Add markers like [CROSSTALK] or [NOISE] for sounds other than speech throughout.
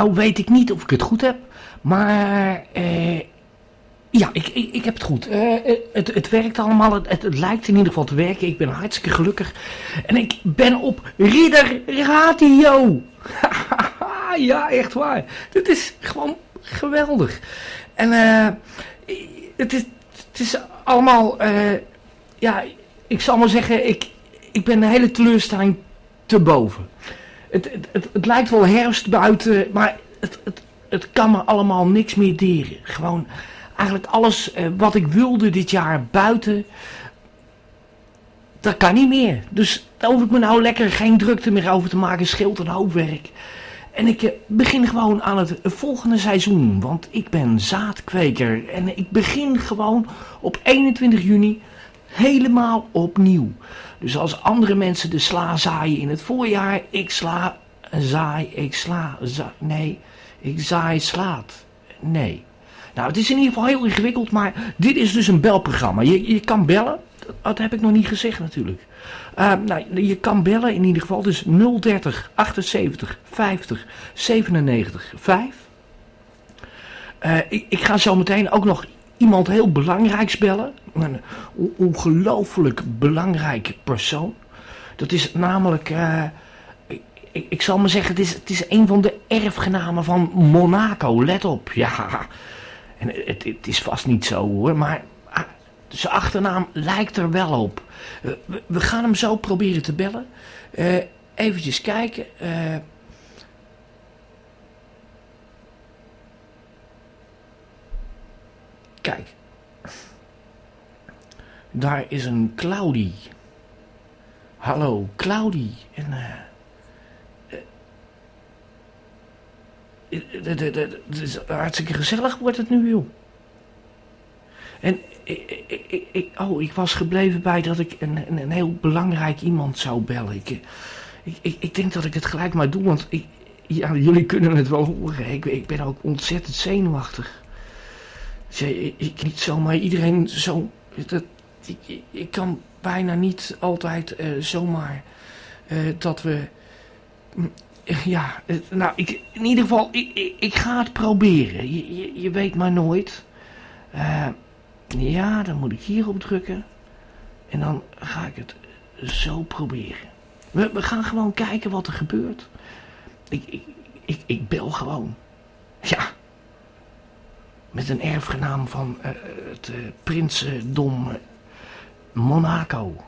Nou weet ik niet of ik het goed heb. Maar eh, ja, ik, ik, ik heb het goed. Eh, eh, het, het werkt allemaal. Het, het, lijkt in ieder geval te werken. Ik ben hartstikke gelukkig. En ik ben op Ridder Radio. [LAUGHS] ja, echt waar. Dit is gewoon geweldig. En het, is, het is allemaal... ja, ik zal maar zeggen... Ik, ik ben de hele teleurstelling te boven. Het, het, lijkt wel herfst buiten, maar het, het, het kan me allemaal niks meer deren. Gewoon eigenlijk alles eh, wat ik wilde dit jaar buiten, dat kan niet meer. Dus daar hoef ik me nou lekker geen drukte meer over te maken, scheelt een hoop werk. En ik eh, begin gewoon aan het volgende seizoen, want ik ben zaadkweker. En ik begin gewoon op 21 juni helemaal opnieuw. Dus als andere mensen de sla zaaien in het voorjaar, ik sla, zaai, ik sla, za, nee, ik zaai, slaat. Nee. Nou, het is in ieder geval heel ingewikkeld, maar dit is dus een belprogramma. Je, je kan bellen, dat, heb ik nog niet gezegd natuurlijk. Uh, nou, je kan bellen in ieder geval, dus 030 78 50 97 5. Uh, ik, ik ga zo meteen ook nog iemand heel belangrijks bellen. Een ongelooflijk belangrijke persoon. Dat is namelijk, uh, ik, ik, zal maar zeggen, het is, het is een van de erfgenamen van Monaco. Let op, ja. En het, het is vast niet zo hoor, maar ah, zijn achternaam lijkt er wel op. We, gaan hem zo proberen te bellen. Uh, eventjes kijken. Kijk. Daar is een Claudie. Hallo, Claudie. En, uh, het is hartstikke gezellig wordt het nu, joh. En ik, ik, ik, oh, ik was gebleven bij dat ik een, een, een heel belangrijk iemand zou bellen. Ik, ik, ik, denk dat ik het gelijk maar doe, want ik, jullie kunnen het wel horen. Ik, ik ben ook ontzettend zenuwachtig. Ik, ik niet zomaar iedereen zo... Dat, ik, ik kan bijna niet altijd uh, zomaar uh, dat we... Ja, nou, ik, in ieder geval, ik, ik, ik ga het proberen. Je, je, weet maar nooit. ja, dan moet ik hierop drukken. En dan ga ik het zo proberen. We, gaan gewoon kijken wat er gebeurt. Ik, ik, ik, bel gewoon. Ja. Met een erfgenaam van eh, het uh, prinsdom Monaco.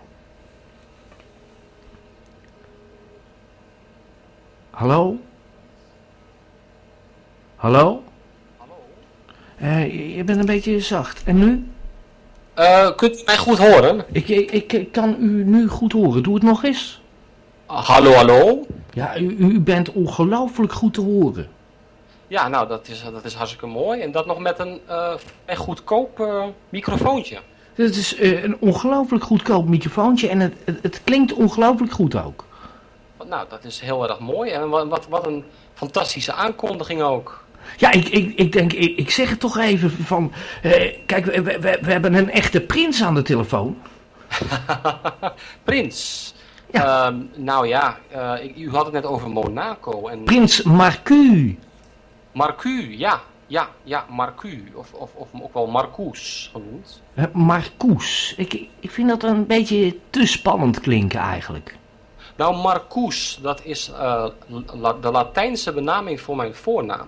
Hallo? Hallo? Hallo? Uh, je bent een beetje zacht. En nu? Uh, kunt u mij goed horen? Ik, ik, ik, kan u nu goed horen. Doe het nog eens. Uh, hallo, hallo? Ja, u, u bent ongelooflijk goed te horen. Ja, nou, dat is, dat is hartstikke mooi. En dat nog met een uh, echt goedkoop microfoontje. Het is een ongelooflijk goedkoop microfoontje en het, het, het, klinkt ongelooflijk goed ook. Nou, dat is heel erg mooi. En wat, wat, wat een fantastische aankondiging ook. Ja, ik, ik, ik denk, ik, ik zeg het toch even van... Uh, kijk, we, we, we, hebben een echte prins aan de telefoon. [LAUGHS] prins? Ja. Uh, nou ja, uh, u had het net over Monaco. En... Prins Marcu. Marcu, ja. Ja, ja, Marcu. Of, of, of ook wel Marcus genoemd. Uh, Marcus. Ik, ik vind dat een beetje te spannend klinken eigenlijk. Nou, Marcus, dat is uh, la, de Latijnse benaming voor mijn voornaam.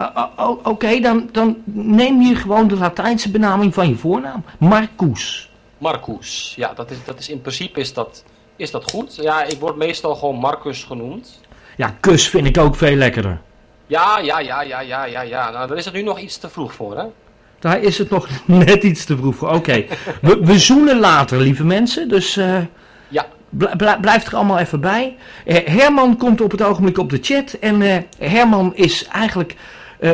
Uh, uh, Oké, okay, dan, dan neem je gewoon de Latijnse benaming van je voornaam. Marcus. Marcus, ja, dat is, dat is in principe is dat, is dat goed. Ja, ik word meestal gewoon Marcus genoemd. Ja, kus vind ik ook veel lekkerder. Ja, ja, ja, ja, ja, ja, ja. Nou, daar is het nu nog iets te vroeg voor, hè? Daar is het nog [LAUGHS] net iets te vroeg voor. Oké, okay. we, we zoenen later, lieve mensen. Dus uh, ja. Blijf er allemaal even bij. Uh, Herman komt op het ogenblik op de chat. En uh, Herman is eigenlijk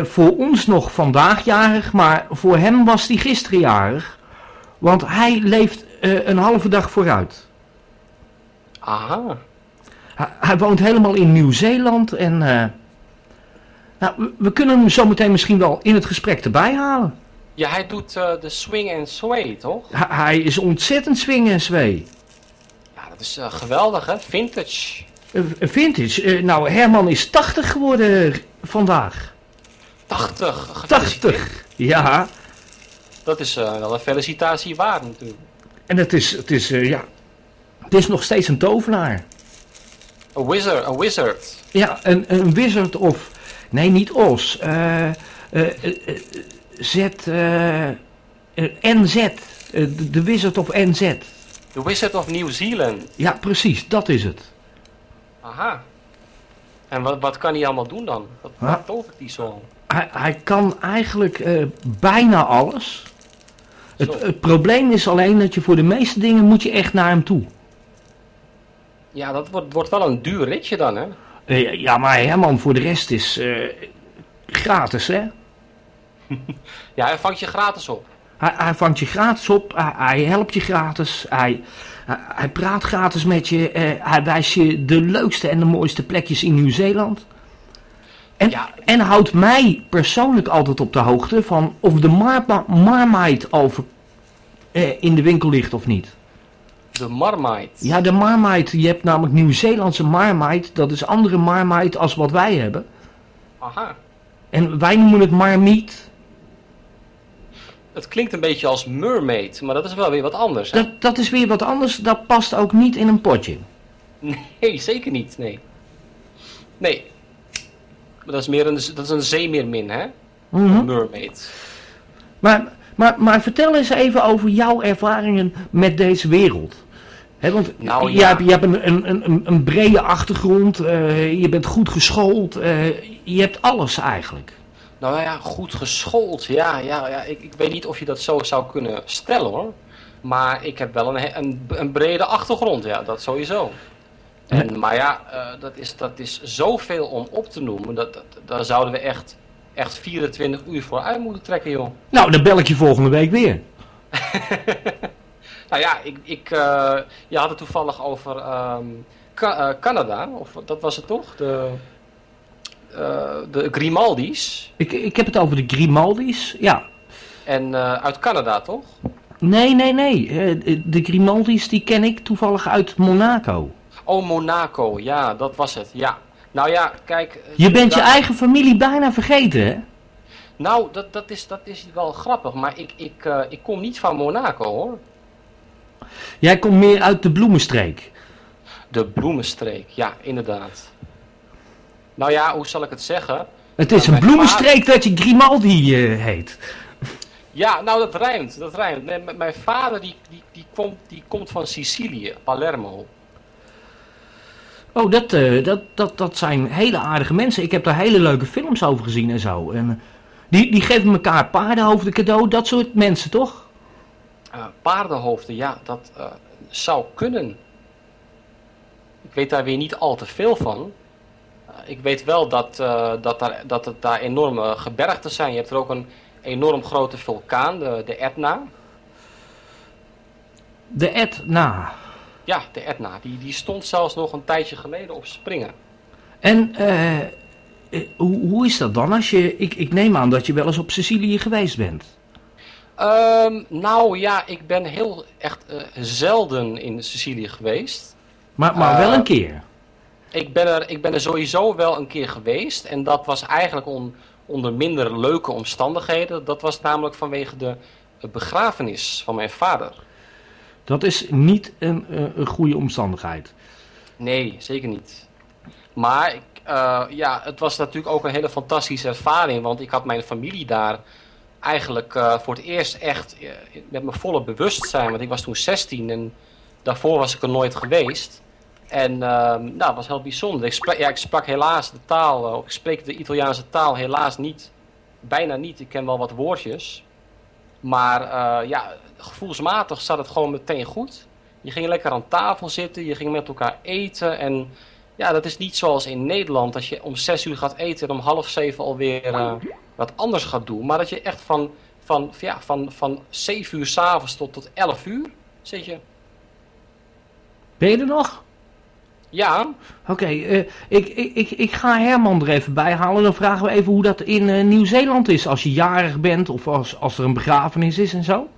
voor ons nog vandaag jarig. Maar voor hem was hij gisteren jarig. Want hij leeft een halve dag vooruit. Aha. Hij, woont helemaal in Nieuw-Zeeland. En nou, we, we, kunnen hem zo meteen misschien wel in het gesprek erbij halen. Ja, hij doet de swing en sway, toch? Hij, hij is ontzettend swing en sway. Is uh, geweldig, hè? Vintage. Uh, vintage? Uh, nou, Herman is 80 geworden vandaag. 80? 80, ja. Dat is wel een felicitatie waard natuurlijk. En het is, het is ja, het is nog steeds een tovenaar. Een wizard, een wizard. Ja, een, een wizard of, nee niet Os, Z, NZ, de wizard of NZ. The Wizard of New Zealand. Ja, precies, dat is het. Aha. En wat, wat kan hij allemaal doen dan? Wat, Ja. wat tovert hij zo? Hij, hij kan eigenlijk eh, bijna alles. Het, het probleem is alleen dat je voor de meeste dingen moet je echt naar hem toe. Ja, dat wordt, wordt wel een duur ritje dan, hè? Eh, ja, maar Herman voor de rest is eh, gratis, hè? [LAUGHS] Ja, hij vangt je gratis op. Hij, hij vangt je gratis op, hij, hij helpt je gratis, hij, hij, hij praat gratis met je, eh, hij wijst je de leukste en de mooiste plekjes in Nieuw-Zeeland. En, Ja. en houdt mij persoonlijk altijd op de hoogte van of de Marma- Marmite al eh, in de winkel ligt of niet. De Marmite. Ja, de Marmite, je hebt namelijk Nieuw-Zeelandse Marmite, dat is andere Marmite als wat wij hebben. Aha. En wij noemen het Marmiet. Het klinkt een beetje als mermaid, maar dat is wel weer wat anders. Hè? Dat, dat is weer wat anders, dat past ook niet in een potje. Nee, [LAUGHS] zeker niet, nee. Nee. Maar dat is meer een, dat is een zeemeermin, hè? Mhm. Mermaid. Maar, maar, maar vertel eens even over jouw ervaringen met deze wereld. Want Nou, je, hebt, je hebt een, een, een, een brede achtergrond, eh, je bent goed geschoold, eh, je hebt alles eigenlijk. Nou ja, goed geschoold. Ja, ja, ja. Ik, ik weet niet of je dat zo zou kunnen stellen hoor. Maar ik heb wel een, een, een brede achtergrond, ja, dat sowieso. En, maar ja, eh, dat, is, dat is zoveel om op te noemen. Dat, dat, daar zouden we echt, echt 24 uur voor uit moeten trekken, joh. Nou, dan bel ik je volgende week weer. [LAUGHS] Nou ja, ik, ik, eh, je had het toevallig over ehm, Ca- eh, Canada, of dat was het toch? De, de Grimaldi's. Ik, ik heb het over de Grimaldi's. Ja. En eh, uit Canada, toch? Nee, nee, nee. eh, De Grimaldi's die ken ik toevallig uit Monaco. Oh, Monaco, ja, dat was het, ja. Nou ja, kijk... eh, Je bent je eigen familie bijna vergeten, hè? Nou, dat, dat, is, dat is wel grappig, maar ik, ik, eh, ik kom niet van Monaco, hoor. Jij komt meer uit de bloemenstreek. De bloemenstreek, ja, inderdaad. Nou ja, hoe zal ik het zeggen? Het is Ja, een bloemenstreek dat je Grimaldi eh, heet. Ja, nou dat rijmt, dat rijmt. Nee, mijn vader die, die, die, komt, die komt van Sicilië, Palermo. Oh, dat, eh, dat, dat, dat zijn hele aardige mensen. Ik heb daar hele leuke films over gezien en zo. En, eh, die, die geven elkaar paardenhoofden cadeau, dat soort mensen toch? Eh, paardenhoofden, ja, dat zou kunnen. Ik weet daar weer niet al te veel van. Eh, ik weet wel dat, eh, dat, daar, dat het daar enorme gebergten zijn. Je hebt er ook een enorm grote vulkaan, de, de Etna. De Etna. Ja, de Etna. Die, die stond zelfs nog een tijdje geleden op springen. En eh, eh, hoe, hoe is dat dan als je... Ik, ik neem aan dat je wel eens op Sicilië geweest bent. Ehm, nou ja, ik ben heel echt eh, zelden in Sicilië geweest. Maar, maar Eh, wel een keer. Ik ben, er, ik ben er sowieso wel een keer geweest. En dat was eigenlijk on- onder minder leuke omstandigheden. Dat was namelijk vanwege de eh, begrafenis van mijn vader. Dat is niet een, eh, een goede omstandigheid. Nee, zeker niet. Maar ik, eh, ja, het was natuurlijk ook een hele fantastische ervaring. Want ik had mijn familie daar eigenlijk voor het eerst echt met mijn volle bewustzijn. Want ik was toen 16 en daarvoor was ik er nooit geweest. En ehm, nou, dat was heel bijzonder. Ik sprak, ja, ik sprak helaas de taal, eh, ik spreek de Italiaanse taal helaas niet. Bijna niet. Ik ken wel wat woordjes. Maar eh, ja, gevoelsmatig zat het gewoon meteen goed. Je ging lekker aan tafel zitten, je ging met elkaar eten. En ja, dat is niet zoals in Nederland, dat je om zes uur gaat eten en om half zeven alweer eh, wat anders gaat doen. Maar dat je echt van, van, ja, van, van zeven uur s'avonds tot, tot elf uur zit je. Ben je er nog? Ja, Oké, eh, ik, ik, ik, ik ga Herman er even bij halen. Dan vragen we even hoe dat in eh, Nieuw-Zeeland is. Als je jarig bent of als, als er een begrafenis is en zo.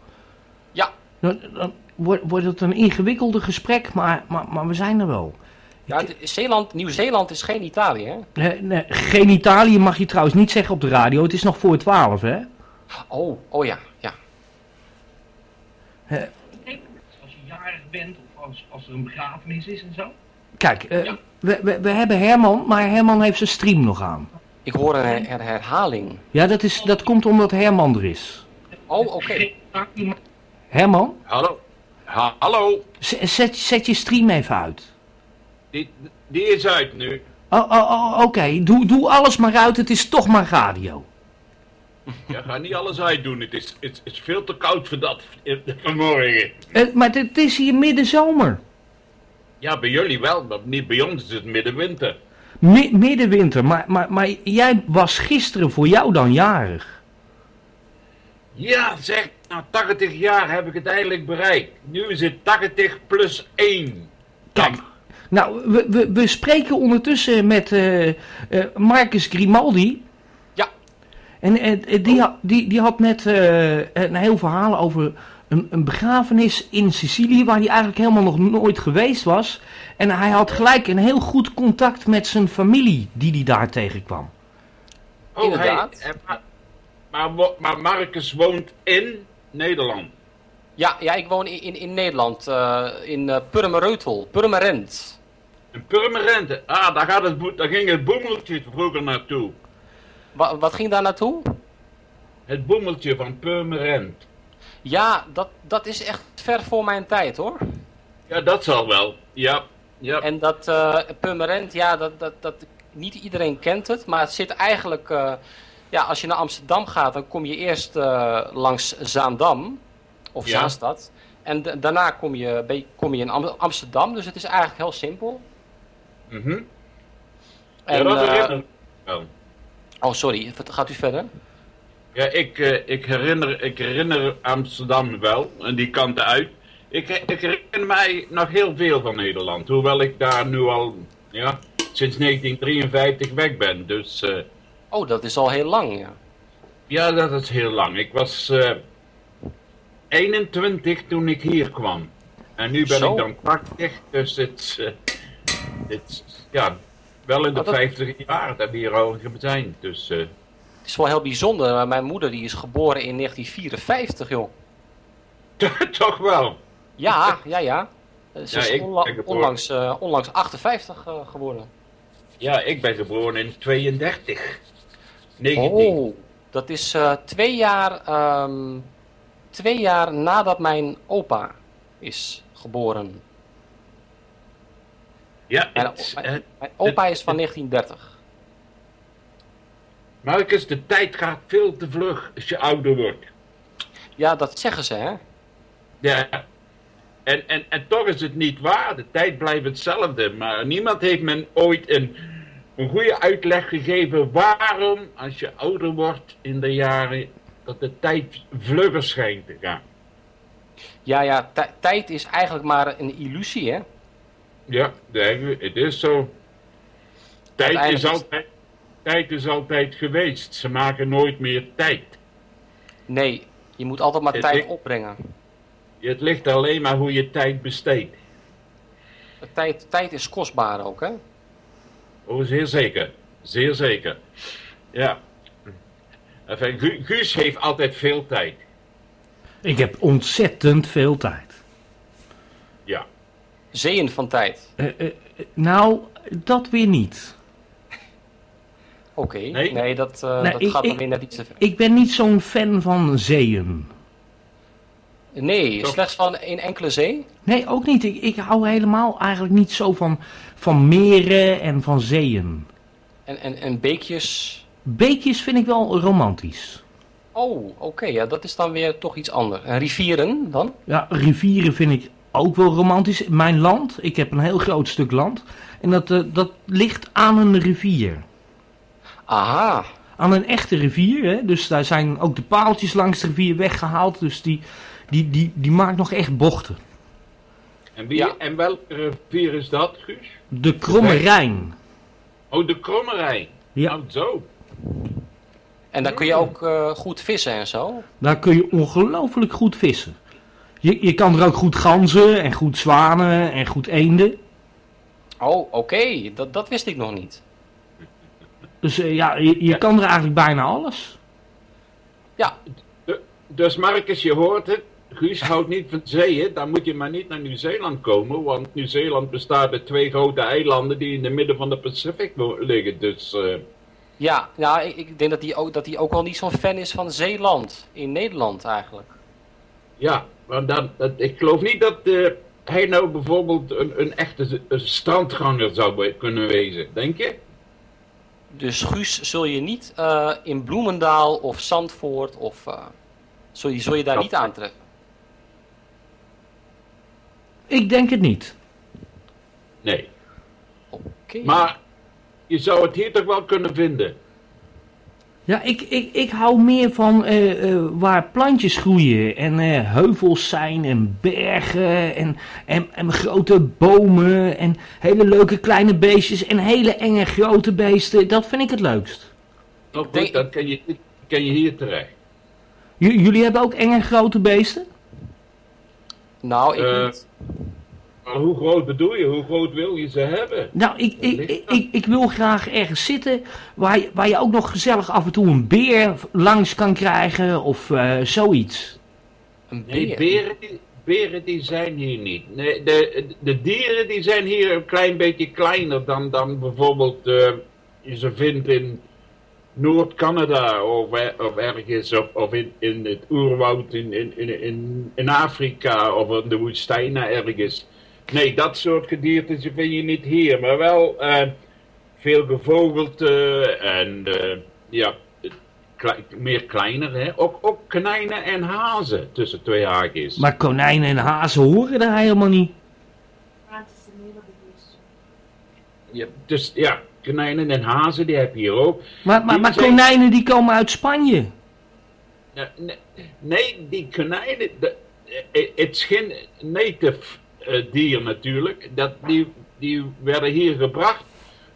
ja, Dan, dan wordt, wordt het een ingewikkelder gesprek, maar, maar, maar we zijn er wel. ja Zeeland, Nieuw-Zeeland is geen Italië, hè? Eh, nee, geen Italië mag je trouwens niet zeggen op de radio. Het is nog voor twaalf, hè? Oh, oh ja, ja. Als je jarig bent of als, als er een begrafenis is en zo. Kijk, eh, Ja. we, we, we hebben Herman, maar Herman heeft zijn stream nog aan. Ik hoor een her- her- herhaling. Ja, dat, is, dat komt omdat Herman er is. Oh, oké. Herman, Hallo? Ha- hallo? z- zet, zet je stream even uit. Die, die is uit nu. Oh, oh, oh, oké. Doe, doe alles maar uit. Het is toch maar radio. Ja, ga niet alles uitdoen. Het is, het is veel te koud voor dat vanmorgen. Eh, maar het is hier middenzomer. Ja, bij jullie wel, maar niet bij ons is het middenwinter. Mi- middenwinter. Maar, maar, maar jij was gisteren voor jou dan jarig. Ja, zeg, na 80 jaar heb ik het eindelijk bereikt. Nu is het 80 plus 1. Kijk. Nou, we, we, we spreken ondertussen met eh, eh, Marcus Grimaldi. Ja, En eh, die, had, die, die had net een heel verhaal over een, een begrafenis in Sicilië, waar hij eigenlijk helemaal nog nooit geweest was. En hij had gelijk een heel goed contact met zijn familie die hij daar tegenkwam. Oh, Inderdaad. hij- hij- maar, maar, Marcus woont in Nederland. ja, ja ik woon in, in, in Nederland, eh, in uh, Purmereutel, Purmerend. In Purmerend. Ah, daar, gaat het, daar ging het boemeltje vroeger naartoe. Wa- wat ging daar naartoe? Het boemeltje van Purmerend. Ja, dat, dat is echt ver voor mijn tijd hoor. Ja, dat zal wel. Ja, ja. En dat eh Purmerend, ja, dat, dat, dat, niet iedereen kent het, maar het zit eigenlijk, eh, ja, als je naar Amsterdam gaat, dan kom je eerst eh, langs Zaandam, of Ja. Zaanstad, en da- daarna kom je, kom je in Am- Amsterdam, dus het is eigenlijk heel simpel. Mhm. ja, En, dat oh, sorry, gaat u verder? Ja, ik, eh, ik, herinner, ik herinner Amsterdam wel, en die kant uit. Ik, ik herinner mij nog heel veel van Nederland, hoewel ik daar nu al ja, sinds 1953 weg ben. Dus eh, Oh, dat is al heel lang, ja. ja, dat is heel lang. Ik was eh 21 toen ik hier kwam. En nu ben Zo. ik dan 80, dus het, is, eh, het ja, wel in de Oh, dat- 50 jaar dat we hier al zijn. Dus eh, Het is wel heel bijzonder, maar mijn moeder die is geboren in 1954, joh. [LAUGHS] toch wel. Ja, ja, ja. Eh, Ze Ja, is onla- onlangs, eh, onlangs 58 eh, geworden. Ja, ik ben geboren in 32. 19. Oh, dat is twee, jaar, ehm, twee jaar nadat mijn opa is geboren. Ja, Mijn, mijn opa is van 1930. Marcus, de tijd gaat veel te vlug als je ouder wordt. Ja, dat zeggen ze, hè? Ja. En, en, en toch is het niet waar. De tijd blijft hetzelfde. Maar niemand heeft men ooit een, een goede uitleg gegeven waarom, als je ouder wordt in de jaren, dat de tijd vlugger schijnt te gaan. Ja, ja, tij- tijd is eigenlijk maar een illusie, hè? Ja, het is zo. Tijd is- altijd, tijd is altijd geweest. Ze maken nooit meer tijd. Nee, je moet altijd maar Het tijd ligt- opbrengen. Het ligt alleen maar hoe je tijd besteedt. Tijd, tijd is kostbaar ook, hè? Oh, zeer zeker. Zeer zeker. Ja. Enfin, Gu- Guus heeft altijd veel tijd. Ik heb ontzettend veel tijd. Ja. Zeeën van tijd. Eh, eh, nou, dat weer niet. Oké, Nee? nee? dat, eh, dat ik- gaat dan weer net iets te ver. Ik ben niet zo'n fan van zeeën. Nee, Toch? slechts van één enkele zee? Nee, ook niet. Ik, ik hou helemaal eigenlijk niet zo van, van meren en van zeeën. En, en, en beekjes? Beekjes vind ik wel romantisch. Oh, oké, ja, dat is dan weer toch iets anders. En rivieren dan? Ja, rivieren vind ik ook wel romantisch. Mijn land, ik heb een heel groot stuk land. En dat, eh, dat ligt aan een rivier. Aha, Aan een echte rivier. Hè? Dus daar zijn ook de paaltjes langs de rivier weggehaald. Dus die, die, die, die maakt nog echt bochten. En, wie, Ja. en welke rivier is dat, Guus? De Kromme. Rijn. Oh, de Krommerij. Ja. Nou, zo. en dan kun je ook eh, goed vissen en zo? Daar kun je ongelooflijk goed vissen. Je, je kan er ook goed ganzen en goed zwanen en goed eenden. Oh, oké, dat, dat wist ik nog niet. Dus eh, ja, je, je Ja. kan er eigenlijk bijna alles. Ja, De- dus Marcus, je hoort het. Guus houdt niet van zeeën. Dan moet je maar niet naar Nieuw-Zeeland komen. Want Nieuw-Zeeland bestaat uit twee grote eilanden die in het midden van de Pacific liggen. Dus eh, ja, ja ik, ik denk dat hij ook, dat hij ook wel niet zo'n fan is van Zeeland. In Nederland eigenlijk. ja, maar dan, dat, ik geloof niet dat eh, hij nou bijvoorbeeld een, een echte een strandganger zou kunnen wezen. Denk je? Dus Guus zul je niet eh, in Bloemendaal of Zandvoort of... eh, zul, je, zul je daar niet aantreffen? Ik denk het niet. Nee. Oké. Maar je zou het hier toch wel kunnen vinden. Ja, ik, ik, ik hou meer van eh, eh, waar plantjes groeien en eh, heuvels zijn en bergen en, en, en grote bomen en hele leuke kleine beestjes en hele enge grote beesten. Dat vind ik het leukst. Goed, denk- dan kan je, kan je hier terecht. J- jullie hebben ook enge grote beesten? Nou, ik niet. Maar hoe groot bedoel je? Hoe groot wil je ze hebben? Nou, ik, ik, ik, ik, wil graag ergens zitten waar je, waar je ook nog gezellig af en toe een beer langs kan krijgen of eh, zoiets. Een Nee, beren, die- beren die zijn hier niet. Nee, de, de dieren die zijn hier een klein beetje kleiner dan, dan bijvoorbeeld eh, je ze vindt in Noord-Canada of, er- of ergens of, of in, in het oerwoud in, in, in, in, in Afrika of in de woestijnen ergens. Nee, dat soort gedierte vind je niet hier, maar wel eh, veel gevogelte en eh, ja, klei- meer kleiner, hè? Ook, ook konijnen en hazen tussen twee haakjes. Maar konijnen en hazen horen daar helemaal niet. Ja, dus ja, konijnen en hazen, die heb je hier ook. Maar, maar, Die maar zijn- konijnen die komen uit Spanje. Ja, nee, nee, die konijnen, eh, het is geen native eh, dier natuurlijk. Dat, die, die werden hier gebracht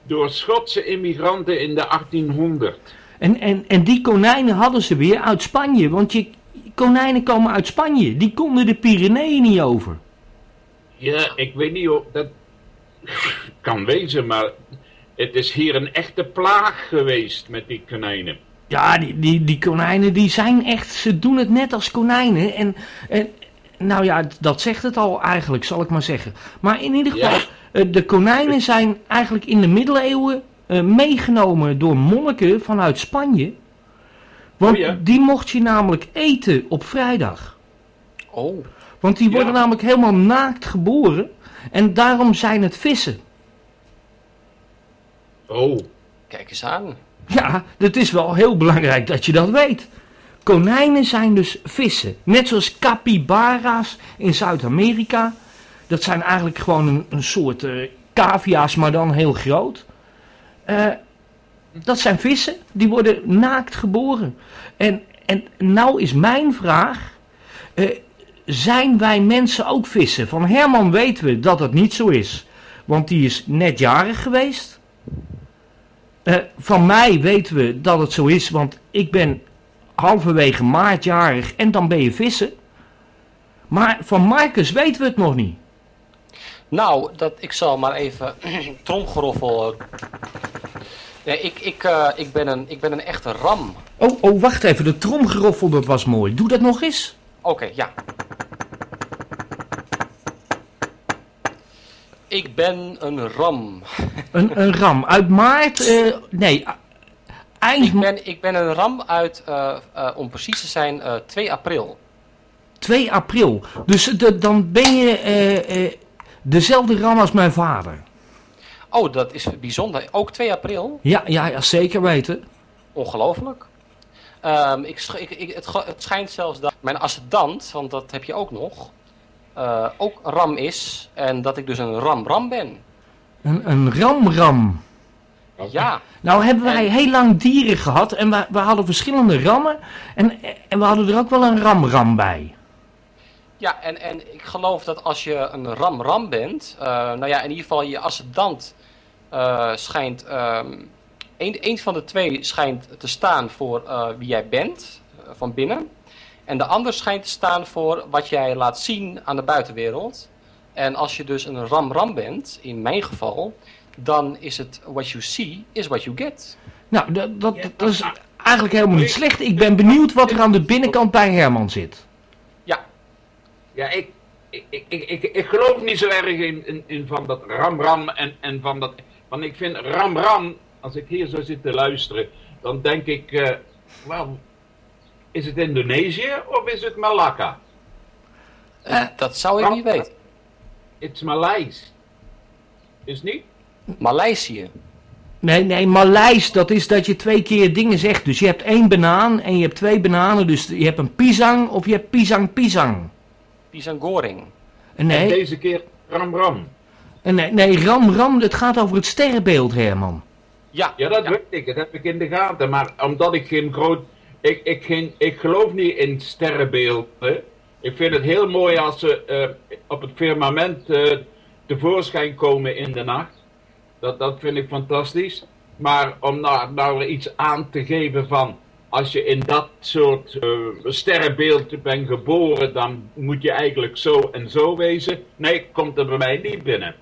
door Schotse immigranten in de 1800. En, en, en die konijnen hadden ze weer uit Spanje. Want je, konijnen komen uit Spanje. Die konden de Pyreneeën niet over. Ja, ik weet niet of dat kan wezen, maar het is hier een echte plaag geweest met die konijnen. Ja, die, die, die konijnen die zijn echt, ze doen het net als konijnen. En, en, nou ja, dat zegt het al eigenlijk, zal ik maar zeggen. Maar in ieder geval, Ja. eh, de konijnen zijn eigenlijk in de middeleeuwen eh, meegenomen door monniken vanuit Spanje. Want Oh ja. die mocht je namelijk eten op vrijdag. Oh, Want die worden Ja. namelijk helemaal naakt geboren. En daarom zijn het vissen. Oh, kijk eens aan. Ja, het is wel heel belangrijk dat je dat weet. Konijnen zijn dus vissen. Net zoals capybara's in Zuid-Amerika. Dat zijn eigenlijk gewoon een, een soort eh cavia's, maar dan heel groot. Eh, dat zijn vissen. Die worden naakt geboren. En, en nou is mijn vraag. eh, zijn wij mensen ook vissen? Van Herman weten we dat het niet zo is. Want die is net jarig geweest. Van mij weten we dat het zo is, want ik ben halverwege maart jarig en dan ben je vissen. Maar van Marcus weten we het nog niet. Nou, dat, ik zal maar even [CLEARS THROAT] tromgeroffel. eh. Nee, ik, ik, eh, ik, ben een, ik ben een echte ram. Oh, oh, wacht even, de tromgeroffel, dat was mooi. Doe dat nog eens. Oké, ja. Ik ben een ram. Een, een ram. Uit maart, eh, nee, eind Ik ben, ik ben een ram uit, eh, eh, om precies te zijn, eh 2 april. 2 april. Dus de- dan ben je dezelfde ram als mijn vader. Oh, dat is bijzonder. Ook 2 april? Ja, ja, ja zeker weten. Ongelooflijk. Ehm, ik, ik, ik, het, het schijnt zelfs dat mijn ascendant, want dat heb je ook nog, ook ram is. En dat ik dus een ram-ram ben. Een, een ram-ram. Ja. Nou hebben wij heel lang dieren gehad en we, we hadden verschillende rammen en, en we hadden er ook wel een ram-ram bij. Ja, en, en ik geloof dat als je een ram-ram bent, eh, nou ja, in ieder geval je ascendant eh, schijnt, ehm een, een van de twee schijnt te staan voor eh, wie jij bent, van binnen. En de ander schijnt te staan voor wat jij laat zien aan de buitenwereld. En als je dus een ram-ram bent, in mijn geval, dan is het what you see is what you get. Nou, dat, dat, dat is eigenlijk helemaal niet slecht. Ik ben benieuwd wat er aan de binnenkant bij Herman zit. Ja, ja, ik, ik, ik, ik, ik, ik geloof niet zo erg in, in, in van dat ram-ram en, en van dat... Want ik vind ram-ram, als ik hier zo zit te luisteren, dan denk ik... eh wel, is het Indonesië of is het Malakka? eh, dat zou ik niet weten. Het is Maleis. Is niet? Maleisië. Nee, nee, Maleis, dat is dat je twee keer dingen zegt. Dus je hebt één banaan en je hebt twee bananen. Dus je hebt een pisang of je hebt pisang-pisang. Pisang-Goring. En En Nee, deze keer ram-ram. en nee, nee, ram-ram, het gaat over het sterrenbeeld, Herman. Ja, Ja, dat weet ik. Dat heb ik in de gaten. Maar omdat ik geen groot... Ik, ik, geen, ik geloof niet in sterrenbeelden. Ik vind het heel mooi als ze eh, op het firmament eh, tevoorschijn komen in de nacht. Dat, dat vind ik fantastisch. Maar om nou, nou iets aan te geven van... Als je in dat soort eh, sterrenbeeld bent geboren... dan moet je eigenlijk zo en zo wezen. Nee, komt er bij mij niet binnen.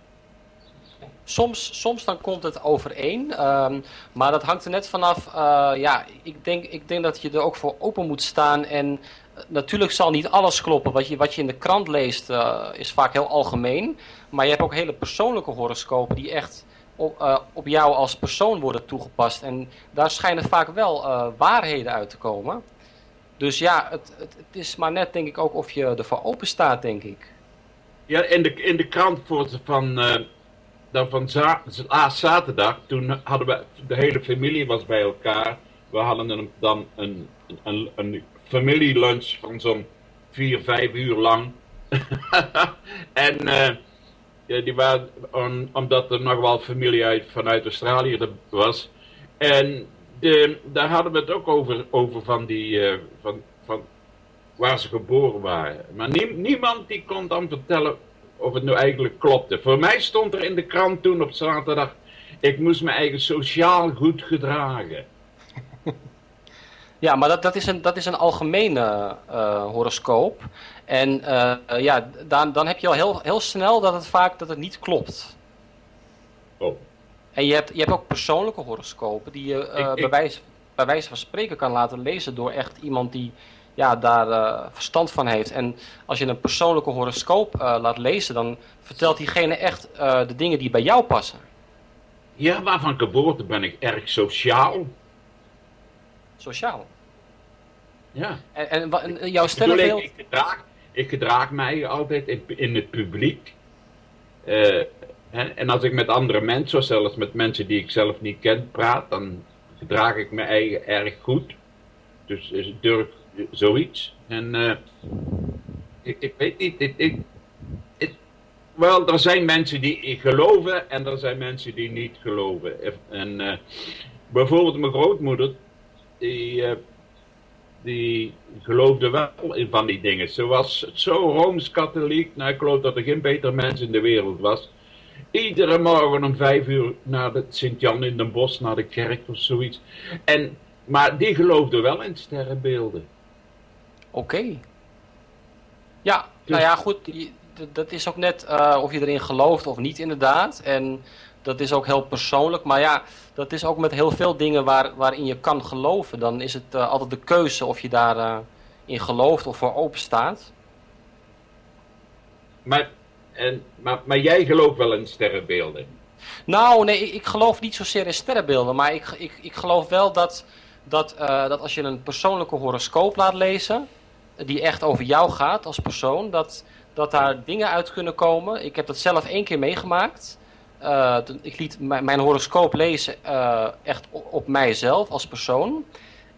Soms, soms dan komt het overeen, ehm, maar dat hangt er net vanaf. eh, ja, ik denk, ik denk dat je er ook voor open moet staan. En eh, natuurlijk zal niet alles kloppen. Wat je, wat je in de krant leest is vaak heel algemeen. Maar je hebt ook hele persoonlijke horoscopen die echt op, eh, op jou als persoon worden toegepast. En daar schijnen vaak wel eh, waarheden uit te komen. Dus ja, het, het, is maar net denk ik ook of je ervoor open staat, denk ik. Ja, in de, in de krant voor, van, eh, dan van za laatst zaterdag, toen hadden we, de hele familie was bij elkaar. We hadden dan een, een, een familielunch van zo'n vier, vijf uur lang. [LAUGHS] en ja, die waren, om- omdat er nog wel familie uit, vanuit Australië was. En de, daar hadden we het ook over, over van die, eh, van, van waar ze geboren waren. Maar nie- niemand die kon dan vertellen of het nu eigenlijk klopte. Voor mij stond er in de krant toen op zaterdag, ik moest me eigen sociaal goed gedragen. [LAUGHS] Ja, maar dat, dat, is, een, dat is een algemene eh, horoscoop. En eh, ja, dan, dan heb je al heel, heel snel dat het vaak dat het niet klopt. Oh. En je hebt, je hebt ook persoonlijke horoscopen die je eh, Ik- ik- bij, wijze, bij wijze van spreken kan laten lezen door echt iemand die ja, daar eh, verstand van heeft. En als je een persoonlijke horoscoop eh, laat lezen, dan vertelt diegene echt eh, de dingen die bij jou passen. Ja, maar van geboorte ben ik erg sociaal. Sociaal. Ja. En, en, en jouw Ik, bedoel, ik, sterrenbeeld... ik, ik gedraag mij altijd in, het publiek. Eh, en, als ik met andere mensen, of zelfs met mensen die ik zelf niet ken, praat, dan gedraag ik me eigen erg goed. Dus is het durf zoiets. En eh, ik, weet niet, wel, er zijn mensen die geloven en er zijn mensen die niet geloven. En eh, bijvoorbeeld mijn grootmoeder, die, die geloofde wel in van die dingen. Ze was zo rooms-katholiek, nou ik geloof dat er geen beter mens in de wereld was. Iedere morgen om vijf uur naar de Sint-Jan in den Bosch, naar de kerk of zoiets. En, maar die geloofde wel in sterrenbeelden. Oké. Ja, nou ja, goed. je- d- Dat is ook net eh, of je erin gelooft of niet, inderdaad. En dat is ook heel persoonlijk. Maar ja, dat is ook met heel veel dingen waar, waarin je kan geloven. Dan is het eh, altijd de keuze of je daarin in gelooft of voor open staat. Maar, en, maar, maar jij gelooft wel in sterrenbeelden. Nou, nee, ik, ik geloof niet zozeer in sterrenbeelden. Maar ik, ik, ik geloof wel dat, dat, eh, dat als je een persoonlijke horoscoop laat lezen. Die echt over jou gaat als persoon. Dat, dat daar dingen uit kunnen komen. Ik heb dat zelf één keer meegemaakt. Eh, ik liet mijn, horoscoop lezen eh, echt op, op mijzelf als persoon.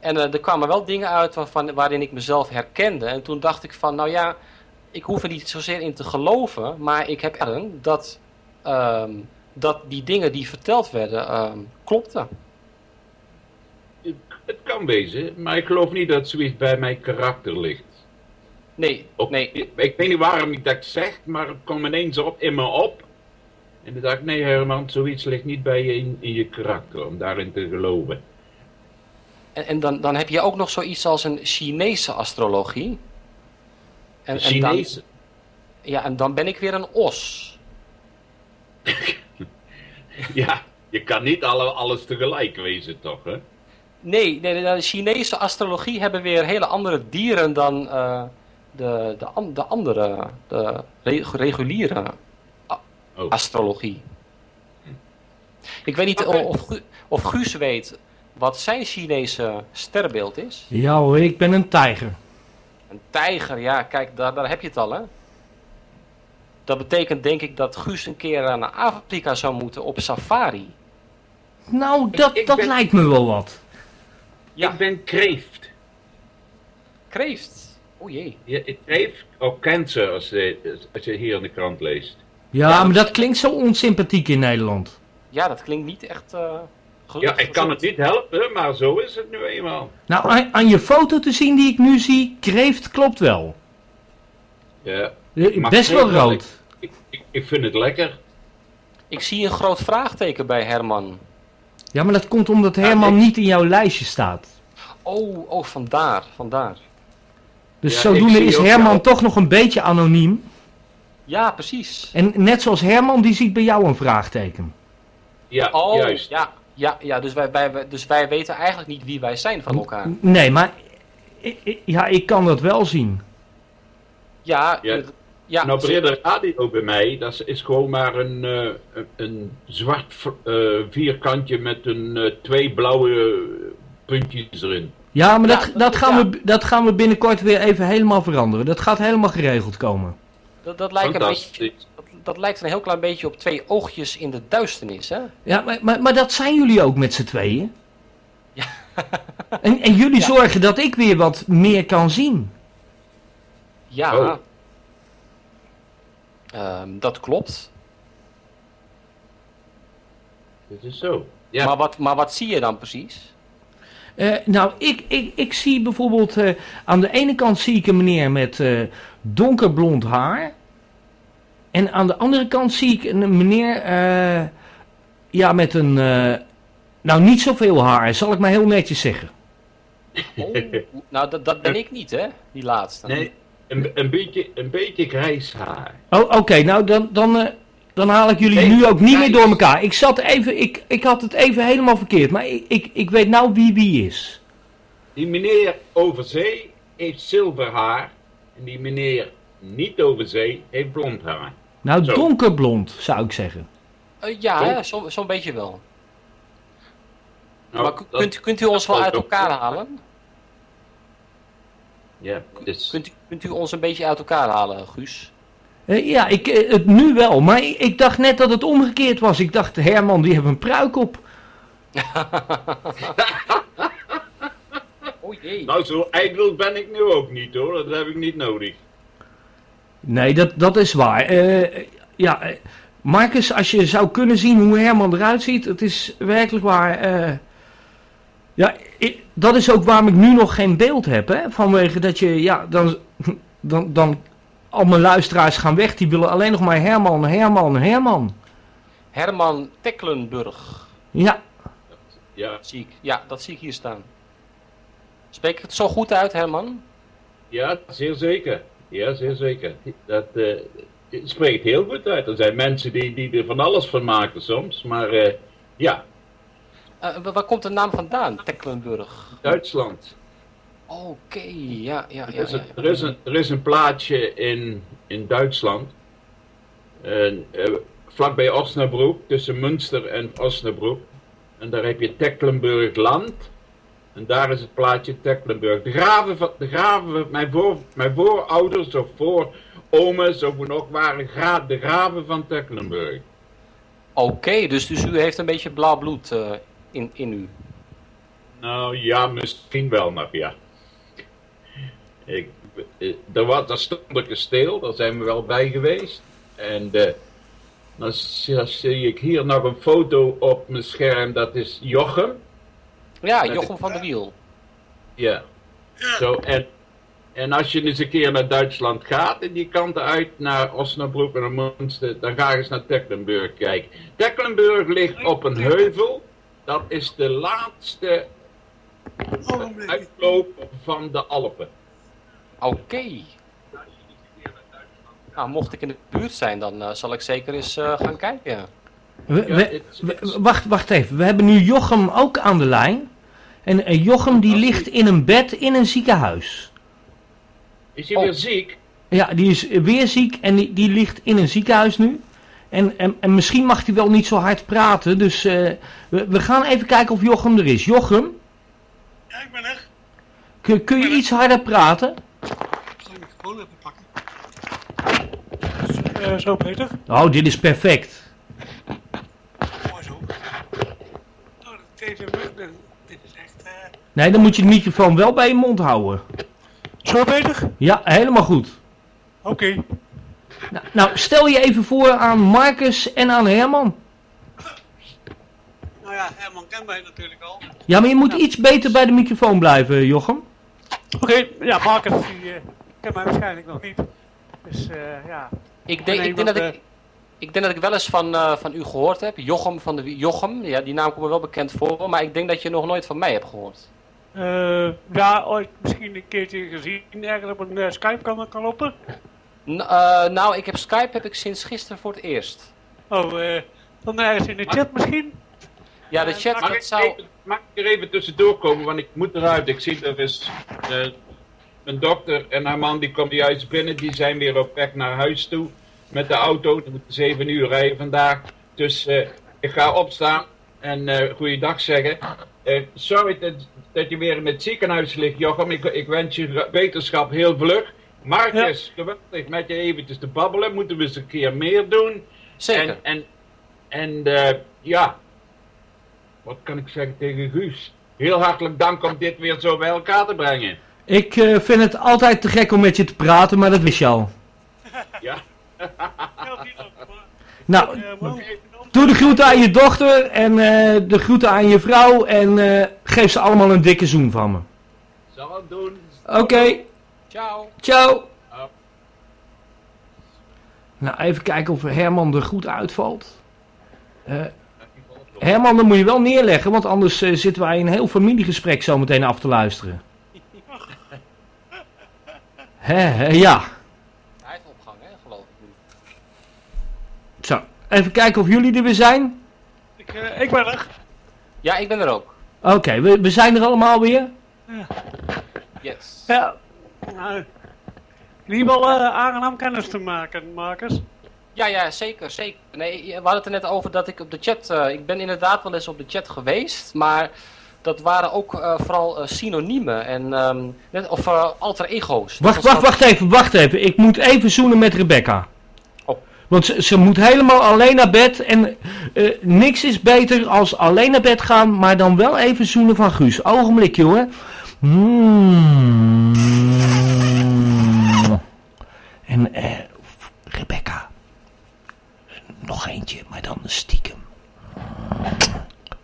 En eh, er kwamen wel dingen uit waarvan, waarin ik mezelf herkende. En toen dacht ik van, nou ja, ik hoef er niet zozeer in te geloven. Maar ik heb erin dat, ehm, dat die dingen die verteld werden ehm, klopten. Het, kan wezen, maar ik geloof niet dat zoiets bij mijn karakter ligt. Nee, Op- nee. Ik weet niet waarom ik dat zeg, maar het kwam ineens op, in me op. En toen dacht ik, nee Herman, zoiets ligt niet bij je in, in je karakter, om daarin te geloven. En, en dan, dan heb je ook nog zoiets als een Chinese astrologie. En, en dan, ja, en dan ben ik weer een os. [LAUGHS] ja, je kan niet alle, alles tegelijk wezen toch, hè? Nee, nee, de Chinese astrologie hebben weer hele andere dieren dan eh, de, de, de andere, de re- reguliere Oh. astrologie. Ik weet niet of, of Guus weet wat zijn Chinese sterrenbeeld is. Ja hoor, ik ben een tijger. Een tijger, ja, kijk, daar, daar heb je het al, hè. Dat betekent denk ik dat Guus een keer naar Afrika zou moeten op safari. Nou, dat, ik dat ben- lijkt me wel wat. Ja. Ik ben kreeft. Kreeft. O jee. Ja, kreeft of cancer, als je, als je hier in de krant leest. Ja, Ja, maar dat- klinkt zo onsympathiek in Nederland. Ja, dat klinkt niet echt... eh Ja, gelukkig ik kan het niet helpen, maar zo is het nu eenmaal. Nou, aan, aan je foto te zien die ik nu zie, kreeft klopt wel. Ja, Eh, Best wel rood. ik, ik, ik vind het lekker. Ik zie een groot vraagteken bij Herman. Ja, maar dat komt omdat Herman ik- niet in jouw lijstje staat. Oh, oh, vandaar, vandaar. Dus Ja, zodoende is Herman jou. toch nog een beetje anoniem. Ja, precies. En net zoals Herman, die ziet bij jou een vraagteken. Ja, Oh, juist. ja, ja, ja dus, wij, wij, dus wij weten eigenlijk niet wie wij zijn van elkaar. Nee, maar i- i- ja, ik kan dat wel zien. Ja, Ja. eh, ja, nou, de radio bij mij, dat is- gewoon maar een, eh, een, zwart eh, vierkantje met een, eh, twee blauwe puntjes erin. Ja, maar Ja, dat, dat- dat, gaan ja. we, dat gaan we binnenkort weer even helemaal veranderen. Dat gaat helemaal geregeld komen. Dat, dat, lijkt een beetje, dat, dat lijkt een heel klein beetje op twee oogjes in de duisternis, hè? Ja, maar, maar, maar dat zijn jullie ook met z'n tweeën. Ja. [LAUGHS] En, en jullie Ja. zorgen dat ik weer wat meer kan zien. Ja. Oh. Ehm, dat klopt. Dat is zo. Ja, Maar, wat, maar wat zie je dan precies? Eh, nou, ik, ik, ik zie bijvoorbeeld... eh, aan de ene kant zie ik een meneer met eh, donkerblond haar. En aan de andere kant zie ik een meneer... eh, ja, met een... eh, nou, niet zoveel haar, zal ik maar heel netjes zeggen. Oh, nou, dat, dat ben ik niet, hè? Die laatste. nee, een, een, beetje, een beetje grijs haar. Oh, oké, nou dan, dan, eh, dan haal ik jullie Nee, nu ook niet meer door elkaar. Ik zat even, ik, ik had het even helemaal verkeerd, maar ik, ik, ik weet nou wie wie is. Die meneer over zee, heeft zilver haar. En die meneer niet over zee heeft blond haar. Nou, Zo. donkerblond zou ik zeggen. Eh, ja, hè, zo- zo'n beetje wel. Nou, maar dat- kunt, kunt u ons wel uit ook- elkaar halen? Ja, dus, Kunt u, kunt u ons een beetje uit elkaar halen, Guus? Eh, ja, ik, eh, het nu wel, maar ik, ik dacht net dat het omgekeerd was. Ik dacht, Herman, die heeft een pruik op. [LAUGHS] Oh jee. nou, zo ijdel ben ik nu ook niet hoor. Dat heb ik niet nodig. Nee, dat, dat is waar. Eh, ja, eh, Marcus, als je zou kunnen zien hoe Herman eruit ziet, het is werkelijk waar. eh, ja, ik- dat is ook waarom ik nu nog geen beeld heb, hè? Vanwege dat je, ja, dan, dan, dan al mijn luisteraars gaan weg. Die willen alleen nog maar Herman, Herman, Herman. Herman Tecklenburg. Ja, Ja, Zie ik. Ja, dat zie ik hier staan. Spreek ik het zo goed uit, Herman? ja, zeer zeker. Ja, zeer zeker. Dat eh, het spreekt heel goed uit. Er zijn mensen die, die er van alles van maken soms. Maar eh, ja, wa- waar komt de naam vandaan, Tecklenburg? Duitsland. Oké, ja, ja, Er ja. is, een, er, is een, er is een plaatsje in, in Duitsland. En, vlakbij Osnabrück, tussen Münster en Osnabrück. En daar heb je Tecklenburg Land. En daar is het plaatsje Tecklenburg. De graven van, de graven van mijn, voor, mijn voorouders of vooromes of hoe ook waren gra, de graven van Tecklenburg. Oké, dus, dus u heeft een beetje blauw bloed eh, in, in u. Nou ja, misschien wel nog, ja. Ik, eh, er, was, er stond een kasteel, daar zijn we wel bij geweest. En eh, dan zie, zie ik hier nog een foto op mijn scherm, dat is Jochem. Ja, Met Jochem van der Wiel. Ja. Zo, en, en als je eens een keer naar Duitsland gaat, en die kanten uit, naar Osnabrück en naar Münster, dan ga eens naar Tecklenburg kijken. Tecklenburg ligt op een heuvel. Dat is de laatste uitloop van de Alpen. Oké. Nou, mocht ik in de buurt zijn, dan eh, zal ik zeker eens eh, gaan kijken. We- Ja, we- het- we- wacht, wacht even. We hebben nu Jochem ook aan de lijn. En Jochem die ligt in een bed in een ziekenhuis. Is hij Oh. weer ziek? Ja, die is weer ziek en die, die ligt in een ziekenhuis nu. En, en, en misschien mag hij wel niet zo hard praten. Dus eh, we, we gaan even kijken of Jochem er is. Jochem, Ja, ik ben er. kun, kun je iets harder praten? Ik zal de microfoon even pakken. Eh, zo beter. Oh, dit is perfect. Mooi zo. Dit is echt... eh, Nee, dan moet je de microfoon wel bij je mond houden. Zo beter? Ja, helemaal goed. Oké. Nou, nou, stel je even voor aan Marcus en aan Herman. Nou ja, Herman kent mij natuurlijk al. Ja, maar je moet iets beter bij de microfoon blijven, Jochem. Oké, ja, Marcus die eh, kent mij waarschijnlijk nog niet. Dus eh, ja. Ik denk, ik, denk dat ik, ik denk dat ik wel eens van, eh, van u gehoord heb. Jochem van de Jochem, ja, die naam komt me wel bekend voor. Maar ik denk dat je nog nooit van mij hebt gehoord. eh, ja, ooit misschien een keertje gezien ergens op een eh, Skype kan, kan lopen. N- eh, nou, ik heb Skype heb ik sinds gisteren voor het eerst. Oh, eh, dan ergens in de chat misschien? Ja, de chat, dat ik, zou... even, mag ik er even tussendoor komen, want ik moet eruit. Ik zie er is een dokter en haar man die komt juist binnen. Die zijn weer op weg naar huis toe met de auto. Die moeten zeven uur rijden vandaag. Dus eh, ik ga opstaan en eh goeiedag zeggen. Eh, sorry dat, dat je weer in het ziekenhuis ligt, Jochem. Ik, ik wens je wetenschap heel vlug. Marcus, geweldig met je eventjes te babbelen. Moeten we eens een keer meer doen. Zeker. En, en, en ja, wat kan ik zeggen tegen Guus? Heel hartelijk dank om dit weer zo bij elkaar te brengen. Ik vind het altijd te gek om met je te praten, maar dat wist je al. Ja, Nou, eh, doe de groeten aan je dochter en eh, de groeten aan je vrouw en eh, geef ze allemaal een dikke zoen van me. zal het doen. Oké, Ciao. ciao. Oh. Nou, even kijken of Herman er goed uitvalt. Eh, Herman, dan moet je wel neerleggen, want anders zitten wij een heel familiegesprek zo meteen af te luisteren. [LAUGHS] Hè, ja. Hij heeft opgang, hè, geloof ik nu. Zo, even kijken of jullie er weer zijn. Ik, eh, ik ben er. Ja, ik ben er ook. Oké, we, we zijn er allemaal weer. Yes. Ja. nou, in ieder geval eh, aangenaam kennis te maken, Marcus. Ja, ja, zeker, zeker. Nee, we hadden het er net over dat ik op de chat... eh, ik ben inderdaad wel eens op de chat geweest, maar dat waren ook eh, vooral eh, synoniemen en, ehm, net, of alter ego's. Wacht, wacht, wacht even, wacht even. Ik moet even zoenen met Rebecca. Want ze, moet helemaal alleen naar bed. En eh, niks is beter als alleen naar bed gaan, maar dan wel even zoenen van Guus. Ogenblikje hoor. Mm. En eh, Rebecca. Nog eentje, maar dan stiekem.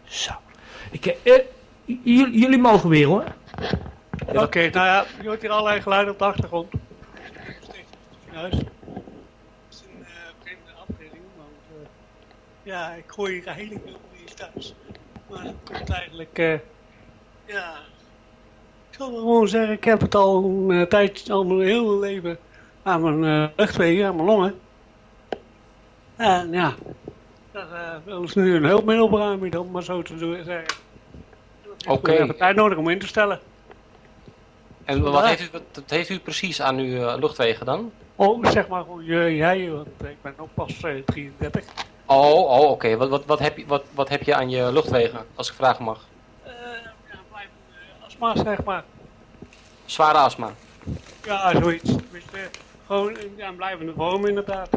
Zo. Ik, eh, jullie mogen weer hoor. Oké, nou ja, je hoort hier allerlei geluiden op de achtergrond. Juist. Het is een eh, vreemde afdeling, want eh, ja, ik gooi hier eigenlijk heel veel thuis. Maar dat komt eigenlijk, eh, ja, ik zal gewoon zeggen, ik heb het al een eh, tijdje, al mijn hele leven aan mijn uh, luchtwegen, aan mijn longen. En ja, daar uh, ze nu een hulpmiddel voor aanbieden, om maar zo te doen, zeggen. Oké. Ik heb tijd nodig om in te stellen. En wat heeft, u, wat, wat heeft u precies aan uw eh, luchtwegen dan? Oh, zeg maar je- jij, want ik ben ook pas eh, 33. Oh, oh oké. Wat, wat, wat, heb je, wat, wat heb je aan je luchtwegen, als ik vragen mag? Eh ja, blijf uh, astma, zeg maar. Zware astma. Ja, zoiets. Tenminste, gewoon in ja, een blijvende vorm inderdaad.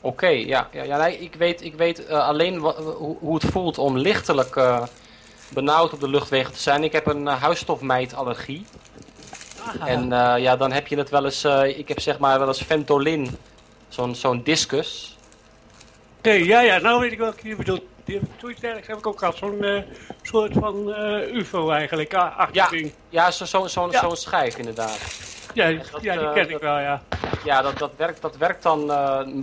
Oké, ja. ja, ja nee, ik weet, ik weet eh, alleen hoe, hoe het voelt om lichtelijk eh, benauwd op de luchtwegen te zijn. Ik heb een uh, huisstofmijtallergie. En uh, ja, dan heb je het wel eens, uh, ik heb zeg maar wel eens Ventolin, zo'n zo'n discus. Ja, ja, nou weet ik welke je bedoelt. Die zoiets dergelijks heb ik ook gehad, zo'n uh, soort van UFO eigenlijk, ja, ja zo'n zo, zo, ja. zo schijf inderdaad. Ja, dat, ja die ken ik wel, ja. Ja, dat, dat, werkt, dat werkt dan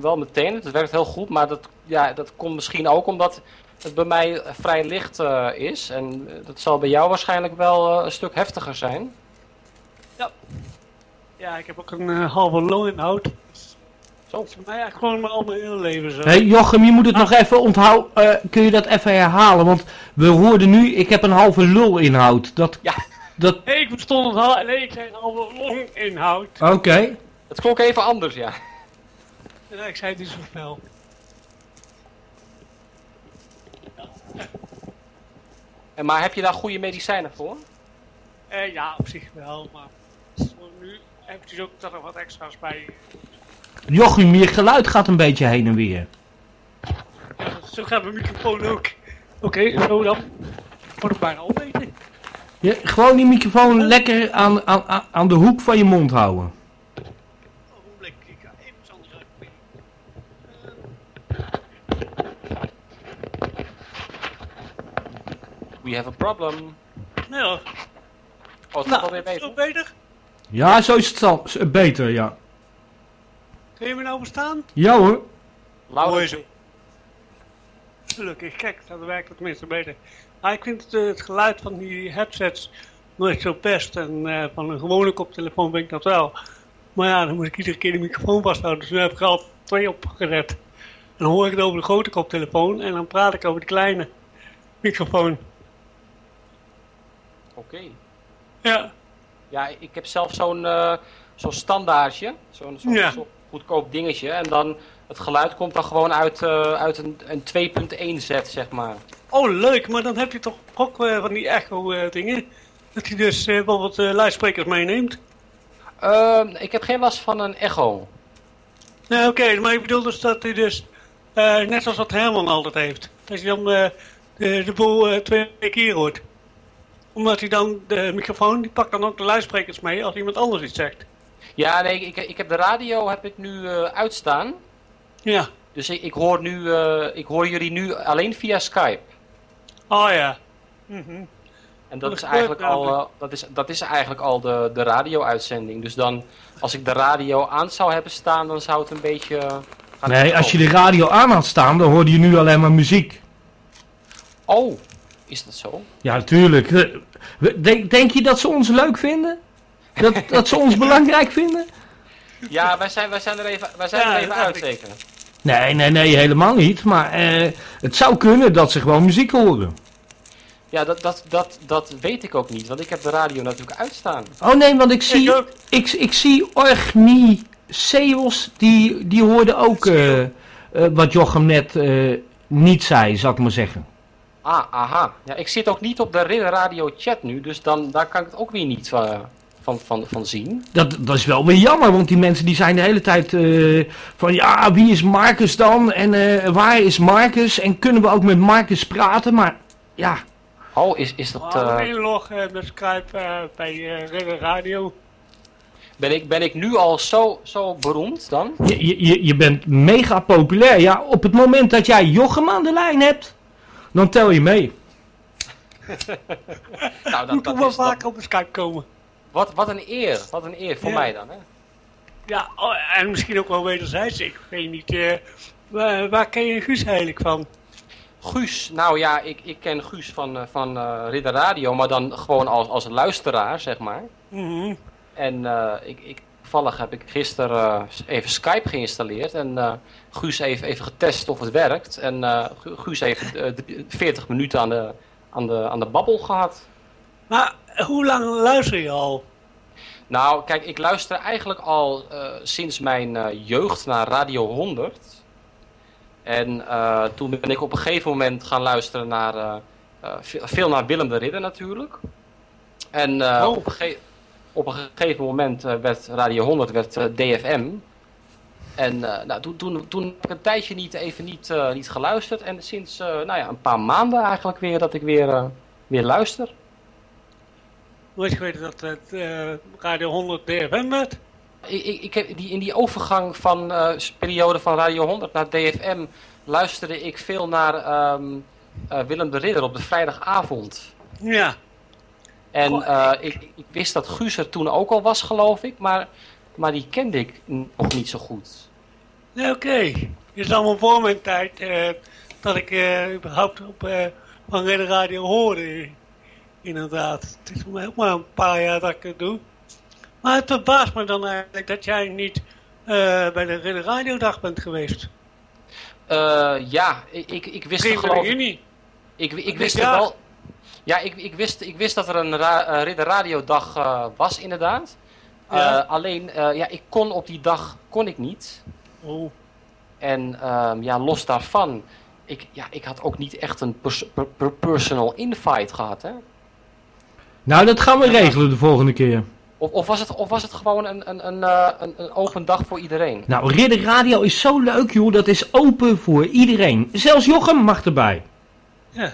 wel meteen, het werkt heel goed, maar dat, ja, dat komt misschien ook omdat het bij mij vrij licht is. En dat zal bij jou waarschijnlijk wel een stuk heftiger zijn. Ja. Ja, ik heb ook een halve longinhoud. Zo. Dat is voor mij eigenlijk gewoon al mijn hele leven zo. Hé hey, Jochem, je moet het ah. nog even onthouden. Uh, kun je dat even herhalen? Want we hoorden nu, ik heb een halve lulinhoud. Dat, ja. dat... Nee, [LAUGHS] ik verstond het al. Nee, ik zei een halve longinhoud. Oké. Okay. Het klonk even anders, ja. Ja, ik zei het niet zo fel. En maar heb je daar goede medicijnen voor? Uh, ja, op zich wel, maar nu eventjes ook dat er wat extra's bij. Jochim, je geluid gaat een beetje heen en weer. Ja, zo gaat mijn microfoon ook. Oké, okay, zo dan. Wordt het bijna opeten. Ja, gewoon die microfoon lekker aan, aan, aan de hoek van je mond houden. Uitproberen. We have a problem. Nee hoor. Oh, het nou, gaat alweer beter. Zo beter? Ja, zo is het dan. Beter, ja. Kun je me nou verstaan? Ja hoor. Mooi zo. Gelukkig, kijk, dat werkt het tenminste beter. Maar ik vind het, uh, het, geluid van die headsets nooit zo best. En uh, van een gewone koptelefoon ben ik dat wel. Maar ja, dan moet ik iedere keer de microfoon vasthouden. Dus nu heb ik er al twee opgezet. En dan hoor ik het over de grote koptelefoon en dan praat ik over de kleine microfoon. Oké. Okay. Ja. Ja, ik heb zelf zo'n uh, zo'n standaardje. Zo'n zo, ja. zo goedkoop dingetje. En dan, het geluid komt dan gewoon uit, uh, uit een, een 2.1 zet, zeg maar. Oh, leuk. Maar dan heb je toch ook uh, van die echo dingen. Dat hij dus bijvoorbeeld luidsprekers meeneemt. Ik heb geen last van een echo. Nee, oké. Okay, maar ik bedoel dus dat hij dus, net zoals wat Herman altijd heeft. Dat je dan de, de boel twee keer hoort omdat hij dan, de microfoon, die pakt dan ook de luidsprekers mee als iemand anders iets zegt. Ja, nee, ik, ik heb de radio heb ik nu uh, uitstaan. Ja. Dus ik, ik hoor nu, uh, ik hoor jullie nu alleen via Skype. Oh ja. Mm -hmm. En dat, dat is eigenlijk al, uh, dat is, dat is eigenlijk al de, de radio-uitzending. Dus dan, als ik de radio aan zou hebben staan, dan zou het een beetje... nee, als je de radio aan had staan, dan hoorde je nu alleen maar muziek. Oh, is dat zo? Ja, natuurlijk. Denk, denk je dat ze ons leuk vinden? Dat, dat ze ons belangrijk vinden? Ja, wij zijn, wij zijn er even, wij zijn Ja, er even uit, ik. zeker. Nee, nee, nee, helemaal niet. Maar eh, het zou kunnen dat ze gewoon muziek horen. Ja, dat, dat, dat, dat weet ik ook niet, want ik heb de radio natuurlijk uitstaan. Oh nee, want ik zie, Ik ik, ik zie Orgni Seos, die, die hoorde ook eh, eh, wat Jochem net eh, niet zei, zal ik maar zeggen. Ah, aha. Ja, ik zit ook niet op de Radio chat nu, dus dan, daar kan ik het ook weer niet eh, van, van, van zien. Dat, dat is wel weer jammer, want die mensen die zijn de hele tijd eh, van ja, wie is Marcus dan? En eh, waar is Marcus? En kunnen we ook met Marcus praten? Maar ja, Oh, is, is dat... Oh, eh, inlog met Skype bij eh Radio. ben, ik, ben ik nu al zo, zo beroemd dan? je, je- je, je bent mega populair. Ja, op het moment dat jij Jochem aan de lijn hebt, dan tel je mee. [LAUGHS] Nou, dat, Moet dat toch wel vaker op de Skype komen. Wat, wat een eer. Wat een eer voor Ja. mij dan, hè? Ja, oh, en misschien ook wel wederzijds. Ik weet niet, eh, waar, waar ken je Guus eigenlijk van? Guus, nou ja, ik, ik ken Guus van, eh, van eh, Ridder Radio, maar dan gewoon als, als luisteraar, zeg maar. Mhm. En eh, ik, ik, toevallig heb ik gisteren even Skype geïnstalleerd en Guus heeft even getest of het werkt. En Gu- Guus heeft eh, drie- 40 minuten aan de, aan, de, aan de babbel gehad. Maar hoe lang luister je al? Nou, kijk, ik luister eigenlijk al eh, sinds mijn eh, jeugd naar Radio 100. En eh, toen ben ik op een gegeven moment gaan luisteren naar, eh, eh, ve- veel naar Willem de Ridder natuurlijk. En eh, Oh. op, een op een gegeven moment eh, werd Radio 100 werd, eh, DFM. En eh, nou, toen, toen, toen heb ik een tijdje niet, even niet, eh, niet geluisterd. En sinds eh, nou ja, een paar maanden eigenlijk weer dat ik weer, eh, weer luister. Nooit geweten dat het eh, Radio 100 DFM werd? Ik, ik, ik heb die, in die overgang van eh, periode van Radio 100 naar DFM luisterde ik veel naar ehm, eh, Willem de Ridder op de vrijdagavond. Ja. En ik, ik wist dat Guus er toen ook al was, geloof ik, maar, maar die kende ik nog niet zo goed. Oké. Het is allemaal voor mijn tijd dat ik überhaupt op van Ridder Radio hoorde. Inderdaad. Het is voor mij ook maar een paar jaar dat ik het doe. Maar het verbaast me dan eigenlijk dat jij niet eh, bij de Ridder Radio dag bent geweest. Eh, ja, ik, ik, wist 23 geloof ik... juni. Ik, ik wist jaar. wel... Ja, ik, ik, wist, ik wist dat er een ra eh, Ridder Radiodag eh was, inderdaad. Ja. Eh, alleen, eh, ja, ik kon op die dag kon ik niet. Oh. En ehm, ja, los daarvan, ik, ja, ik had ook niet echt een pers- per- personal invite gehad, hè? Nou, dat gaan we regelen de volgende keer. Of, of, was, het, of was het gewoon een, een, een, eh, een, een open dag voor iedereen? Nou, Ridder Radio is zo leuk, joh. Dat is open voor iedereen. Zelfs Jochem mag erbij. Ja.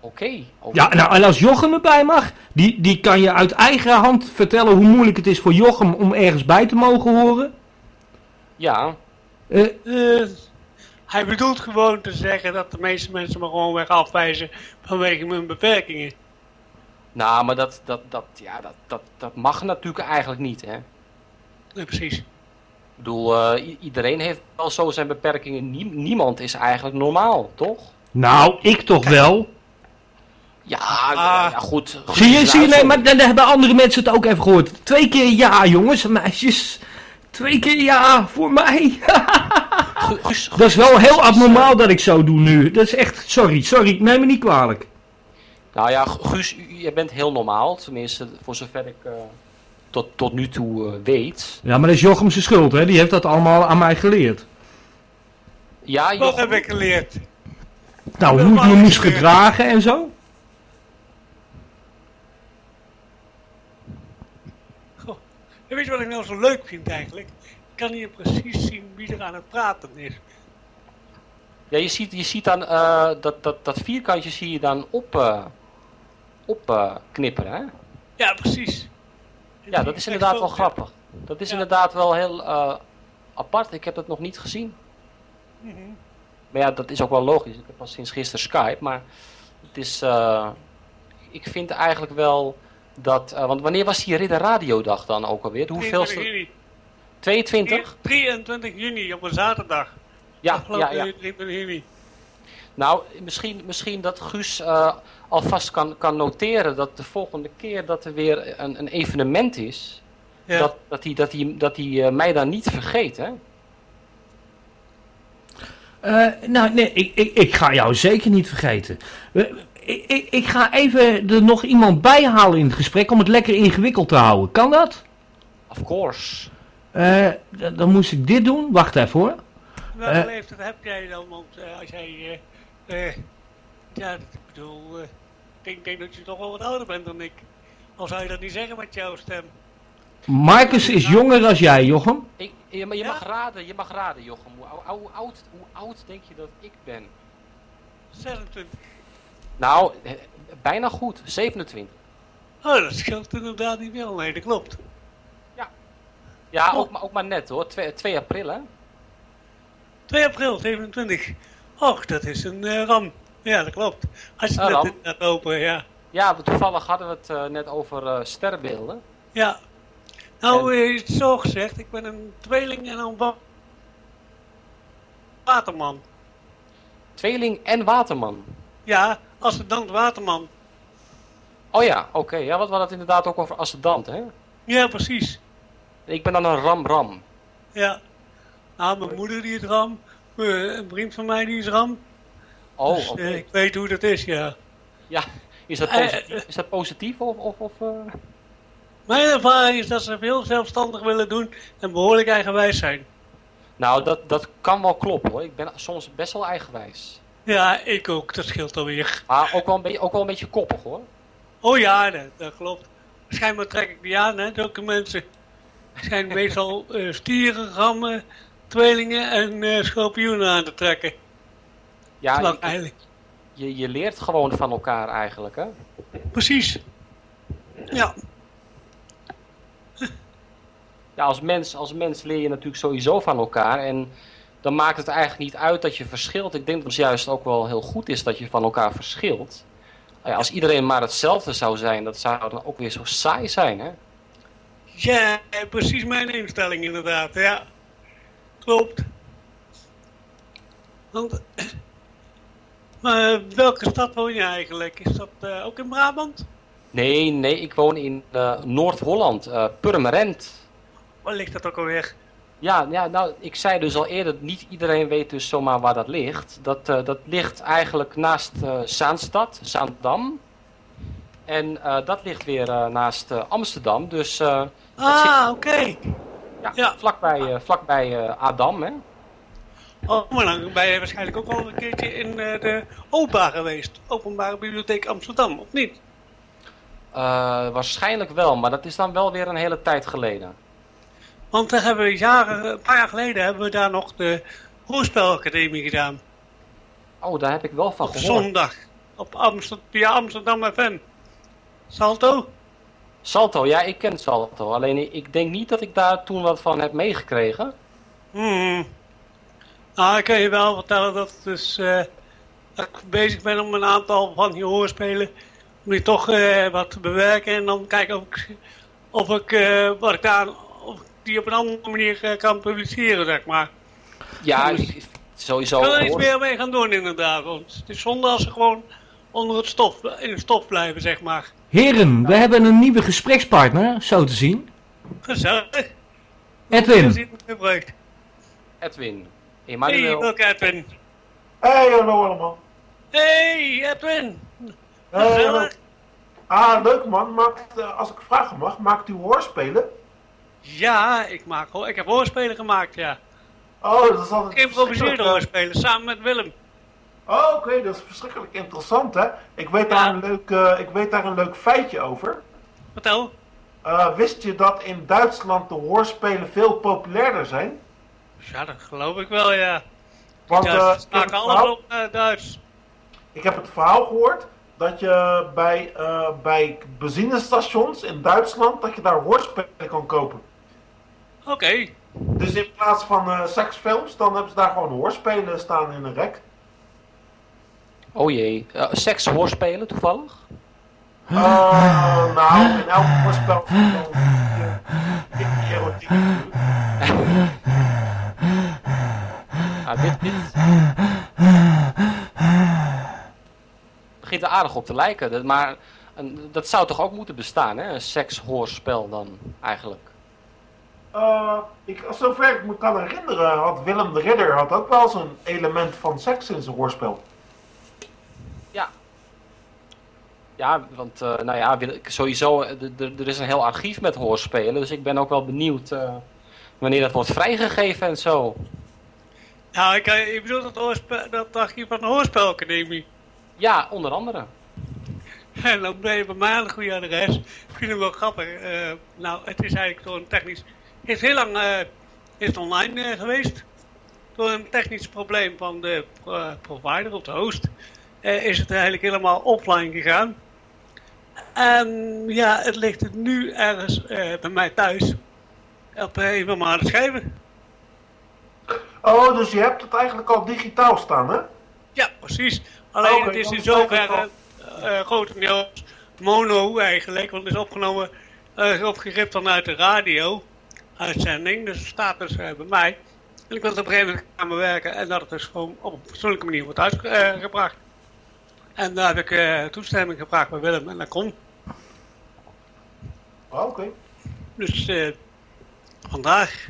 Oké. oké. Ja, nou, en als Jochem erbij mag, die, die kan je uit eigen hand vertellen hoe moeilijk het is voor Jochem om ergens bij te mogen horen. Ja, Eh, Eh, hij bedoelt gewoon te zeggen dat de meeste mensen me gewoon weg afwijzen vanwege mijn beperkingen. Nou, maar dat, dat, dat, ja, dat, dat, dat mag natuurlijk eigenlijk niet, hè? Ja, precies. Ik bedoel, eh, iedereen heeft wel zo zijn beperkingen. Nie- niemand is eigenlijk normaal, toch? nou, ik toch wel. Ja, Ah. ja goed. Zie je, zie je, nee, maar dan hebben andere mensen het ook even gehoord. Twee keer ja, jongens en meisjes. Twee keer ja voor mij. [LAUGHS] Dat is wel heel abnormaal dat ik zo doe nu. Dat is echt, sorry, sorry, neem me niet kwalijk. Nou ja, Guus, je bent heel normaal. Tenminste, voor zover ik eh, tot, tot nu toe eh, weet. Ja, maar dat is Jochem zijn schuld, hè. Die heeft dat allemaal aan mij geleerd. Ja, Wat Jochem, heb ik geleerd? Nou, hoe ik me moest gedragen en zo. Goh. En weet je wat ik nou zo leuk vind eigenlijk? Ik kan hier precies zien wie er aan het praten is. ja, je ziet, je ziet dan eh, dat, dat, dat vierkantje zie je dan op, eh, op eh, knipperen, hè? Ja, precies. Ja, dat is inderdaad wel grappig. Dat is Ja. inderdaad wel heel eh, apart. Ik heb dat nog niet gezien. Mhm. Maar ja, dat is ook wel logisch. Ik heb pas sinds gisteren Skype, maar het is... eh, ik vind eigenlijk wel dat... eh, want wanneer was die Ridder Radiodag dan ook alweer? De 23 hoeveelste? juni. 22? 23 juni op een zaterdag. Ja, ja, ja. 23 juni. Nou, misschien, misschien dat Guus eh, alvast kan, kan noteren dat de volgende keer dat er weer een, een evenement is, Ja. dat, dat hij dat die, dat die, eh, mij dan niet vergeet, hè? Eh, nou, nee, ik, ik, ik ga jou zeker niet vergeten. Ik, ik, ik ga even er nog iemand bij halen in het gesprek om het lekker ingewikkeld te houden. Kan dat? Of course. Eh, dan moest ik dit doen. Wacht even hoor. Welke leeftijd heb jij dan? Want eh, als jij, eh, ja, ik bedoel, eh, ik denk, denk dat je toch wel wat ouder bent dan ik. Al zou je dat niet zeggen met jouw stem. Marcus is jonger als jij, Jochem. Ik, je, maar je Ja? mag raden, je mag raden, Jochem. Hoe, ou- ou- oud, hoe oud denk je dat ik ben? 26. Nou, eh, bijna goed. 27. Oh, dat scheelt inderdaad niet veel. Nee, dat klopt. Ja, Oh. ook, maar, ook maar net hoor. 2, 2 april hè? 2 april 27. Och, dat is een eh, ram. Ja, dat klopt. Als je het ram? net open, ja. Ja, toevallig hadden we het eh, net over eh, sterrenbeelden. Ja. Nou, eh, zo gezegd, ik ben een tweeling en een wa- waterman. Tweeling en waterman. Ja, ascendant waterman. Oh ja, oké. Ja, wat we hadden het inderdaad ook over ascendant, hè? Ja, precies. Ik ben dan een ram-ram. Ja. Nou, mijn moeder die is ram. Eh, een vriend van mij die is ram. Oh, dus, eh, ik weet hoe dat is, ja. Ja, is dat Eh, positief, is dat positief of... of, of eh? Mijn ervaring is dat ze veel zelfstandig willen doen en behoorlijk eigenwijs zijn. Nou, dat, dat kan wel kloppen hoor. Ik ben soms best wel eigenwijs. Ja, ik ook. Dat scheelt alweer. Maar ook wel een, beetje, ook wel een beetje koppig hoor. Oh ja, dat, dat klopt. Schijnbaar trek ik die aan, hè, zulke mensen. Het zijn meestal eh, stieren, rammen, tweelingen en eh schorpioenen aan te trekken. Ja, je, eigenlijk. je, je leert gewoon van elkaar eigenlijk hè. Precies. Ja, Ja, als mens, als mens leer je natuurlijk sowieso van elkaar. En dan maakt het eigenlijk niet uit dat je verschilt. Ik denk dat het juist ook wel heel goed is dat je van elkaar verschilt. Ja, als iedereen maar hetzelfde zou zijn, dat zou dan ook weer zo saai zijn hè. ja precies mijn instelling inderdaad. Ja, klopt. Want, [CLEARS THROAT] maar welke stad woon je eigenlijk? Is dat eh, ook in Brabant? Nee, nee, ik woon in eh, Noord-Holland, eh Purmerend. Waar ligt dat ook alweer? Ja, ja, nou, ik zei dus al eerder, niet iedereen weet dus zomaar waar dat ligt. Dat, dat ligt eigenlijk naast Zaanstad, Zaandam. En dat ligt weer naast Amsterdam, dus Ah, oké. Ja, Ja. vlakbij, eh, vlakbij eh, Adam, hè. Oh, maar dan ben je waarschijnlijk ook al een keertje in eh, de OPA geweest. Openbare Bibliotheek Amsterdam, of niet? Waarschijnlijk wel, maar dat is dan wel weer een hele tijd geleden. Want daar hebben we jaren, een paar jaar geleden hebben we daar nog de Hoorspelacademie gedaan. Oh, daar heb ik wel van Op gehoord. zondag. Op Amsterdam, via Amsterdam FM. Salto? Salto, ja, ik ken Salto. Alleen ik- ik denk niet dat ik daar toen wat van heb meegekregen. Hmm. Nou, ik kan je wel vertellen dat, het dus, eh, dat ik bezig ben om een aantal van die hoorspelen. Om die toch eh, wat te bewerken en dan kijken of ik, of ik, eh, wat ik daar, of ik die op een andere manier eh, kan publiceren, zeg maar. Ja, Dus- ik- sowieso. Ik wil er iets meer mee gaan doen, inderdaad. Want het is zonde als ze gewoon onder het stof, in het stof blijven, zeg maar. Heren, we hebben een nieuwe gesprekspartner, zo te zien. Gezellig. Edwin. Edwin. Hey, Emmanuel. welke Edwin? Hey, hallo allemaal. Hey, Edwin. Hey, hallo. Gezellig. ah, leuk man. Maakt, eh, als ik vragen mag, maakt u hoorspelen? Ja, ik, maak, hoor- ik heb hoorspelen gemaakt, ja. Oh, dat is altijd Geïmproviseerde verschrikkelijk, hoorspelen, samen met Willem. Oh, oké, dat is verschrikkelijk interessant, hè? Ik weet, Ja. daar, een leuk, eh, ik weet daar een leuk feitje over. Vertel. Eh, wist je dat in Duitsland de hoorspelen veel populairder zijn? Ja, dat geloof ik wel, ja. Want Ja, eh, ze ik, heb alles verhaal, op uh, Duits. ik heb het verhaal gehoord dat je bij, bij benzinestations in Duitsland, dat je daar hoorspelen kan kopen. Oké. Dus in plaats van seksfilms, dan hebben ze daar gewoon hoorspelen staan in een rek. Oh jee. Uh, seks hoorspelen toevallig? Uh, nou, in elk hoorspel erotiek. Ah, dit, dit... begint er aardig op te lijken. Maar een, dat zou toch ook moeten bestaan, hè? Een sekshoorspel dan, eigenlijk. Uh, ik, zover ik me kan herinneren, had Willem de Ridder had ook wel zo'n element van seks in zijn hoorspel. Ja. Ja, want eh, nou ja, sowieso, eh, er is een heel archief met hoorspelen. Dus ik ben ook wel benieuwd eh, wanneer dat wordt vrijgegeven en zo. Nou, ik, ik bedoel dat, hoorspel, dat archief van de Hoorspelacademie. Ja, onder andere. En dan ben je bij mij aan goede adres. Ik vind het wel grappig. nou, het is eigenlijk door een technisch... Het is heel lang is online geweest. Door een technisch probleem van de provider of de host... is het eigenlijk helemaal offline gegaan. En ja, het ligt nu ergens eh, bij mij thuis. Op een van mijn schijven. Oh, dus je hebt het eigenlijk al digitaal staan, hè? Ja, precies. Alleen het is in het zoverre eh grotendeels mono eigenlijk, want het is opgenomen, eh opgegript vanuit de radio-uitzending, dus het staat dus bij mij. En ik wil het op een gegeven moment gaan bewerken en dat het dus gewoon op een fatsoenlijke manier wordt uitgebracht. En daar heb ik eh, toestemming gevraagd bij Willem en dat kon. Oh, Oké. Dus eh, vandaag.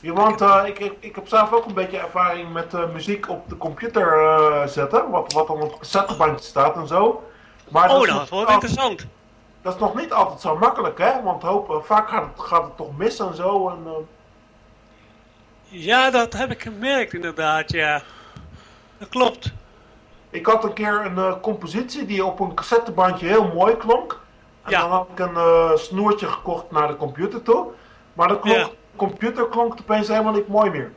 Ja, want eh, ik, ik, ik heb zelf ook een beetje ervaring met muziek op de computer zetten. Wat, wat dan op het cassettebandje staat en zo. Maar Oh, is dat wordt niet interessant. Dat is nog niet altijd zo makkelijk, hè? Want hoop, vaak gaat het, gaat het toch mis en zo. En, Ja, dat heb ik gemerkt inderdaad, ja. Dat klopt. Ik had een keer een eh, compositie die op een cassettebandje heel mooi klonk. En Ja. dan had ik een eh, snoertje gekocht naar de computer toe. Maar de klonk, Ja. computer klonk opeens helemaal niet mooi meer.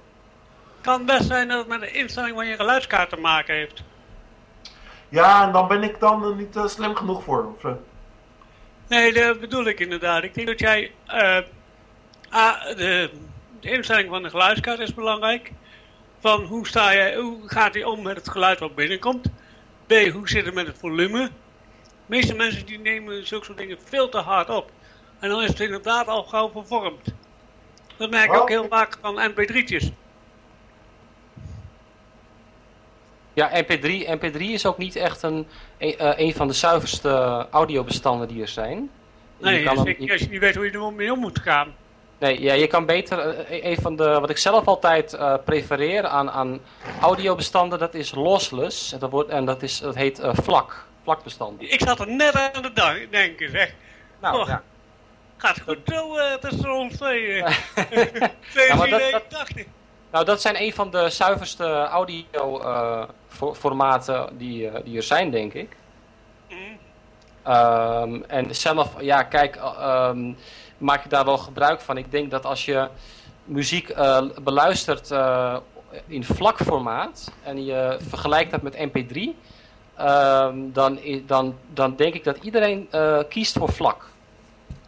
kan best zijn dat het met de instelling van je geluidskaart te maken heeft. Ja, en dan ben ik dan eh, niet slim genoeg voor. Of. Nee, dat bedoel ik inderdaad. Ik denk dat jij... A, de, de instelling van de geluidskaart is belangrijk. Van hoe, sta je, hoe gaat hij om met het geluid wat binnenkomt. B, hoe zit het met het volume. De meeste mensen die nemen zulke soort dingen veel te hard op. En dan is het inderdaad al gauw vervormd. Dat merk ik Oh. ook heel vaak van mp3'tjes. Ja, MP3, MP3 is ook niet echt een, een, eh, een van de zuiverste audiobestanden die er zijn. Nee, je kan hem- zeker als je niet weet hoe je er mee om moet gaan. Nee, ja, je kan beter, eh, een van de, wat ik zelf altijd eh, prefereer aan, aan audiobestanden, dat is lossless. En dat, wordt, en dat, is, dat heet eh, vlak, vlakbestanden. Ik zat er net aan de dag denken, zeg. Nou, Oh. ja. Gaat goed zo eh, tussen ons twee. [LAUGHS] twee Ja, maar dat- ideeën, dat- dacht ik. nou, dat zijn een van de zuiverste audio-formaten die, die er zijn, denk ik. Mhm. Ehm, en zelf, ja, kijk, eh, ehm, maak je daar wel gebruik van. Ik denk dat als je muziek eh, beluistert eh, in vlak formaat en je vergelijkt dat met MP3, ehm, dan, dan, dan denk ik dat iedereen eh, kiest voor vlak.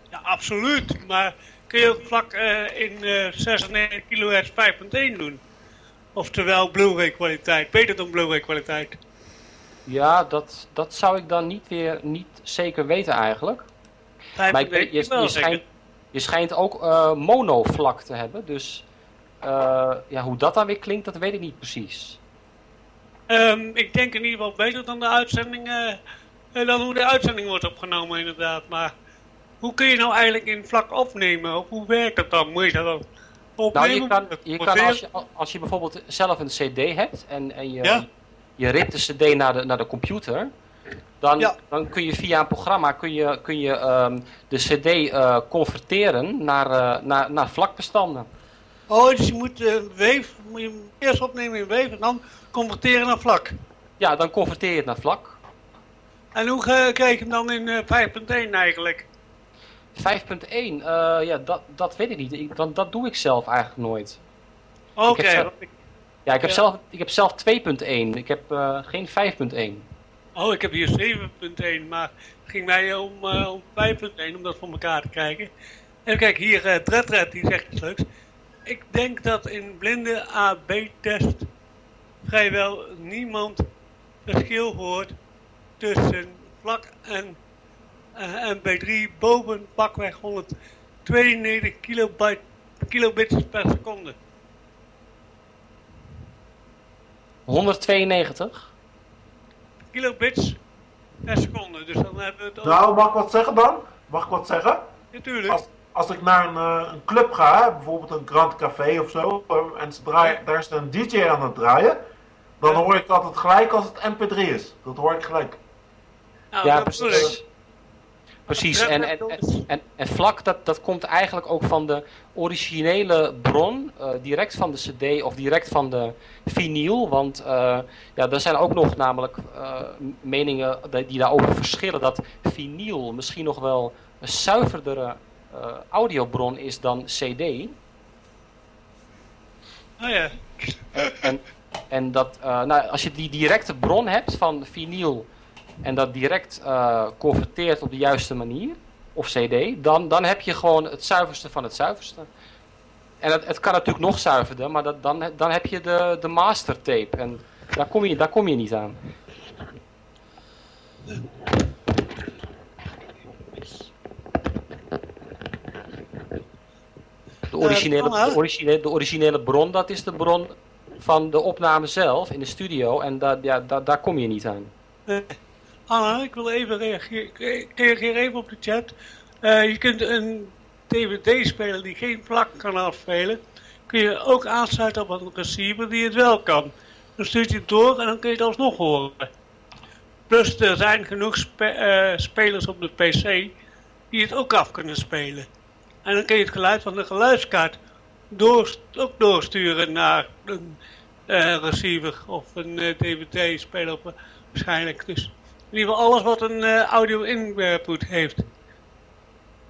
Ja, absoluut. Maar kun je ook vlak in eh 96 kHz 5.1 doen? Oftewel Blu-ray kwaliteit. Beter dan Blu-ray kwaliteit. Ja, dat, dat zou ik dan niet weer niet zeker weten eigenlijk. 5.1 Maar ik je, je, schijnt, je schijnt ook eh mono-vlak te hebben, dus eh, ja, hoe dat dan weer klinkt, dat weet ik niet precies. Ehm, ik denk in ieder geval beter dan de uitzending, eh, eh, dan hoe de uitzending wordt opgenomen inderdaad. Maar hoe kun je nou eigenlijk in vlak opnemen? Of hoe werkt dat dan? Moet je dat dan opnemen? Nou, je kan, je als, je, als je bijvoorbeeld zelf een cd hebt en, en je, Ja. je ript de cd naar de, naar de computer, dan, Ja. dan kun je via een programma kun je, kun je, ehm, de cd eh, converteren naar, eh, naar, naar vlakbestanden. Oh, dus je moet eh Wave, moet je hem eerst opnemen in Wave en dan converteren naar vlak. Ja, dan converteer je het naar vlak. En hoe krijg je hem dan in eh 5.1 eigenlijk? 5.1, eh, ja, dat, dat weet ik niet. Ik, dat, dat doe ik zelf eigenlijk nooit. Oké, Ja, ik heb Ja. zelf, ik heb zelf 2.1. Ik heb eh, geen 5.1. oh, ik heb hier 7.1, maar het ging mij om, eh, om 5.1 om dat voor elkaar te krijgen. En kijk, hier eh Dredred, die zegt iets leuks. Ik denk dat in blinde AB-test vrijwel niemand verschil hoort tussen vlak en eh, MP3 boven pakweg 192 kilobyte, kilobits per seconde. 192? Kilobits per seconde, dus dan hebben we het over... Nou, mag ik wat zeggen dan? Mag ik wat zeggen? Natuurlijk. Als, als ik naar een, eh, een club ga, hè, bijvoorbeeld een Grand Café of zo, eh, en ze draaien, daar is een DJ aan het draaien, dan Ja. hoor ik altijd gelijk als het MP3 is. Dat hoor ik gelijk. Nou, ja, dat bedoel ik. precies. Precies, en, en, en, vlak, dat, dat komt eigenlijk ook van de originele bron, eh, direct van de cd of direct van de vinyl. Want eh, ja, er zijn ook nog namelijk eh, meningen die daarover verschillen dat vinyl misschien nog wel een zuiverdere audiobron is dan cd. Oh ja. En, en dat, nou, als je die directe bron hebt van vinyl en dat direct eh, converteert op de juiste manier, of cd, dan, dan heb je gewoon het zuiverste van het zuiverste. En het, het kan natuurlijk nog zuiverder, maar dat, dan, dan heb je de, de master tape en daar kom, je, daar kom je niet aan. De originele, Anna? de, originele, de originele bron, dat is de bron van de opname zelf in de studio. En daar ja, daar daar kom je niet aan. Anna, ik wil even reageren. Ik reageer even op de chat. Eh, je kunt een DVD-speler die geen vlak kan afspelen, kun je ook aansluiten op een receiver die het wel kan. Dan stuurt je het door en dan kun je het alsnog horen. Plus er zijn genoeg eh, spelers op de PC die het ook af kunnen spelen. En dan kun je het geluid van de geluidskaart ook doorsturen naar een eh, receiver of een DVD-speler waarschijnlijk. Dus in ieder geval alles wat een eh, audio input heeft.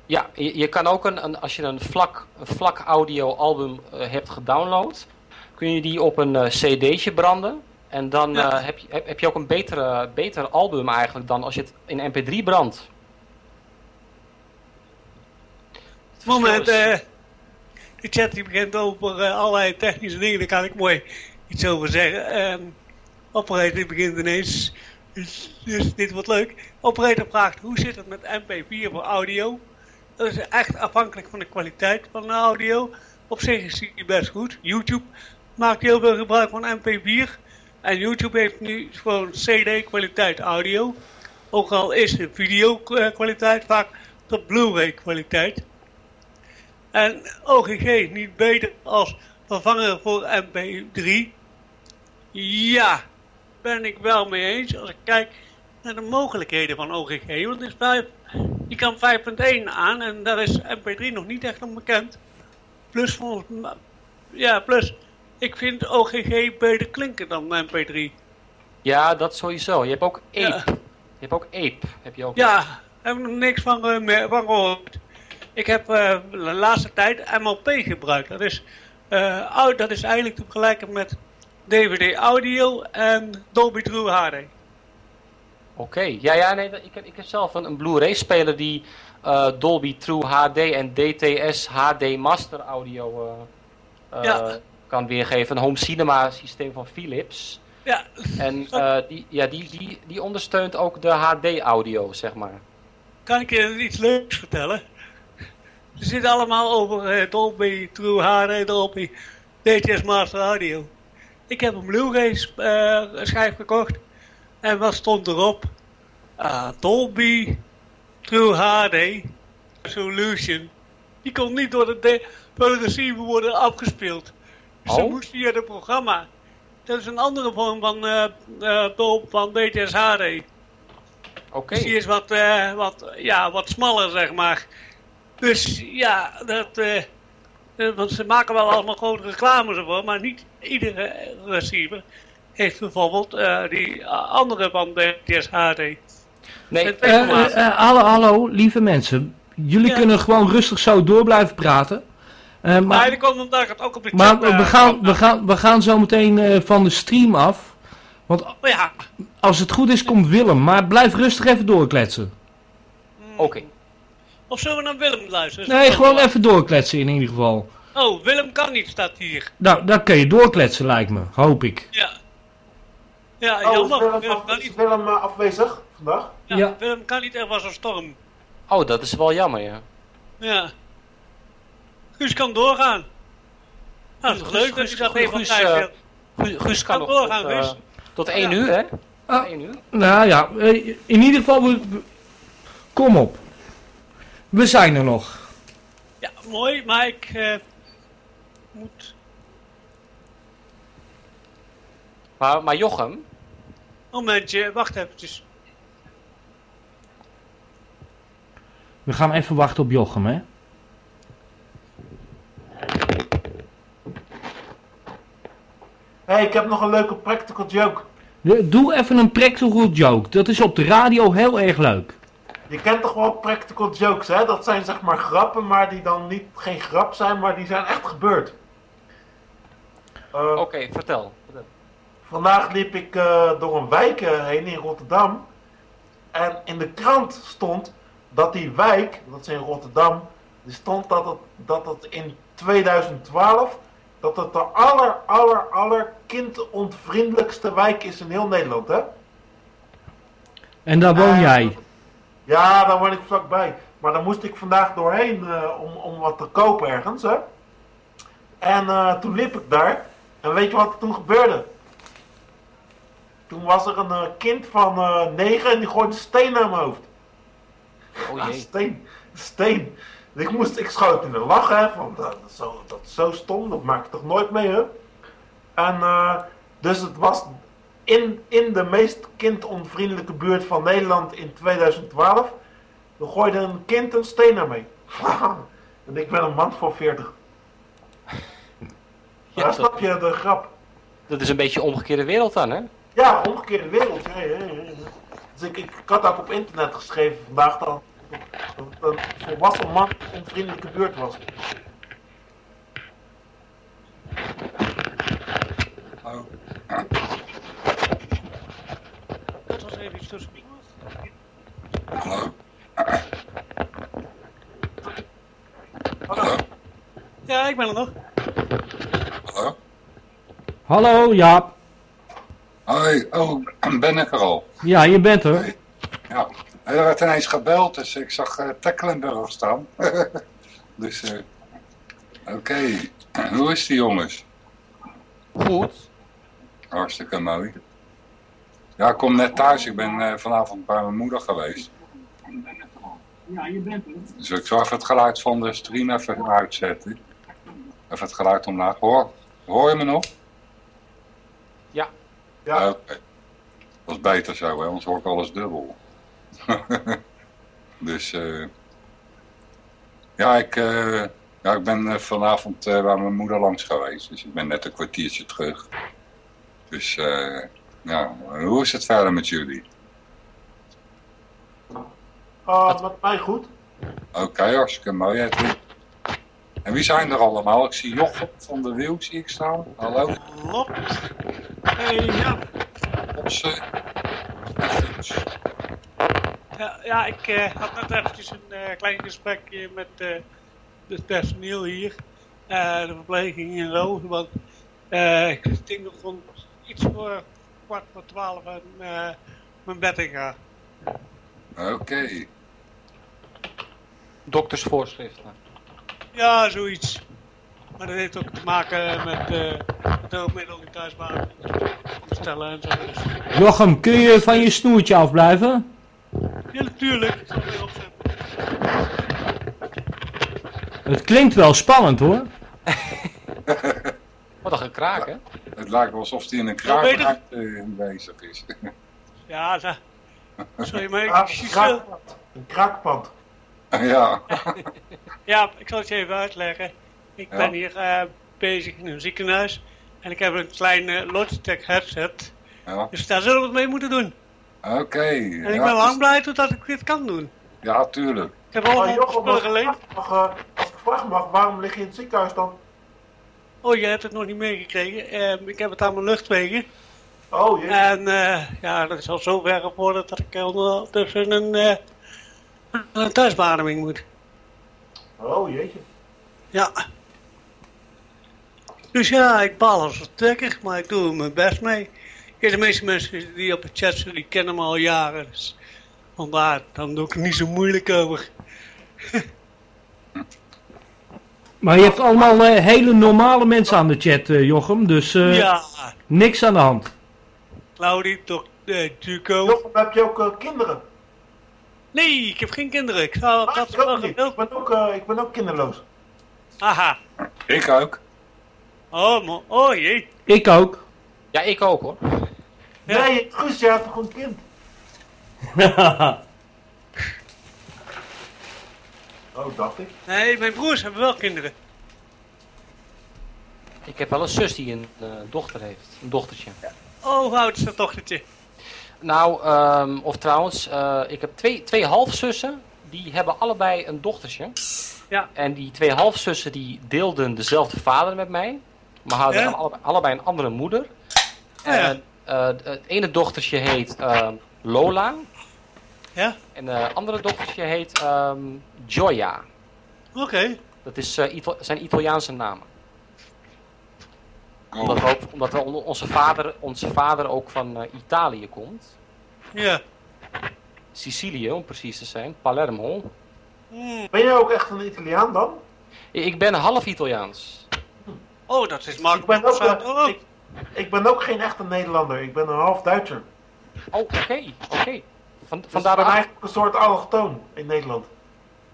Ja, je, je kan ook een, een als je een vlak, een vlak audio album eh, hebt gedownload, kun je die op een eh, cd'tje branden. En dan Ja. heb, je, heb, heb je ook een betere, beter album eigenlijk dan als je het in mp3 brandt. Het Moment, is- de chat die begint over allerlei technische dingen, daar kan ik mooi iets over zeggen. Ehm operator begint ineens, dus, dus dit wordt leuk. Operator vraagt hoe zit het met MP4 voor audio? Dat is echt afhankelijk van de kwaliteit van de audio. Op zich is die best goed. YouTube maakt heel veel gebruik van MP4. En YouTube heeft nu gewoon CD-kwaliteit audio. Ook al is de video-kwaliteit vaak tot Blu-ray kwaliteit. En OGG niet beter als vervanger voor MP3. Ja, ben ik wel mee eens als ik kijk naar de mogelijkheden van OGG. Want is kan 5.1 aan en daar is MP3 nog niet echt onbekend. Plus, volgens ja, plus ik vind OGG beter klinken dan MP3. Ja, dat sowieso. Je hebt ook Ape. Ja. Je hebt ook Ape. Heb je ook Ja, heb ik nog niks van, eh, meer- van gehoord. Ik heb eh, de laatste tijd MLP gebruikt. Dat is, eh, au- dat is eigenlijk te vergelijken met DVD audio en Dolby True HD. Oké, ja, ja, nee, ik heb, ik heb zelf een, een Blu-ray speler die eh, Dolby True HD en DTS HD Master audio eh, eh, Ja. kan weergeven. Een home cinema systeem van Philips. Ja, En [LAUGHS] die, ja, die, die, die ondersteunt ook de HD audio, zeg maar. kan ik je iets leuks vertellen? Ze zitten allemaal over eh, Dolby True HD, Dolby DTS Master Audio. Ik heb een Blu-ray eh, schijf gekocht. En wat stond erop? Ah, Dolby True HD Solution. Die kon niet door de, de- door de receiver worden afgespeeld. Dus dat Oh. moest via het programma. Dat is een andere vorm van, eh, Dolby van DTS HD. Oké, Dus die is wat, eh, wat, ja, wat smaller, zeg maar. Dus ja, dat, want ze maken wel allemaal grote reclames ervoor, maar niet iedere receiver heeft bijvoorbeeld eh, die andere van de DSHD. nee, Eh, eh, eh, hallo, hallo, lieve mensen. Jullie Ja. kunnen gewoon rustig zo door blijven praten. Eh, Maar maar komt het ook op de chat... maar eh, we, gaan, we, gaan, we gaan zo meteen eh, van de stream af. Want Oh ja, als het goed is, komt Willem. Maar blijf rustig even doorkletsen. oké. Of zullen we naar Willem luisteren? Is Nee, gewoon wel- even doorkletsen in ieder geval. Oh, Willem kan niet, staat hier. Nou, dan kun je doorkletsen, lijkt me. Hoop ik. Ja. Ja, Oh, is jammer. Willem, Willem kan niet. Willem eh, afwezig vandaag? Ja, Ja. Willem kan niet, er was een storm. Oh, dat is wel jammer, ja. Ja. Guus kan doorgaan. Nou, dat is Guus- leuk dat Guus- je dat Guus- even Guus, eh. Guus, Guus kan Kan nog tot, doorgaan, eh, Guus. tot 1 Ja. uur, hè? Ah. Tot 1 uur. Nou ja, in ieder geval, we, we- kom op. We zijn er nog. Ja, mooi, maar ik eh, moet... Maar, maar Jochem, Momentje, wacht eventjes. We gaan even wachten op Jochem, hè? Hé, hey, ik heb nog een leuke practical joke. Doe even een practical joke. Dat is op de radio heel erg leuk. Je kent toch wel practical jokes, hè? Dat zijn zeg maar grappen, maar die dan niet geen grap zijn, maar die zijn echt gebeurd. Eh, Oké, vertel. vertel. Vandaag liep ik eh, door een wijk eh, heen in Rotterdam. En in de krant stond dat die wijk, dat is in Rotterdam, er stond dat het, dat het in 2012 dat het de aller, aller, aller kindontvriendelijkste wijk is in heel Nederland, hè? En daar woon jij. Ja, daar woon ik vlakbij. Maar daar moest ik vandaag doorheen eh, om, om wat te kopen ergens, hè? En eh, toen liep ik daar. En weet je wat er toen gebeurde? Toen was er een eh, kind van negen en die gooide een steen naar mijn hoofd. Oh jee. steen. Steen. Dus ik, moest, ik schoot in de lach, hè. Van, dat, is zo, dat is zo stom, dat maak ik toch nooit mee, hè. En eh, dus het was in, in de meest kindonvriendelijke buurt van Nederland in 2012. Er gooide een kind een steen naar mij. [LAUGHS] en ik ben een man van [LAUGHS] 40. Ja, Daar snap dat, je de grap. dat is een beetje omgekeerde wereld dan, hè? Ja, omgekeerde wereld. Ja, ja, ja, ja. Dus ik, ik, ik had ook op internet geschreven vandaag dan dat het een volwassen man een onvriendelijke buurt was. Oh, Hallo. Ja, ik ben er nog. Hallo? Hallo, Jaap. Hoi, oh, [CLEARS THROAT] ben ik er al? Ja, je bent er. Ja, er werd ineens gebeld, dus ik zag uh, Tecklenburg staan. [LAUGHS] dus, eh oké. [CLEARS THROAT] Hoe is die jongens? Goed. Hartstikke mooi. Ja, ik kom net thuis. Ik ben eh, vanavond bij mijn moeder geweest. Ja, je bent er. Dus ik zal even het geluid van de stream even uitzetten. Even het geluid omlaag. Hoor, hoor je me nog? Ja. Ja, Oké. Dat is beter zo, hè? anders hoor ik alles dubbel. [LAUGHS] dus, eh ja, ik, eh, ja, ik ben eh, vanavond eh, bij mijn moeder langs geweest. Dus ik ben net een kwartiertje terug. Dus, eh ja, hoe is het verder met jullie? uh, met mij goed. Oké, hartstikke mooi. Edwin. En wie zijn er allemaal? Ik zie Jochem van de Wiel, zie ik staan. Hallo, Klopt. Hey, ja. Otse. Ja, ja, ik eh, had net eventjes een eh, klein gesprekje met eh het personeel hier. Eh, de verpleging en zo. Want eh, ik denk dat rond iets voor kwart voor twaalf aan eh, mijn bed in ga. Oké, Doktersvoorschriften. Ja, zoiets. Maar dat heeft ook te maken met uh, het hulpmiddel die thuis waren. Stellen en zo. Dus. Jochem, kun je van je snoertje afblijven? Ja, natuurlijk. Ik zal het weer opzetten. Het klinkt wel spannend hoor. [LAUGHS] Wat een gekraak, hè? Het lijkt wel alsof hij in een Ja, weet kraakruimte eh, bezig is. [LAUGHS] Ja, zo. Sorry, maar Ja, ik, een kraakpand. Een kraakpand. [LAUGHS] ja, Ja, ik zal het je even uitleggen. Ik Ja. ben hier eh, bezig in een ziekenhuis. En ik heb een kleine Logitech headset. ja. Dus daar zullen we het mee moeten doen. oké. En ik ja, ben lang dus- blij dat ik dit kan doen. Ja, tuurlijk. Ik heb Jochem, spullen als ik geleend. vraag eh, als ik vragen mag, waarom lig je in het ziekenhuis dan? Oh, je hebt het nog niet meegekregen. Ehm, ik heb het aan mijn luchtwegen. Oh jee. En eh, ja, dat is al zo ver gevorderd dat ik ondertussen een, eh een thuisbeademing moet. Oh jeetje. Ja. Dus ja, ik baal als een stekker, maar ik doe er mijn best mee. Ja, de meeste mensen die op het chat zitten, die kennen me al jaren. Dus vandaar, dan doe ik er niet zo moeilijk over. [LAUGHS] Maar je hebt allemaal eh, hele normale mensen aan de chat, eh, Jochem. Dus eh, ja, niks aan de hand. Claudie, toch, eh, Duco. Jochem, heb je ook kinderen? Nee, ik heb geen kinderen. Ik zou Ah, dat ik, wel ook ik, ben ook, eh, ik ben ook kinderloos. Haha. Ik ook. Oh, mo- oh jee. Ik ook. Ja, ik ook, hoor. Ja. Nee, Guus, jij hebt toch een kind? [LAUGHS] Oh, dacht ik. Nee, mijn broers hebben wel kinderen. Ik heb wel een zus die een eh, dochter heeft. Een dochtertje. Oh, hoe oud is dat dochtertje? Nou, ehm, of trouwens, eh, ik heb twee, twee halfzussen. Die hebben allebei een dochtertje. Ja. En die twee halfzussen die deelden dezelfde vader met mij. Maar hadden Ja? alle- allebei een andere moeder. Ja, ja. En eh, het ene dochtertje heet ehm, Lola. Ja? En het andere dochtertje heet ehm, Gioia. Oké. Dat is, eh, Ital- zijn Italiaanse namen. Oh, Omdat, we ook, omdat we onze, vader, onze vader ook van eh, Italië komt. Ja. Sicilië, om precies te zijn. Palermo. Hmm. Ben jij ook echt een Italiaan dan? Ik ben half Italiaans. Oh, dat is Ik makkelijk. ben ook, eh, Oh, ik, ik ben ook geen echte Nederlander. Ik ben een half Duitser. Oh, oké, oké. Van, Dus vandaar dat... eigenlijk een soort allochtoon in Nederland.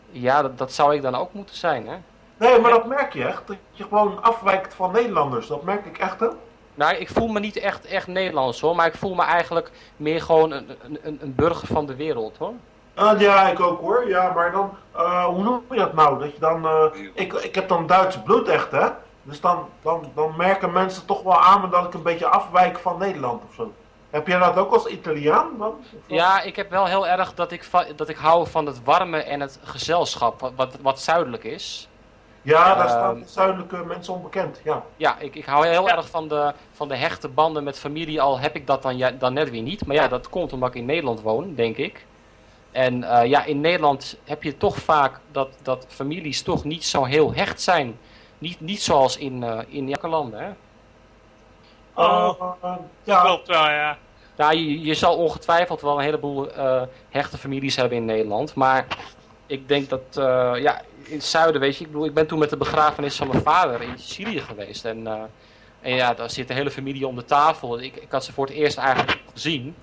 Ja, dat, dat zou ik dan ook moeten zijn, hè? Nee, maar dat merk je echt. Dat je gewoon afwijkt van Nederlanders. Dat merk ik echt, hè? Nou, ik voel me niet echt, echt Nederlands, hoor. Maar ik voel me eigenlijk meer gewoon een, een, een- een burger van de wereld, hoor. Ah, ja, ik ook hoor. Ja, maar dan, eh, hoe noem je dat nou? Dat je dan, eh, ik, ik heb dan Duits bloed echt, hè? Dus dan, dan, dan merken mensen toch wel aan me dat ik een beetje afwijk van Nederland of zo. Heb jij dat ook als Italiaan dan? Ja, ik heb wel heel erg dat ik, dat ik hou van het warme en het gezelschap, wat, wat, wat zuidelijk is. Ja, daar Ehm. staan de zuidelijke mensen onbekend, ja. Ja, ik, ik hou heel erg van de, van de hechte banden met familie, al heb ik dat dan, ja, dan net weer niet. Maar ja, dat komt omdat ik in Nederland woon, denk ik. En eh, ja, in Nederland heb je toch vaak dat, dat families toch niet zo heel hecht zijn. Niet, niet zoals in, eh in landen, hè. Oh. Ja, klopt wel, ja. Ja, je, je zal ongetwijfeld wel een heleboel eh, hechte families hebben in Nederland. Maar ik denk dat, eh, ja, in het zuiden, weet je, ik bedoel, ik ben toen met de begrafenis van mijn vader in Sicilië geweest. En, eh, en ja, daar zit de hele familie om de tafel. Ik, ik had ze voor het eerst eigenlijk gezien.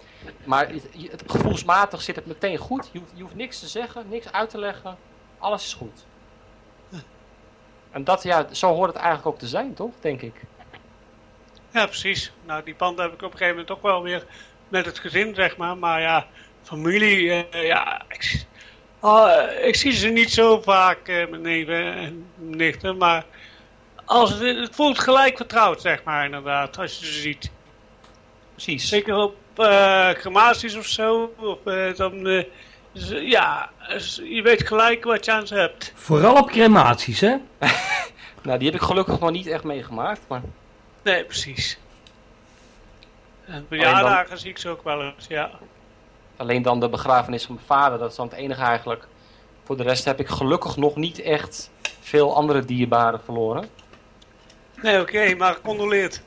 Maar het, het, gevoelsmatig zit het meteen goed. Je hoeft, je hoeft niks te zeggen, niks uit te leggen. Alles is goed. En dat, ja, zo hoort het eigenlijk ook te zijn, toch? Denk ik. Ja, precies. Nou, die pand heb ik op een gegeven moment ook wel weer met het gezin, zeg maar. Maar ja, familie, eh, ja, ik, oh, ik zie ze niet zo vaak, eh, mijn neven en nichten. Maar als het, het voelt gelijk vertrouwd, zeg maar, inderdaad, als je ze ziet. Precies. Zeker op eh crematies of zo. Of, eh, dan, eh, ja, je weet gelijk wat je aan ze hebt. Vooral op crematies, hè? [LAUGHS] Nou, die heb ik gelukkig nog niet echt meegemaakt. Maar Nee, precies. En dan- verjaardagen zie ik ze ook wel eens, ja. Alleen dan de begrafenis van mijn vader, dat is dan het enige eigenlijk. Voor de rest heb ik gelukkig nog niet echt veel andere dierbaren verloren. Nee, oké, maar gecondoleerd.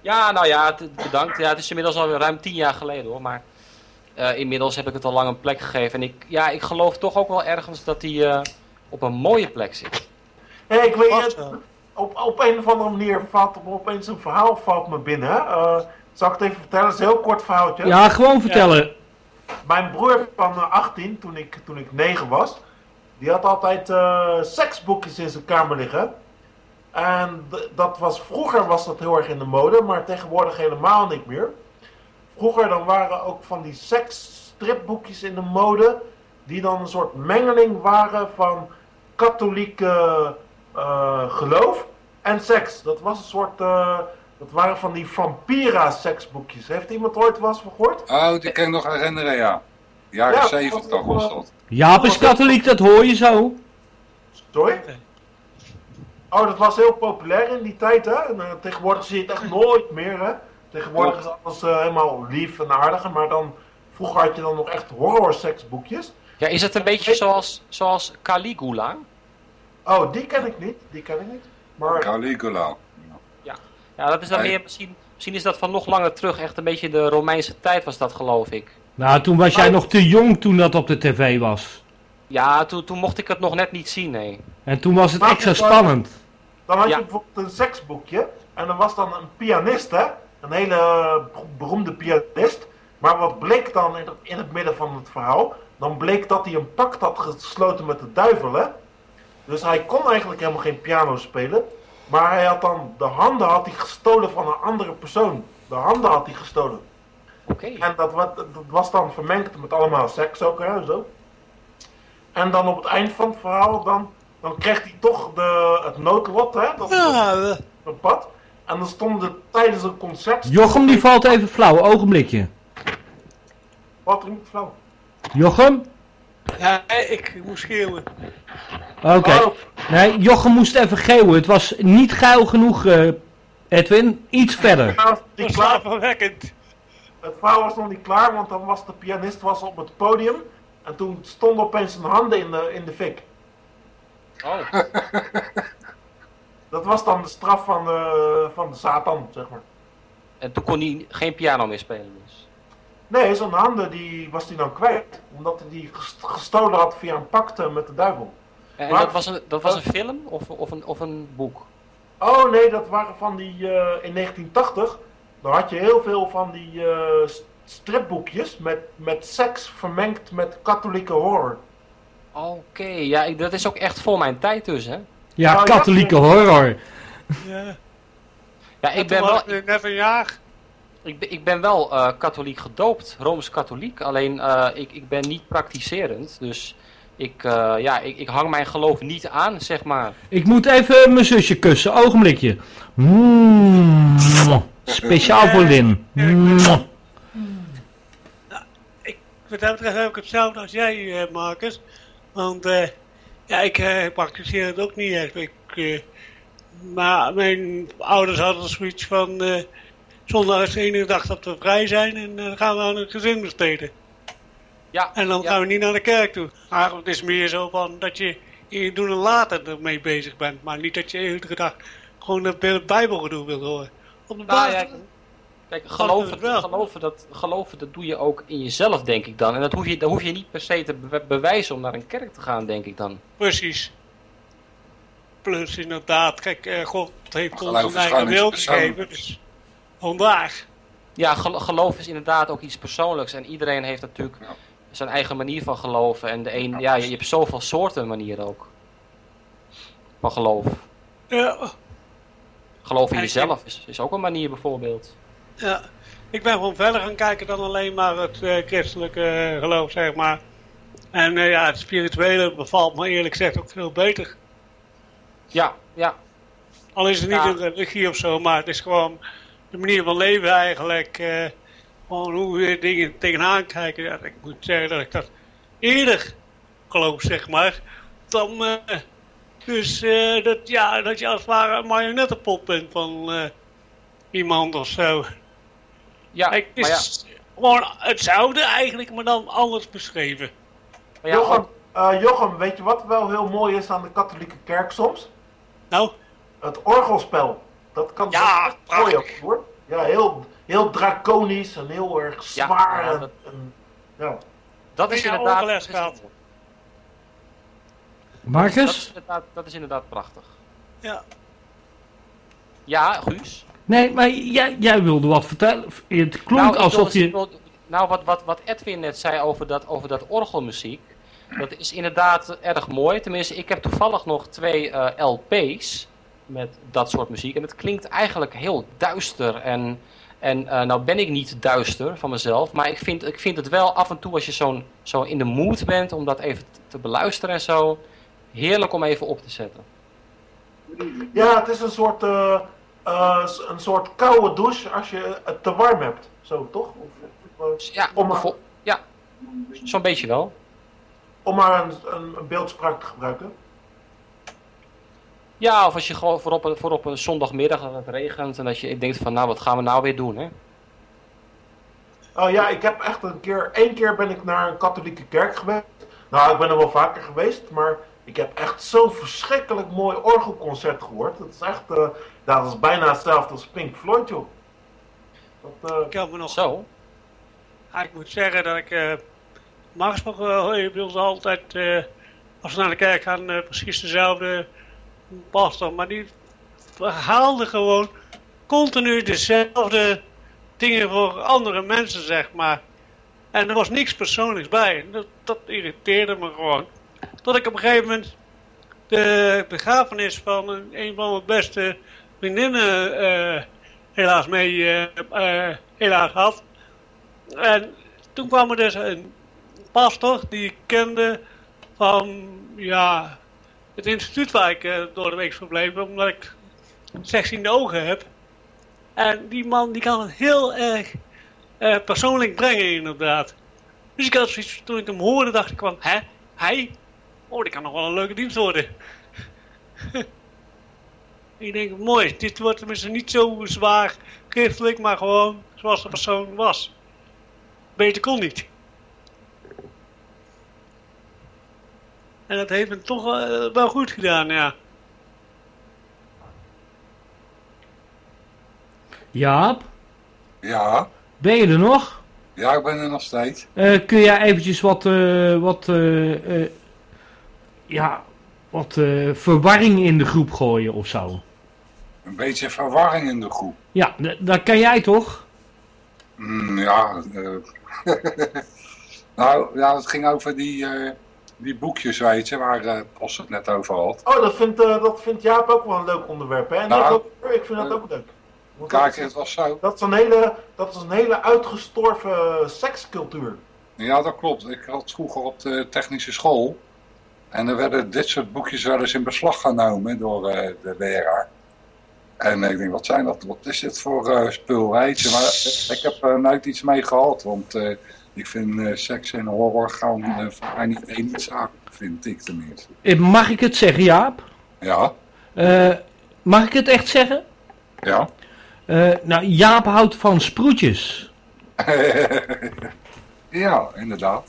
Ja, nou ja, bedankt. Ja, het is inmiddels alweer ruim tien jaar geleden hoor. Maar eh, inmiddels heb ik het al lang een plek gegeven. En ik, ja, ik geloof toch ook wel ergens dat hij eh, op een mooie plek zit. Hey, ik weet het. Op, op een of andere manier valt er opeens een verhaal valt me binnen. Eh, zal ik het even vertellen? Het is een heel kort verhaaltje. Ja, gewoon vertellen. Mijn broer van eh, 18, toen ik, toen ik 9 was, die had altijd eh, seksboekjes in zijn kamer liggen. En dat was, vroeger was dat heel erg in de mode, maar tegenwoordig helemaal niet meer. Vroeger dan waren ook van die seksstripboekjes in de mode, die dan een soort mengeling waren van katholieke eh, geloof en seks. Dat was een soort, eh, dat waren van die vampira seksboekjes. Heeft iemand ooit eens van gehoord? Oh, die kan ik nog herinneren, ja. Jaren Ja, 70 was dat. Jaap is katholiek, dat hoor je zo. Sorry? Oh, dat was heel populair in die tijd, hè? En, eh, tegenwoordig zie je het echt nooit meer, hè? Tegenwoordig is alles eh, helemaal lief en aardig, maar dan... Vroeger had je dan nog echt horror-seksboekjes. Ja, is het een beetje zoals, zoals Caligula? Oh, die ken ik niet. Die ken ik niet. Maar Caligula. Ja, dat is dan meer, misschien, misschien is dat van nog langer terug. Echt een beetje de Romeinse tijd was dat, geloof ik. Nou, toen was jij nog te jong toen dat op de tv was. Ja, toen, toen mocht ik het nog net niet zien, nee. En toen was het Maar- extra spannend. dan had Ja. je bijvoorbeeld een seksboekje. En er was dan een pianist, hè? Een hele beroemde pianist. Maar wat bleek dan in het, in het midden van het verhaal? Dan bleek dat hij een pact had gesloten met de duivel, hè? Dus hij kon eigenlijk helemaal geen piano spelen. Maar hij had dan de handen had hij gestolen van een andere persoon. De handen had hij gestolen. Oké. En dat, wa- dat was dan vermengd met allemaal seks ook, hè, zo. En dan op het eind van het verhaal, dan, dan kreeg hij toch de, het noodlot, hè? Dat, Ja, dat pad. En dan stonden er tijdens een concert... Jochem die valt even flauw, ogenblikje. Wat flauw? Jochem? Ja, ik moest schreeuwen. Oké. Oh, Nee, Jochem moest even geeuwen. Het was niet geil genoeg, eh, Edwin. Iets verder. klaar. slaapverwekkend. Het verhaal was nog niet klaar, want dan was de pianist was op het podium. En toen stonden opeens zijn handen in de, in de fik. Oh, Dat was dan de straf van de, van de Satan, zeg maar. en toen kon hij geen piano meer spelen dus. Nee, zijn handen die was hij dan kwijt. Omdat hij die gest- gestolen had via een pakte met de duivel. En Maar- dat was een, dat was een film of, of, een, of een boek? Oh nee, dat waren van die. eh, in 1980. Dan had je heel veel van die eh, st- stripboekjes. Met, met seks vermengd met katholieke horror. Oké, ja, ik- dat is ook echt voor mijn tijd dus, hè? Ja, Nou, ja. katholieke horror. Ja. Ja, ik ben wel, ik net een jaar. Ik ben, ik ben wel eh, katholiek gedoopt, Rooms-katholiek. Alleen eh, ik, ik ben niet praktiserend, dus ik, eh, ja, ik, ik hang mijn geloof niet aan, zeg maar. Ik moet even mijn zusje kussen, ogenblikje. Mm, speciaal voor Lin. Mm. Wat dat betreft heb ik hetzelfde als jij, Marcus. Want eh, ja, ik eh, praktiseer het ook niet echt. Ik, eh, maar mijn ouders hadden zoiets van... eh, zondag is de enige dag dat we vrij zijn en eh, dan gaan we aan het gezin besteden. Ja, En dan ja, gaan we niet naar de kerk toe. Maar het is meer zo van dat je in je doen en laten ermee bezig bent. Maar niet dat je iedere dag gewoon het Bijbelgedoe wil horen. Op de Nou, basis... ja, Kijk, geloven, wel. geloven, dat, geloven, dat doe je ook in jezelf, denk ik dan. En dat hoef je, dat hoef je niet per se te be- bewijzen om naar een kerk te gaan, denk ik dan. Precies. Plus inderdaad, kijk, eh, God heeft ons een eigen wil gegeven, dus vandaag. Ja, gel- geloof is inderdaad ook iets persoonlijks. En iedereen heeft natuurlijk Ja. zijn eigen manier van geloven. En de een, ja, je hebt zoveel soorten manieren ook. Van geloof. Ja, Geloof in En ik jezelf is, is ook een manier bijvoorbeeld. ja. Ik ben gewoon verder gaan kijken dan alleen maar het eh, christelijke eh, geloof, zeg maar. En eh, ja, het spirituele bevalt me eerlijk gezegd ook veel beter. Ja, ja. Al is het niet Ja. een religie of zo, maar het is gewoon de manier van leven eigenlijk. eh, gewoon hoe we dingen tegenaan kijken. Ja, ik moet zeggen dat ik dat eerder geloof, zeg maar. Dan, eh, dus eh, dat, ja, dat je als het ware een marionettenpop bent van eh, iemand of zo. Ja, het maar ja, is gewoon hetzelfde eigenlijk, maar dan anders beschreven. maar ja, Jochem, eh, Jochem, weet je wat wel heel mooi is aan de katholieke kerk soms? Nou, Het orgelspel. Dat kan Ja, dat is mooi prachtig. ook, hoor. Ja, heel, heel draconisch en heel erg zwaar. ja, en- dat- en- ja. dat is inderdaad... Dat is, Marcus? inderdaad, dat is inderdaad prachtig. ja. Ja, Guus? Nee, maar jij, jij wilde wat vertellen. Het klonk Nou, alsof je... nou, wat, wat, wat Edwin net zei over dat, over dat orgelmuziek, dat is inderdaad erg mooi. Tenminste, ik heb toevallig nog twee eh, LP's met dat soort muziek. En het klinkt eigenlijk heel duister. En, en eh, nou ben ik niet duister van mezelf, maar ik vind, ik vind het wel af en toe als je zo'n zo in de mood bent om dat even te- te beluisteren en zo, heerlijk om even op te zetten. ja, het is een soort, eh, eh, een soort koude douche als je het te warm hebt. Zo, toch? Of, ja, Om maar- ja zo'n beetje wel. om maar een, een beeldspraak te gebruiken. Ja, of als je gewoon voor op een, voor op een zondagmiddag dat het regent en dat je denkt van nou wat gaan we nou weer doen hè. Oh ja, ik heb echt een keer, één keer ben ik naar een katholieke kerk geweest. Nou, ik ben er wel vaker geweest, maar ik heb echt zo'n verschrikkelijk mooi orgelconcert gehoord. Dat is echt, eh, dat is bijna hetzelfde als Pink Floyd, joh. Dat, eh, Ik kan me nog Zo. Ja, ik moet zeggen dat ik. eh normaal gesproken hoor je bij ons altijd. eh, als we naar de kerk gaan, eh, precies dezelfde pastor. Maar die verhaalde gewoon continu dezelfde dingen voor andere mensen, zeg maar. En er was niks persoonlijks bij. Dat, irriteerde me gewoon. Tot ik op een gegeven moment de begrafenis van een, een van mijn beste vriendinnen eh, helaas mee eh, eh, helaas had. En toen kwam er dus een pastor die ik kende van, ja, het instituut waar ik eh, door de week verbleef, omdat ik slechtziende ogen heb. En die man die kan het heel erg eh, persoonlijk brengen inderdaad. Dus ik had toen ik hem hoorde, dacht ik van, hè, hij? Oh, die kan nog wel een leuke dienst worden. [LAUGHS] ik denk, mooi, dit wordt tenminste niet zo zwaar christelijk, maar gewoon zoals de persoon was. Beter kon niet. En dat heeft hem toch eh, wel goed gedaan, ja. Jaap, Ja, ben je er nog? ja, ik ben er nog steeds. Eh, kun jij eventjes wat, eh, wat, eh, eh, ja, wat eh, verwarring in de groep gooien of zo? Een beetje verwarring in de groep. Ja, dat kan jij toch? Mm, ja, eh, [LAUGHS] nou, ja, het ging over die, eh, die boekjes, weet je, waar eh Post het net over had. Oh, dat vindt, eh, dat vindt Jaap ook wel een leuk onderwerp, hè? En Nou, ik, ook, ik vind dat ook leuk. Want dat Kijk, is- het was zo. Dat is een hele, dat is een hele uitgestorven sekscultuur. Ja, dat klopt. Ik had vroeger op de technische school. En er werden dit soort boekjes wel eens in beslag genomen door eh, de leraar. En ik denk, wat zijn dat? Wat is dit voor eh spul, weet je? Maar ik, heb er nooit iets mee gehad. Want eh, ik vind eh, seks en horror gaan eh, voor mij niet één iets aan, vind ik tenminste. Eh, Mag ik het zeggen, Jaap? Ja, Eh, mag ik het echt zeggen? ja. Eh, nou, Jaap houdt van sproetjes. [LAUGHS] ja, inderdaad.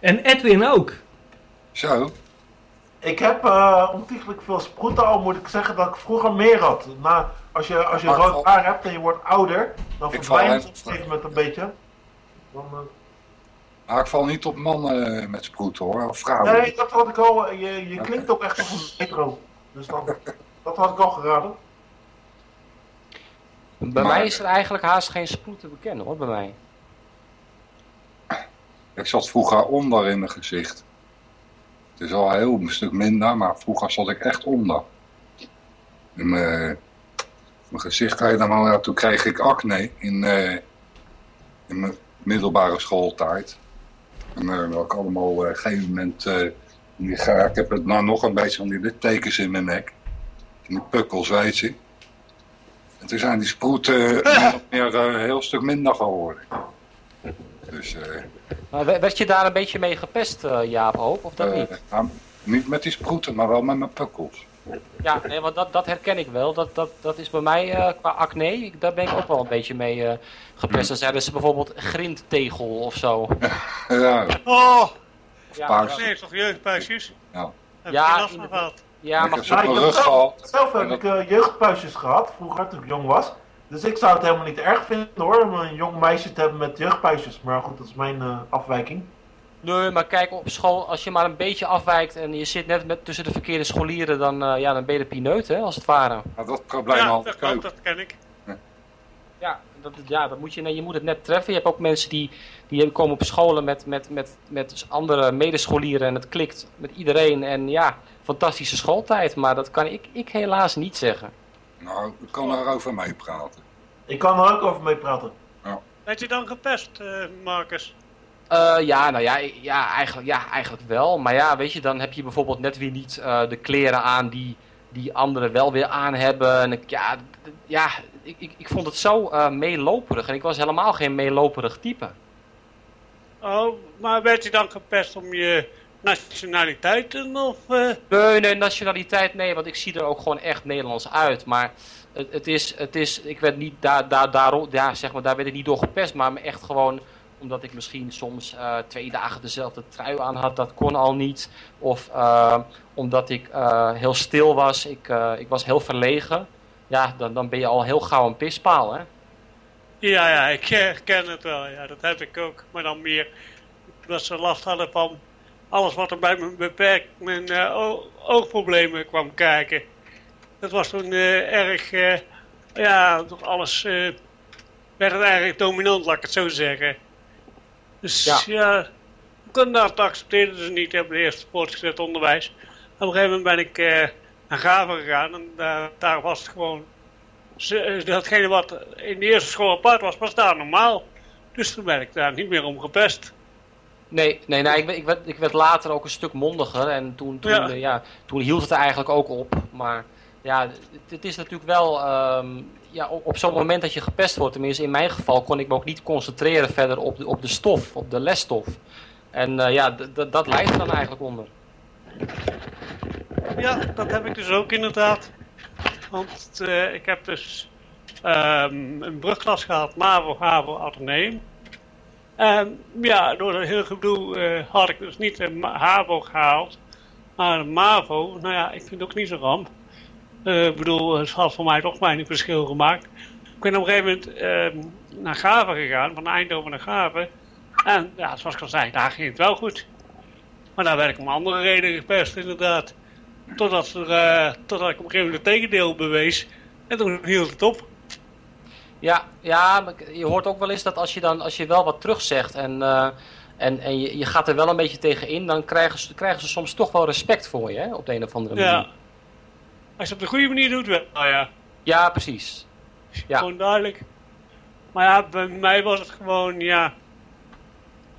En Edwin ook. Zo. Ik heb uh, ontiegelijk veel sproeten, al moet ik zeggen dat ik vroeger meer had. Na, als je, als je Maar rood haar hebt en je wordt ouder, dan verdwijnt het op een gegeven moment een beetje. Dan, eh, Maar ik val niet op mannen eh, met sproeten hoor, of vrouwen. nee, dat had ik al. eh, Je, je klinkt ook echt als een metro. Dus dan, dat had ik al geraden. Bij Maar- mij is er eigenlijk haast geen sproet te bekennen hoor, bij mij. Ik zat vroeger onder in mijn gezicht. Het is al een heel stuk minder, maar vroeger zat ik echt onder. In mijn, mijn gezicht helemaal, ja, toen kreeg ik acne in, eh, in mijn middelbare schooltijd. En uh, dat ik allemaal eh, op een gegeven moment, eh, ik heb het nou nog een beetje van die littekens in mijn nek. Die pukkels, weet je. En toen zijn die sproeten [LAUGHS] meer eh, een heel stuk minder geworden. Dus, eh Maar we- werd je daar een beetje mee gepest, eh, Jaap Hoop, of dat eh, niet? nou, niet met die sproeten, maar wel met mijn pukkels. Ja, nee, want dat, dat herken ik wel. Dat, dat, dat is bij mij eh, qua acne, daar ben ik ook wel een beetje mee eh, gepest. Dan zeiden ze bijvoorbeeld grindtegel of zo. [LAUGHS] Ja, Oh, Ja, Paars. nee, toch jeugdpuisjes? Ja. Heb Ja, je last van gehad? ja ik maar heb zo'n ik rug heb gehad. Zelf heb ik eh, jeugdpuisjes gehad, vroeger toen ik jong was. Dus ik zou het helemaal niet erg vinden hoor, om een jong meisje te hebben met jeugdpuisjes. Maar goed, dat is mijn eh, afwijking. Nee, maar kijk op school, als je maar een beetje afwijkt en je zit net met, tussen de verkeerde scholieren, dan, eh, ja, dan ben je de pineut, hè, als het ware. Maar dat probleem Ja, dat dat ken ik. Ja, dat, ja dat moet je, nee, je moet het net treffen. Je hebt ook mensen die, die komen op scholen met, met, met, met andere medescholieren en het klikt met iedereen. En ja, fantastische schooltijd, maar dat kan ik, ik helaas niet zeggen. Nou, ik kan erover meepraten. Ik kan er ook over mee praten. Werd je dan gepest, eh, Marcus? Eh, ja, nou ja, ja, eigenlijk, ja, eigenlijk wel. Maar ja, weet je, dan heb je bijvoorbeeld net weer niet eh, de kleren aan die, die anderen wel weer aan hebben. En ik, ja, ja ik, ik, ik vond het zo eh, meeloperig. En ik was helemaal geen meeloperig type. Oh, maar werd je dan gepest om je nationaliteiten of... Nee, nee, nationaliteit nee, want ik zie er ook gewoon echt Nederlands uit. Maar het, het, is, het is, ik werd niet daar, daar, daarom, ja, zeg maar, daar werd ik niet door gepest, maar echt gewoon omdat ik misschien soms eh, twee dagen dezelfde trui aan had, dat kon al niet. Of eh, omdat ik eh, heel stil was, ik, ik was heel verlegen. Ja, dan, dan ben je al heel gauw een pispaal, hè. Ja, ja, ik herken het wel. Ja, dat heb ik ook. Maar dan meer dat ze last hadden van alles wat er bij mijn beperkt, mijn oogproblemen kwam kijken. Dat was toen erg, ja, toch alles werd het eigenlijk dominant, laat ik het zo zeggen. Dus Ja. ja, dat accepteerden ze niet. Ik heb de eerste voortgezet onderwijs. Op een gegeven moment ben ik eh, naar Graven gegaan en daar, daar was het gewoon ze- datgene wat in de eerste school apart was, was daar normaal. Dus toen ben ik daar niet meer om gepest. Nee, nee, nee ik, werd- ik, werd, ik werd later ook een stuk mondiger en toen, toen, Ja. toen hield het er eigenlijk ook op. Maar ja, het, het is natuurlijk wel, ehm, ja, op, zo'n moment dat je gepest wordt, tenminste in mijn geval, kon ik me ook niet concentreren verder op de, op de stof, op de lesstof. En eh, ja, dat er dan eigenlijk onder. Ja, dat heb ik dus ook inderdaad. Want eh, ik heb dus ehm, een brugklas gehad, MAVO, HAVO, Atheneum. En ja, door dat hele gedoe eh, had ik dus niet een HAVO gehaald. Maar MAVO, nou ja, ik vind het ook niet zo ramp. Eh, Ik bedoel, het had voor mij toch weinig verschil gemaakt. Ik ben op een gegeven moment ehm, naar Gaven gegaan, van Eindhoven naar Gaven. En ja, zoals ik al zei, daar ging het wel goed. Maar daar werd ik om andere redenen gepest, inderdaad. Totdat, er, eh, totdat ik op een gegeven moment het tegendeel bewees. En toen hield het op. Ja, ja, maar je hoort ook wel eens dat als je dan als je wel wat terugzegt en, eh, en, en je, je gaat er wel een beetje tegen in, dan krijgen ze, krijgen ze soms toch wel respect voor je, hè, op de een of andere manier. Ja. Als je het op de goede manier doet, wel. Nou ja, Ja, precies. Ja. gewoon duidelijk. Maar ja, bij mij was het gewoon, ja...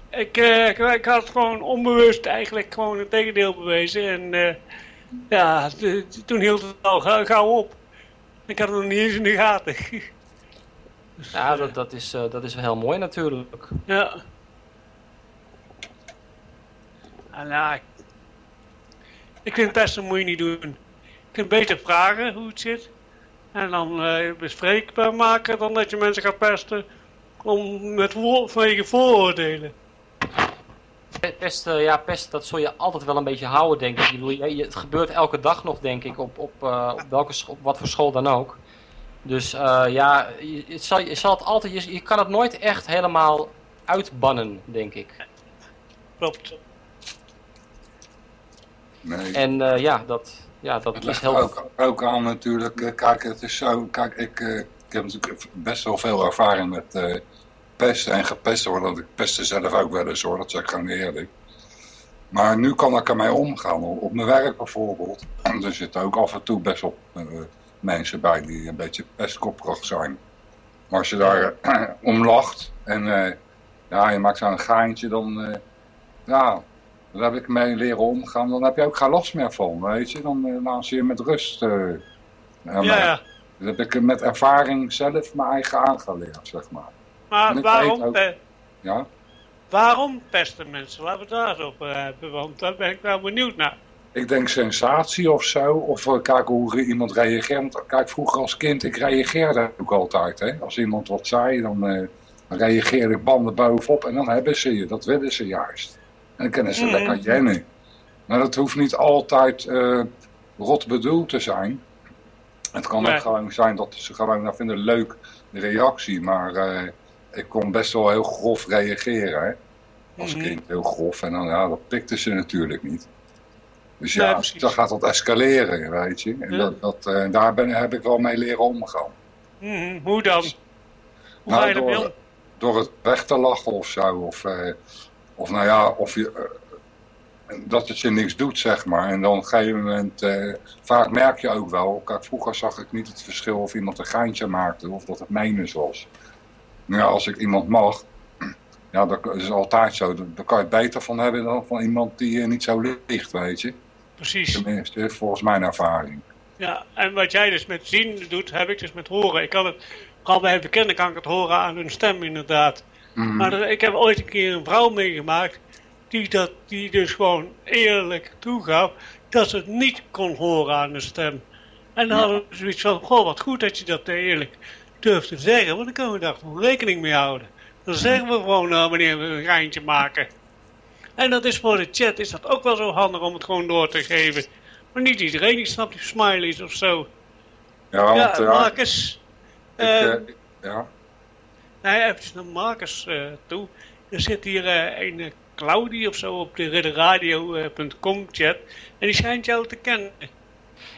Ik, eh, ik, ik had het gewoon onbewust eigenlijk gewoon het tegendeel bewezen. En eh, ja, toen hield het al gauw, gauw op. Ik had het nog niet eens in de gaten. [LAUGHS] Ja, dat, dat, is, eh, dat is wel heel mooi natuurlijk. Ja. En ja, ik, ik vind pesten moet je niet doen. Je kunt beter vragen hoe het zit. En dan eh, bespreekbaar maken dan dat je mensen gaat pesten om met vanwege vooroordelen. Pe- Pest, eh, ja, pest, dat zul je altijd wel een beetje houden, denk ik. Je, het gebeurt elke dag nog, denk ik, op, op, eh, op, welke op wat voor school dan ook. Dus eh, ja, je, het zal, je, zal het altijd, je, je kan het nooit echt helemaal uitbannen, denk ik. Klopt. Nee. En eh, ja, dat, ja, dat is ligt heel... ook, ook aan natuurlijk, eh, kijk het is zo, kijk ik, eh, ik heb natuurlijk best wel veel ervaring met eh, pesten en gepest worden, want ik pestte zelf ook wel eens hoor, dat zeg ik gewoon eerlijk. Maar nu kan ik ermee omgaan, op mijn werk bijvoorbeeld. [CLEARS THROAT] Er zitten ook af en toe best wel mensen bij die een beetje pestkoppig zijn. Maar als je daar [CLEARS THROAT] om lacht en ja, je maakt zo'n geintje, dan, ja, daar heb ik mee leren omgaan. Dan heb je ook geen last meer van, weet je. Dan uh, laat ze je met rust. eh, Ja, ja. Dat heb ik met ervaring zelf mijn eigen aangeleerd, zeg maar. Maar waarom, ook- pe- Ja? waarom pesten mensen? Laten we het daar eens over hebben, want daar ben ik wel benieuwd naar. Ik denk sensatie of zo. Of uh, kijken hoe iemand reageert. Kijk, vroeger als kind, ik reageerde ook altijd. Hè. Als iemand wat zei, dan, eh, dan reageerde ik banden bovenop. En dan hebben ze je. Dat willen ze juist. En dan kunnen ze Mhm. lekker jennen. Maar dat hoeft niet altijd eh, rot bedoeld te zijn. Het kan Nee. ook gewoon zijn dat ze gewoon nou, vinden leuk de reactie. Maar eh, ik kon best wel heel grof reageren. Hè. Als Mhm. kind heel grof. En dan, ja, dat pikte ze natuurlijk niet. Dus ja, dan gaat dat escaleren, weet je. En Ja. dat, dat, eh, daar ben, heb ik wel mee leren omgaan. Mhm, Hoe dan? Hoe Nou, ga je door, door het weg te lachen of zo. Of, of nou ja, of je, eh, dat het je niks doet, zeg maar. En dan op een gegeven moment, eh, vaak merk je ook wel. Kijk, vroeger zag ik niet het verschil of iemand een geintje maakte of dat het menens was. Nou ja, als ik iemand mag, [CLEARS THROAT] ja, dat is altijd zo. Daar kan je het beter van hebben dan van iemand die eh, niet zo liegt, weet je. Precies. Tenminste, volgens mijn ervaring. Ja, en wat jij dus met zien doet, heb ik dus met horen. Ik kan het, vooral bij bekenden kan ik het horen aan hun stem inderdaad. Mhm. Maar er- ik heb ooit een keer een vrouw meegemaakt, die, dat, die dus gewoon eerlijk toegaf dat ze het niet kon horen aan de stem. En dan Ja. hadden we zoiets van, goh, wat goed dat je dat eerlijk durft te zeggen, want dan kunnen we daar gewoon rekening mee houden. Dan zeggen we gewoon nou, wanneer we een geintje maken. En dat is voor de chat, is dat ook wel zo handig om het gewoon door te geven. Maar niet iedereen die snapt die smileys of zo. Ja, want Ja, ja, Marcus. ik, eh, eh, ja. Naar Marcus eh, toe. Er zit hier eh, een eh, Claudie of zo op de ridderradio.com chat. En die schijnt jou te kennen.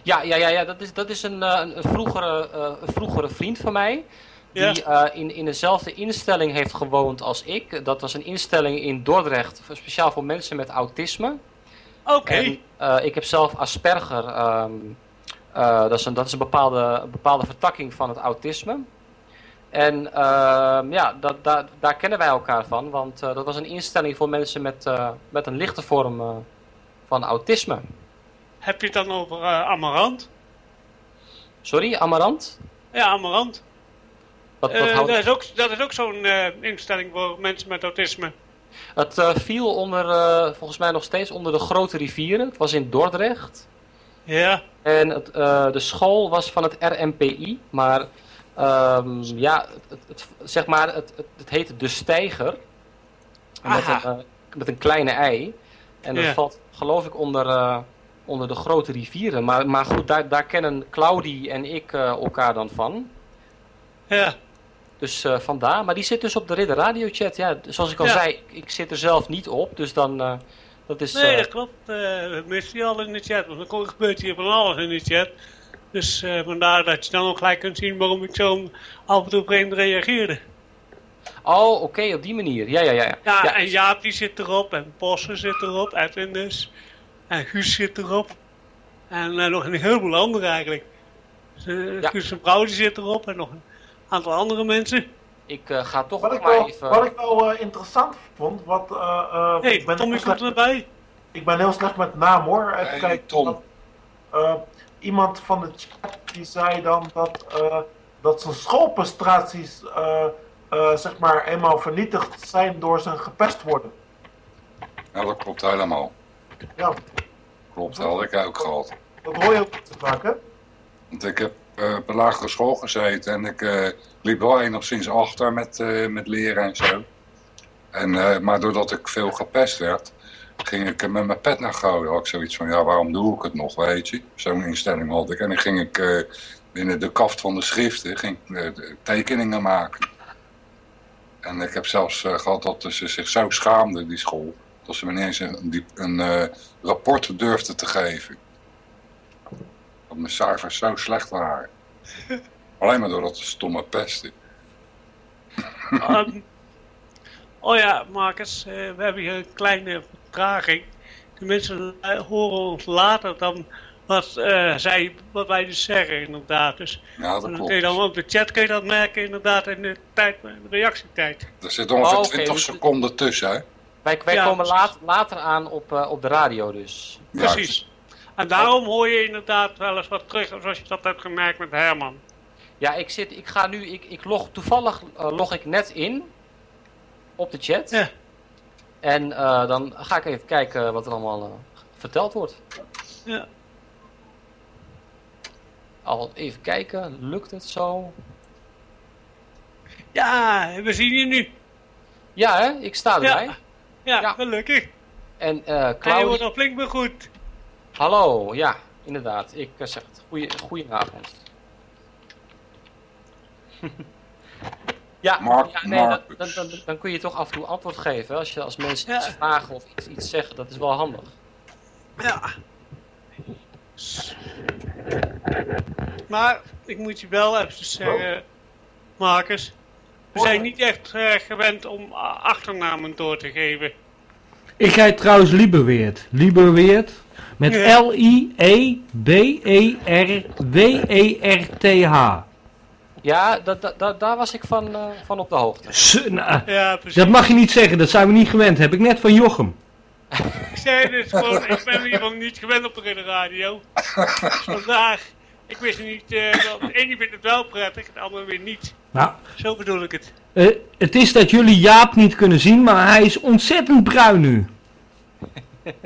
Ja, ja, ja, ja dat, is, dat is een, een, vroegere, een vroegere vriend van mij. Die Ja. in, in dezelfde instelling heeft gewoond als ik. Dat was een instelling in Dordrecht, speciaal voor mensen met autisme. Oké. Ik heb zelf Asperger. eh, dat, is een, dat is een bepaalde, een bepaalde vertakking van het autisme. En ehm, ja, dat, daar daar kennen wij elkaar van, want eh, dat was een instelling voor mensen met, eh, met een lichte vorm eh, van autisme. Heb je het dan over Amarant? Sorry, Amarant? Ja, Amarant. Wat, wat houdt- dat, is ook, dat is ook zo'n instelling voor mensen met autisme. Het viel onder, volgens mij nog steeds onder de grote rivieren. Het was in Dordrecht. Ja, En het, de school was van het RMPI, maar ehm, ja, het, zeg maar, het, het, het heette De Steiger. Met een, eh, met een kleine ei. En dat Ja. valt geloof ik onder, eh, onder de grote rivieren. Maar, maar goed, daar, daar kennen Claudie en ik eh, elkaar dan van. ja. Dus vandaar. Maar die zit dus op de Ridder Radio Chat. Ja, zoals ik al Ja. zei, ik, zit er zelf niet op. Dus dan, dat is... Nee, dat klopt. we missen je al in de chat. Want kon- gebeurt hier van alles in de chat. Dus eh, vandaar dat je dan ook gelijk kunt zien waarom ik zo af en toe vreemd reageerde. Oh, oké, op die manier. Ja, ja, ja. ja. Ja, Ja, en Jaap die zit erop. En Posse zit erop. Edwin dus. En Guus zit erop. En eh, nog een heleboel anderen eigenlijk. Dus, eh, Ja. Guus en vrouw die zit erop. En nog een aantal andere mensen. Ik eh, ga toch Wat nog ik maar wel, even... wat ik wel eh, interessant vond, wat, eh, eh, Hé, ik, ben Tommy komt erbij. ik ben heel slecht met naam hoor. Even Hey, kijken. Tom. eh, iemand van de chat die zei dan dat, eh, dat zijn schoolprestaties eh, eh, zeg maar eenmaal vernietigd zijn door zijn gepest worden. Ja, dat klopt helemaal. Ja, Klopt, dat had ik ook gehad. dat hoor je ook zo vaak hè? Want ik heb op een lagere school gezeten en ik liep wel enigszins achter met, met leren en zo. En, maar doordat ik veel gepest werd, ging ik eh, met mijn pet naar gooien. Had ik zoiets van, ja, waarom doe ik het nog, weet je? Zo'n instelling had ik. En dan ging ik eh, binnen de kaft van de schriften ging, eh, tekeningen maken. En ik heb zelfs eh, gehad dat ze zich zo schaamden, die school, dat ze me niet eens een, een rapport durfden te geven. Dat mijn cijfers zo slecht waren. [LAUGHS] Alleen maar door dat stomme pesten. Ehm, oh ja, Marcus, we hebben hier een kleine vertraging. De mensen horen ons later dan wat, eh, zij, wat wij dus zeggen, inderdaad. Dus Ja, dat klopt. kun je dan op de chat kun je dat merken, inderdaad, in de tijd, de reactietijd. Er zit ongeveer Oh, oké, 20 dus- seconden tussen, hè? Wij, wij Ja, komen laat, later aan op, eh, op de radio dus. Precies. En daarom hoor je inderdaad wel eens wat terug, zoals je dat hebt gemerkt met Herman. Ja, ik, zit, ik ga nu, ik, ik log, toevallig eh, log ik net in op de chat. Ja. En eh, dan ga ik even kijken wat er allemaal eh, verteld wordt. Ja. Al even kijken, lukt het zo? Ja, we zien je nu. Ja, hè? ik sta erbij. Ja, ja, Ja. gelukkig. En eh En je Claudia, wordt al flink begroet. hallo, ja, inderdaad. Ik eh, zeg het. Goeie, goedenavond. [LAUGHS] ja, Mark- ja, nee, dan, dan, dan, dan kun je toch af en toe antwoord geven. Als, je, als mensen Ja. iets vragen of iets, iets zeggen, dat is wel handig. Ja. Maar ik moet je wel even zeggen, Marcus. We zijn niet echt eh, gewend om a- achternamen door te geven. Ik heet trouwens Lieberweert. Lieberweert met E Ja. L-I-E-B-E-R-W-E-R-T-H. Ja, da, da, da- daar was ik van, eh, van op de hoogte. S- nou, Ja, precies. dat mag je niet zeggen, dat zijn we niet gewend. Heb ik net van Jochem. Ik zei dus gewoon, ik ben in ieder geval niet gewend op de radio. Dus vandaag, ik wist niet, eh dat, de ene vindt het wel prettig, de andere weer niet. Nou, Zo bedoel ik het. eh, het is dat jullie Jaap niet kunnen zien, maar hij is ontzettend bruin nu.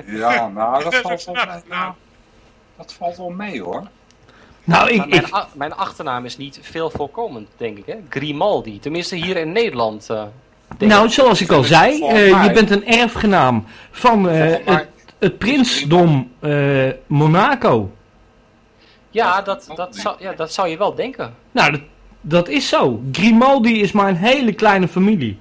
Ja, nou, [LAUGHS] dat Dat valt wel mee. Nou, dat valt wel mee, hoor. Nou, ik, mijn, ik, a- mijn achternaam is niet veel voorkomend, denk ik. Hè? Grimaldi, tenminste hier in Nederland. eh, nou, ik. zoals ik al zei, eh, je bent een erfgenaam van eh, het, het prinsdom eh, Monaco. Ja dat, dat, zou, ja, dat zou je wel denken. Nou, dat, dat is zo. Grimaldi is maar een hele kleine familie.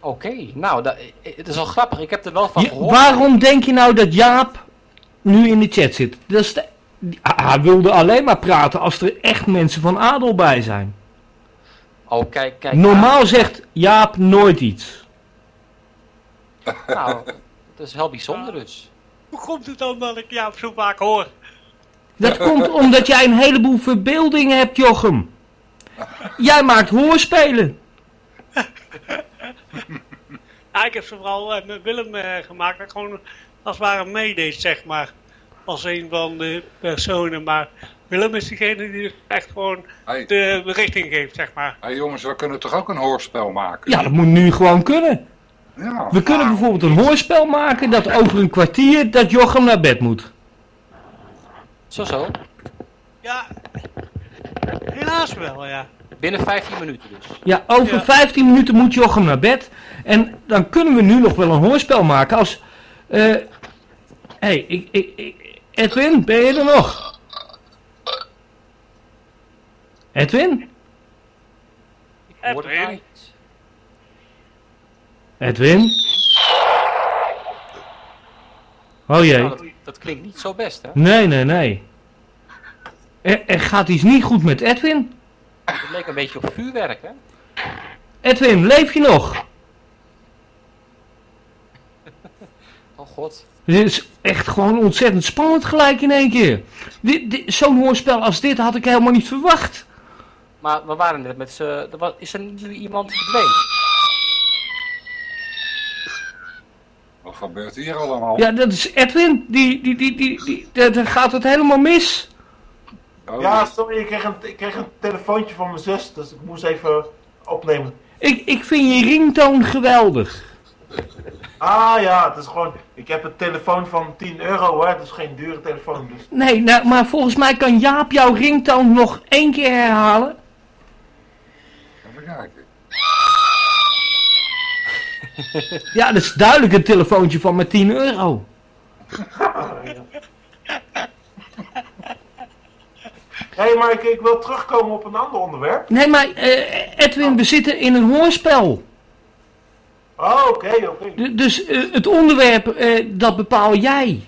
Oké, nou, dat, het is wel grappig. Ik heb er wel van gehoord. waarom denk je nou dat Jaap nu in de chat zit? Dat is de- hij wilde alleen maar praten als er echt mensen van adel bij zijn. Oh, kijk, kijk. Normaal zegt Jaap nooit iets. nou, dat is heel bijzonder dus. Hoe komt het dan dat ik jou zo vaak hoor? Dat komt omdat jij een heleboel verbeelding hebt, Jochem. jij maakt hoorspelen. Ja, ik heb ze vooral eh, met Willem eh, gemaakt. Dat ik gewoon als het ware meedeed, zeg maar. Als een van de personen. Maar Willem is degene die echt gewoon Hey, de richting geeft, zeg maar. hey jongens, we kunnen toch ook een hoorspel maken? Ja, dat moet nu gewoon kunnen. Ja. We kunnen bijvoorbeeld een hoorspel maken dat over een kwartier dat Jochem naar bed moet. Zo zo. Ja, helaas wel, ja. Binnen 15 minuten dus. Ja, over Ja. 15 minuten moet Jochem naar bed. En dan kunnen we nu nog wel een hoorspel maken als... eh hey, ik, ik, ik- Edwin, ben je er nog? Edwin? Ik hoor het Edwin? niet. Edwin? Oh jee. Nou, dat, dat klinkt niet zo best, hè? Nee, nee, nee. Er, er gaat iets niet goed met Edwin. Het leek een beetje op vuurwerk, hè? Edwin, leef je nog? Oh god. Dit is echt gewoon ontzettend spannend gelijk in één keer. Dit- dit- Zo'n hoorspel als dit had ik helemaal niet verwacht. Maar we waren net met z'n... Is er nu iemand verdwenen? Wat gebeurt hier allemaal? Ja, dat is Edwin. Die, die, die, die, daar gaat het helemaal mis. Oh, Ja, sorry, ik kreeg, een, ik kreeg een telefoontje van mijn zus, dus ik moest even opnemen. Ik, ik vind je ringtoon geweldig. Ah ja, het is gewoon, ik heb een telefoon van 10 euro hoor, het is geen dure telefoon. Dus. Nee, nou, maar volgens mij kan Jaap jouw ringtoon nog één keer herhalen. Even kijken. [LAUGHS] Ja, dat is duidelijk een telefoontje van maar 10 euro. Hé, [LAUGHS] hey, maar ik, ik wil terugkomen op een ander onderwerp. Nee, maar eh, Edwin, we zitten in een hoorspel. Oh, oké, oké. Dus eh, het onderwerp, eh, dat bepaal jij.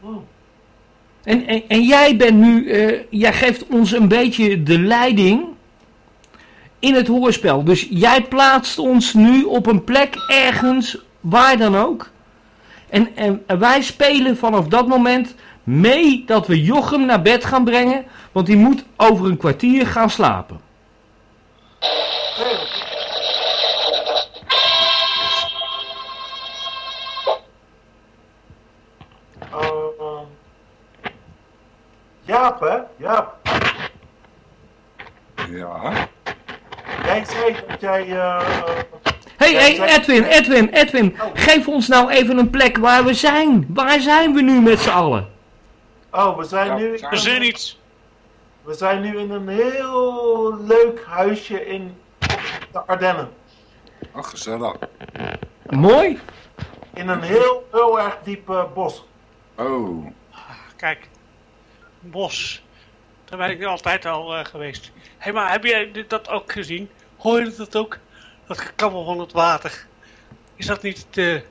Hmm. En, en, en jij bent nu, eh, jij geeft ons een beetje de leiding in het hoorspel. Dus jij plaatst ons nu op een plek ergens, waar dan ook. En, en wij spelen vanaf dat moment mee dat we Jochem naar bed gaan brengen. Want die moet over een kwartier gaan slapen. Jaap, hè? Jaap. Ja. Jij zei dat jij... eh, Hé, hey, hey, Edwin, Edwin, Edwin. Oh. Geef ons nou even een plek waar we zijn. Waar zijn we nu met z'n allen? oh, we zijn Ja, nu... We zijn iets. We zijn nu in een heel leuk huisje in de Ardennen. Oh, gezellig. Mooi. In een heel, heel erg diep bos. Oh. Kijk, bos. Daar ben ik altijd al eh, geweest. Hé, hey, maar heb jij dit- dat ook gezien? Hoor je dat ook? Dat gekabbel van het water. Is dat niet de,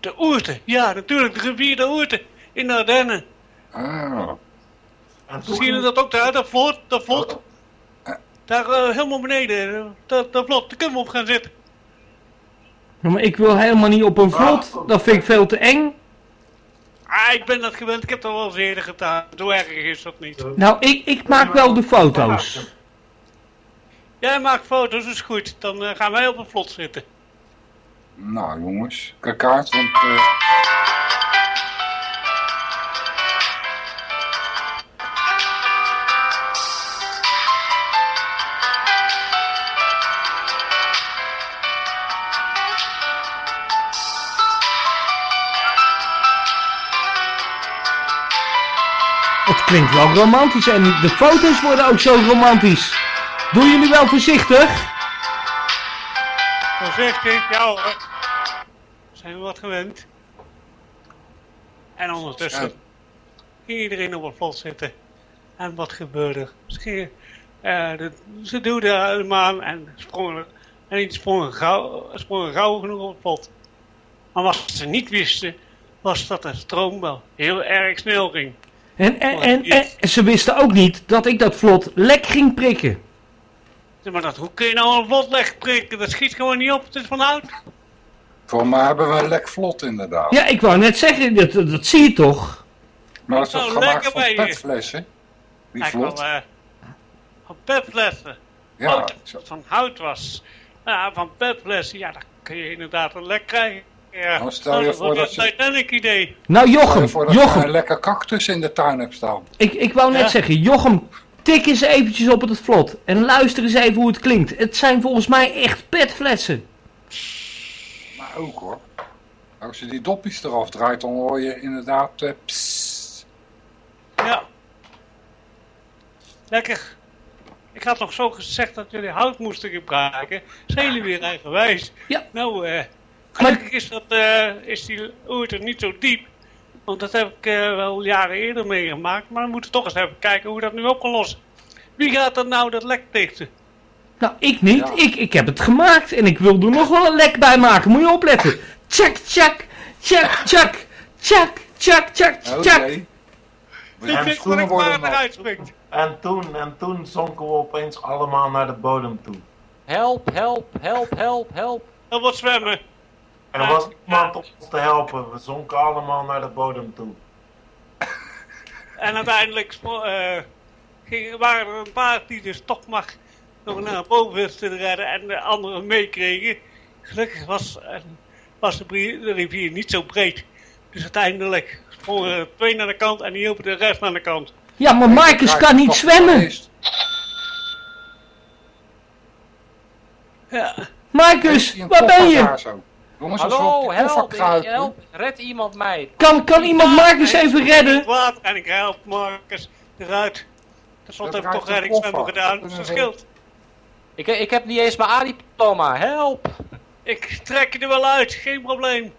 de Oerte? Ja, natuurlijk, de rivier de Oerte. In de Ardennen. Ah. En toen Zie je dat ook daar? Dat vlot, dat vlot. Oh. Daar eh, helemaal beneden. eh, Dat, dat vlot, daar kunnen we op gaan zitten. Ja, maar ik wil helemaal niet op een vlot. Dat vind ik veel te eng. Ah, ik ben dat gewend. Ik heb dat wel eens eerder gedaan. Zo erg is dat niet. Nou, ik, ik maak wel de foto's. Jij maakt foto's, is goed. Dan eh, gaan wij op een vlot zitten. Nou jongens, kijk uit, want... eh, Het klinkt wel romantisch en de foto's worden ook zo romantisch. Doen jullie wel voorzichtig? Voorzichtig, ja hoor. Zijn we wat gewend. En ondertussen Ja. ging iedereen op een vlot zitten. En wat gebeurde? Ze, gingen, eh, de, ze duwden hem aan en sprongen, en die sprongen gauw, sprongen gauw genoeg op het vlot. Maar wat ze niet wisten, was dat de stroom wel heel erg snel ging. En, en, en, en ze wisten ook niet dat ik dat vlot lek ging prikken. Zeg Maar dat, hoe kun je nou een vlot wegprikken? Dat schiet gewoon niet op, het is van oud. voor mij hebben we lek vlot inderdaad. Ja, ik wou net zeggen, dat, dat zie je toch? Maar dat is toch Nou, gemaakt lekker van bij je. petflessen? Die vlot? wel, eh, van petflessen. Ja, Oh, van hout was. Ja, van petflessen, ja, dan kun je inderdaad een lek krijgen. Ja, Nou, stel je dat voor dat een je- Titanic idee. Nou Stel je Jochem, voor dat je Jochem, een lekker cactus in de tuin hebt staan. ik, ik wou net Ja. zeggen, Jochem, tik eens eventjes op het vlot en luister eens even hoe het klinkt. Het zijn volgens mij echt petflessen. Maar ook hoor. Als je die doppies eraf draait, dan hoor je inderdaad... eh, pssst. Ja. Lekker. Ik had nog zo gezegd dat jullie hout moesten gebruiken. Zijn jullie weer eigenwijs? Ja. Nou, eh gelukkig is, dat, eh, is die oerter niet zo diep. Want dat heb ik eh, wel jaren eerder meegemaakt. Maar we moeten toch eens even kijken hoe we dat nu op kan lossen. Wie gaat er nou dat lek dichten? Nou, ik niet. Ja. Ik, ik heb het gemaakt en ik wil er nog wel een lek bij maken. Moet je opletten. Tjak, tjak, tjak, tjak, tjak, tjak, tjak, Oh tjak. jee. We dat schoenen worden. En toen, en toen zonken we opeens allemaal naar de bodem toe. Help, help, help, help, help. Dan wat zwemmen. En er was niemand om ons te helpen. We zonken allemaal naar de bodem toe. [LAUGHS] En uiteindelijk eh, gingen, waren er een paar die dus toch maar nog naar boven wisten te redden en de anderen meekregen. Gelukkig was, eh, was de rivier niet zo breed. Dus uiteindelijk sprongen er twee naar de kant en die hielpen de rest naar de kant. Ja, maar Marcus kan niet zwemmen. Ja, Marcus, waar ben je? Jongens, Hallo, help, kruipen. help. Red iemand mij. Kan, kan iemand Marcus even redden? Het water en ik help Marcus eruit. Ten slotte Dat heb ik toch koffer. gedaan, Dat dat we- scheelt. Ik, ik heb niet eens mijn ADI-diploma. Help. Ik trek je er wel uit, geen probleem.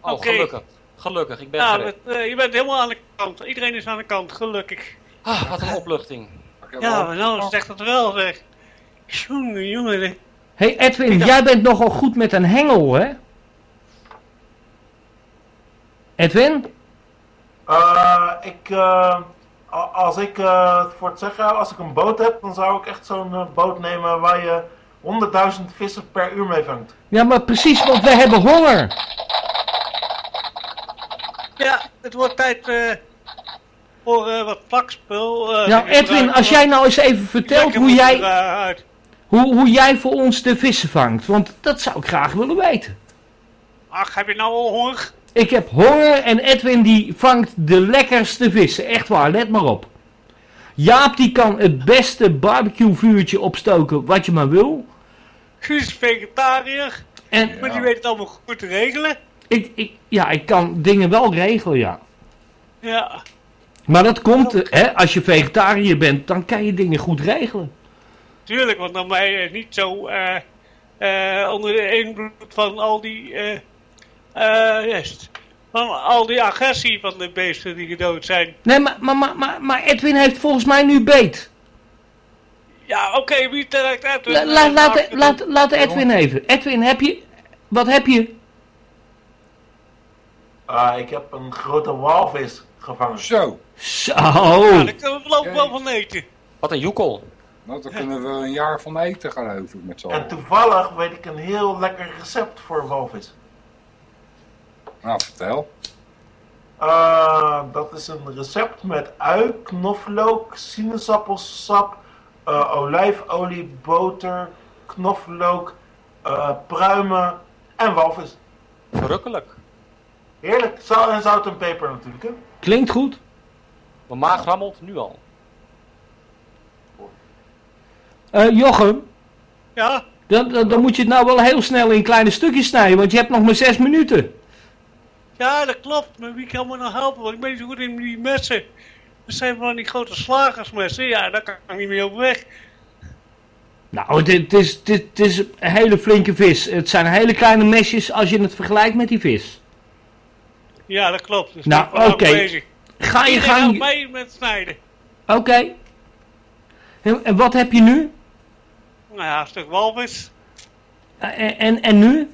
Oh, gelukkig. Gelukkig, ik ben Ja, gered. met, eh, je bent helemaal aan de kant. Iedereen is aan de kant, gelukkig. Ah, wat een opluchting. Ja, maar nou zegt het wel, zeg. Jongen, jongen. Hey Edwin, jij bent nogal goed met een hengel, hè? Edwin? Eh, ik, eh, als ik eh, voor het zeggen, als ik een boot heb, dan zou ik echt zo'n boot nemen waar je 100.000 vissen per uur mee vangt. Ja, maar precies, want we hebben honger. Ja, het wordt tijd eh, voor eh, wat vakspul. we Edwin, als jij nou eens even vertelt hoe jij, uit. Hoe, hoe jij voor ons de vissen vangt. Want dat zou ik graag willen weten. Ach, heb je nou al honger? Ik heb honger en Edwin die vangt de lekkerste vissen. Echt waar, let maar op. Jaap die kan het beste barbecue vuurtje opstoken wat je maar wil. Guus is vegetariër, En maar die weet het allemaal goed te regelen. ik, ik, ja, ik kan dingen wel regelen, ja. Ja, Maar dat komt, hè, als je vegetariër bent, dan kan je dingen goed regelen. Tuurlijk, want dan ben je niet zo eh, eh, onder de invloed van al die, eh, eh, juist, van al die agressie van de beesten die gedood zijn. Nee, maar, maar, maar, maar, maar Edwin heeft volgens mij nu beet. Ja, oké, wie trekt? La- la- laat, laat, laat Edwin even. Edwin, heb je, wat heb je? Eh, ik heb een grote walvis gevangen. Zo, Zo. Ja, daar kunnen we wel, wel van eten. Wat een joekel. Nou, daar kunnen we een jaar van eten geloof ik met z'n En toevallig weet ik een heel lekker recept voor walvis. Nou, vertel. Eh, dat is een recept met ui, knoflook, sinaasappelsap, eh, olijfolie, boter, knoflook, eh, pruimen en walvis. Verrukkelijk. Heerlijk. Zout en zout en peper natuurlijk. Hè? Klinkt goed. Mijn maag rammelt nu al. Eh, Jochem, Ja, dan, dan, dan moet je het nou wel heel snel in kleine stukjes snijden, want je hebt nog maar zes minuten. ja, dat klopt. Maar wie kan me nou helpen? Want ik ben niet zo goed in die messen. Dat zijn van die grote slagersmessen. Ja, daar kan ik niet meer op weg. Nou, het, het is, het is een hele flinke vis. Het zijn hele kleine mesjes als je het vergelijkt met die vis. Ja, dat klopt. Dus Nou, oké. Ga je gang. mee met snijden. Oké. En wat heb je nu? Nou ja, een stuk walvis. Eh, En, en, en nu?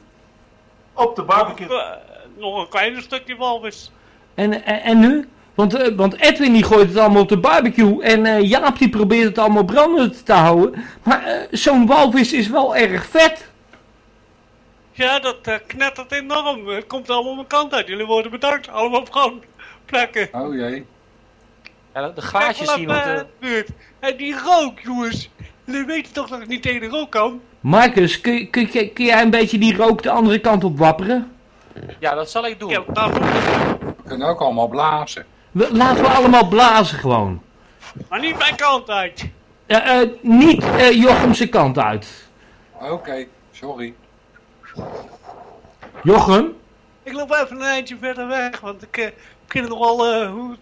Op de barbecue. Eh, nog een kleiner stukje walvis. En, en, en nu? Want, eh, want Edwin die gooit het allemaal op de barbecue en eh, Jaap die probeert het allemaal brandend te houden. Maar eh, zo'n walvis is wel erg vet. Ja, dat eh, knettert enorm. Het komt allemaal mijn kant uit. Jullie worden bedankt. Allemaal op gewoon plekken. Oh jee. Ja, de- gaatjes eh, buurt. En die rook, jongens. Jullie weten toch dat ik niet tegen de rook kan? Marcus, kun, je- kun, je- kun jij een beetje die rook de andere kant op wapperen? Ja, dat zal ik doen. Ja, daarvoor. We kunnen ook allemaal blazen. We- laten we allemaal blazen gewoon. Maar niet mijn kant uit. Eh, eh, niet eh Jochem zijn kant uit. Oké, sorry. Jochem? Ik loop even een eindje verder weg, want ik begin nogal hoe,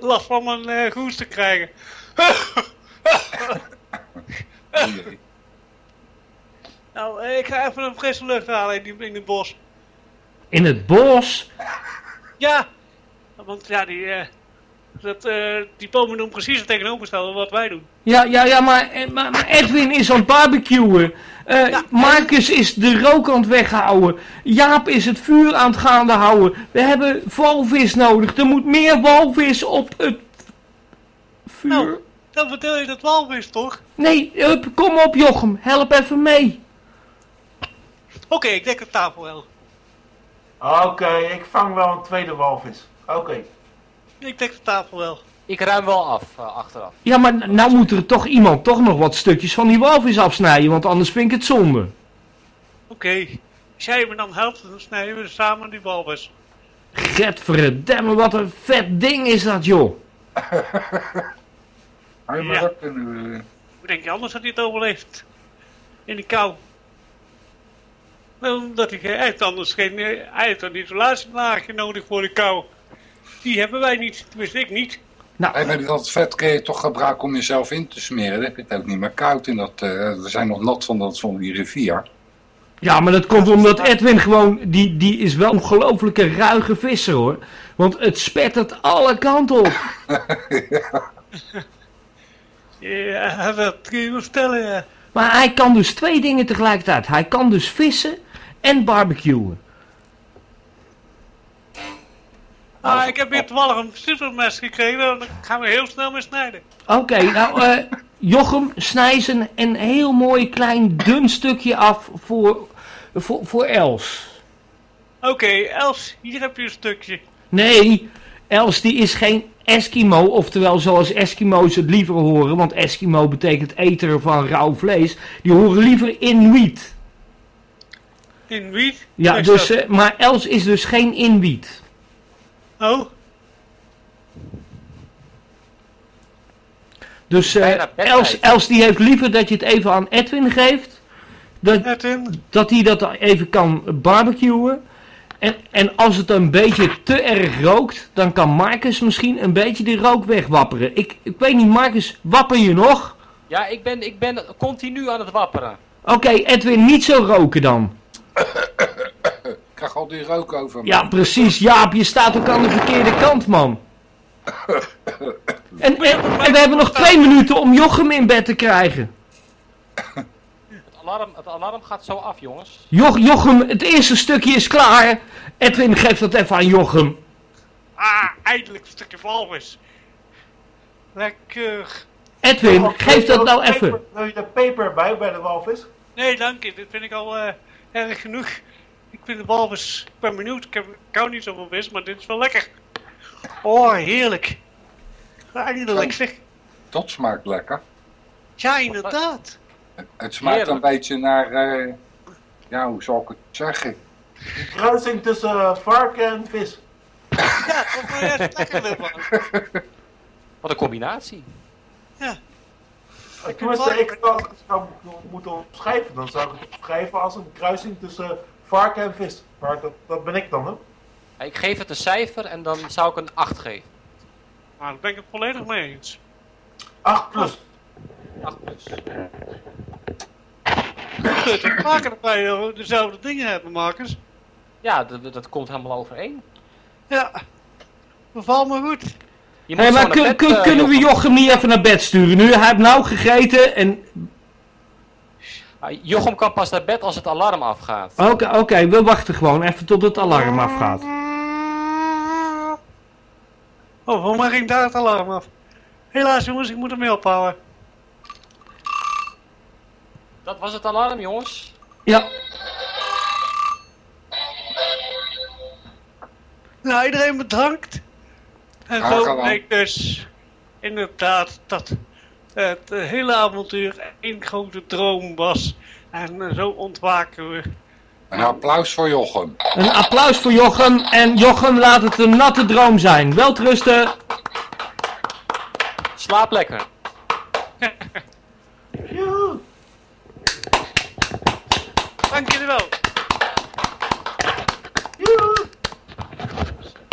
last van mijn eh hoest te krijgen. [LAUGHS] [LAUGHS] Oh jee. nou, ik ga even een frisse lucht halen in, die, in het bos. In het bos? Ja, want ja, die, eh, dat, eh, die bomen doen precies het tegenovergestelde wat wij doen. Ja, ja, ja, maar, eh, maar, maar Edwin is aan het barbecuen. Eh, Ja. Marcus is de rook aan het weghouden. Jaap is het vuur aan het gaande houden. We hebben walvis nodig. Er moet meer walvis op het vuur. Nou. Dan vertel je dat walvis toch? Nee, hup, kom op Jochem. Help even mee. Oké, ik dek de tafel wel. Oké, ik vang wel een tweede walvis. Oké. Ik dek de tafel wel. Ik ruim wel af, eh, achteraf. Ja, maar nou moet er toch iemand toch nog wat stukjes van die walvis afsnijden. Want anders vind ik het zonde. Oké, als jij me dan helpt, dan snijden we samen die walvis. Gadverdamme, wat een vet ding is dat, joh. [LAUGHS] Maar op en, eh, Hoe denk je anders dat hij het overleeft? In die kou. Wel, omdat hij, hij heeft anders geen, eh, hij heeft een isolatielaagje nodig voor de kou. Die hebben wij niet, tenminste ik niet. Nou, Hey, maar dat vet kun je toch gebruiken om jezelf in te smeren. Dan heb je het ook niet meer koud. In dat, eh, we zijn nog nat van, dat, van die rivier. Ja, maar dat komt omdat Edwin gewoon, die, die is wel een ongelofelijke ruige visser hoor. Want het spettert alle kanten op. [LAUGHS] [LAUGHS] Ja, dat kun je wel stellen, ja. Maar hij kan dus twee dingen tegelijkertijd. Hij kan dus vissen en barbecuen. Ah, ik heb hier toevallig een supermes gekregen, daar gaan we heel snel mee snijden. Oké, nou eh, Jochem, snij ze een, een heel mooi klein dun stukje af voor, voor, voor Els. Oké, Els, hier heb je een stukje. Nee, Els die is geen Eskimo, oftewel zoals Eskimo's het liever horen. Want Eskimo betekent eter van rauw vlees. Die horen liever Inuit. In wiet. Ja, dus, eh, maar Els is dus geen Inuit. Oh, Dus eh. Els, Els die heeft liever dat je het even aan Edwin geeft. Dat, Edwin. dat hij dat even kan barbecuen. En, en als het een beetje te erg rookt, dan kan Marcus misschien een beetje die rook wegwapperen. Ik, ik weet niet, Marcus, wapper je nog? Ja, ik ben, ik ben continu aan het wapperen. Oké, Edwin, niet zo roken dan. Ik krijg al die rook over me. Ja, precies, Jaap, je staat ook aan de verkeerde kant, man. En, en, en we hebben nog twee minuten om Jochem in bed te krijgen. Het alarm, het alarm gaat zo af, jongens. Jo Jochem, het eerste stukje is klaar. Edwin, geef dat even aan Jochem. Ah, eindelijk een stukje walvis. Lekker. Edwin, Oh, geef dat nou even. Wil je er peper bij, bij de walvis? Nee, dank je. Dit vind ik al eh, erg genoeg. Ik vind de walvis, ik ben benieuwd. Ik, heb, ik hou niet zo van vis, maar dit is wel lekker. Oh, heerlijk. Eindelijk zeg. Dat smaakt lekker. Ja, inderdaad. Het smaakt Heerlijk. een beetje naar... eh, ja, hoe zal ik het zeggen? Kruising tussen eh, varken en vis. Ja, dat echt lekker. [LAUGHS] Wat een combinatie. Ik vind Tenminste, het ik, als ik het zou moeten omschrijven, dan zou ik het omschrijven als een kruising tussen varken en vis. Maar dat, dat ben ik dan, hè? Ja, Ik geef het een cijfer en dan zou ik een 8 geven. Maar daar ben ik het volledig mee eens. 8 plus. 8 plus. We maken dat wij dezelfde dingen hebben, Marcus. Ja, dat, dat komt helemaal overeen. Ja. Bevalt me goed. Je moet Hey, maar zo naar kun- bed, kun- eh, kunnen we Jochem. Niet even naar bed sturen nu? Hij heeft nou gegeten en... Ah, Jochem kan pas naar bed als het alarm afgaat. Oké, oké, we wachten gewoon even tot het alarm afgaat. Oh, mij ging daar het alarm af. Helaas jongens, ik moet ermee ophouden. Dat was het alarm, jongens. Ja, Nou, iedereen bedankt. En zo gedaan. bleek dus inderdaad dat het hele avontuur één grote droom was. En zo ontwaken we. Een applaus voor Jochem. Een applaus voor Jochem. En Jochem, laat het een natte droom zijn. Welterusten. Slaap lekker. Joehoe. Dank jullie wel. Joehoe.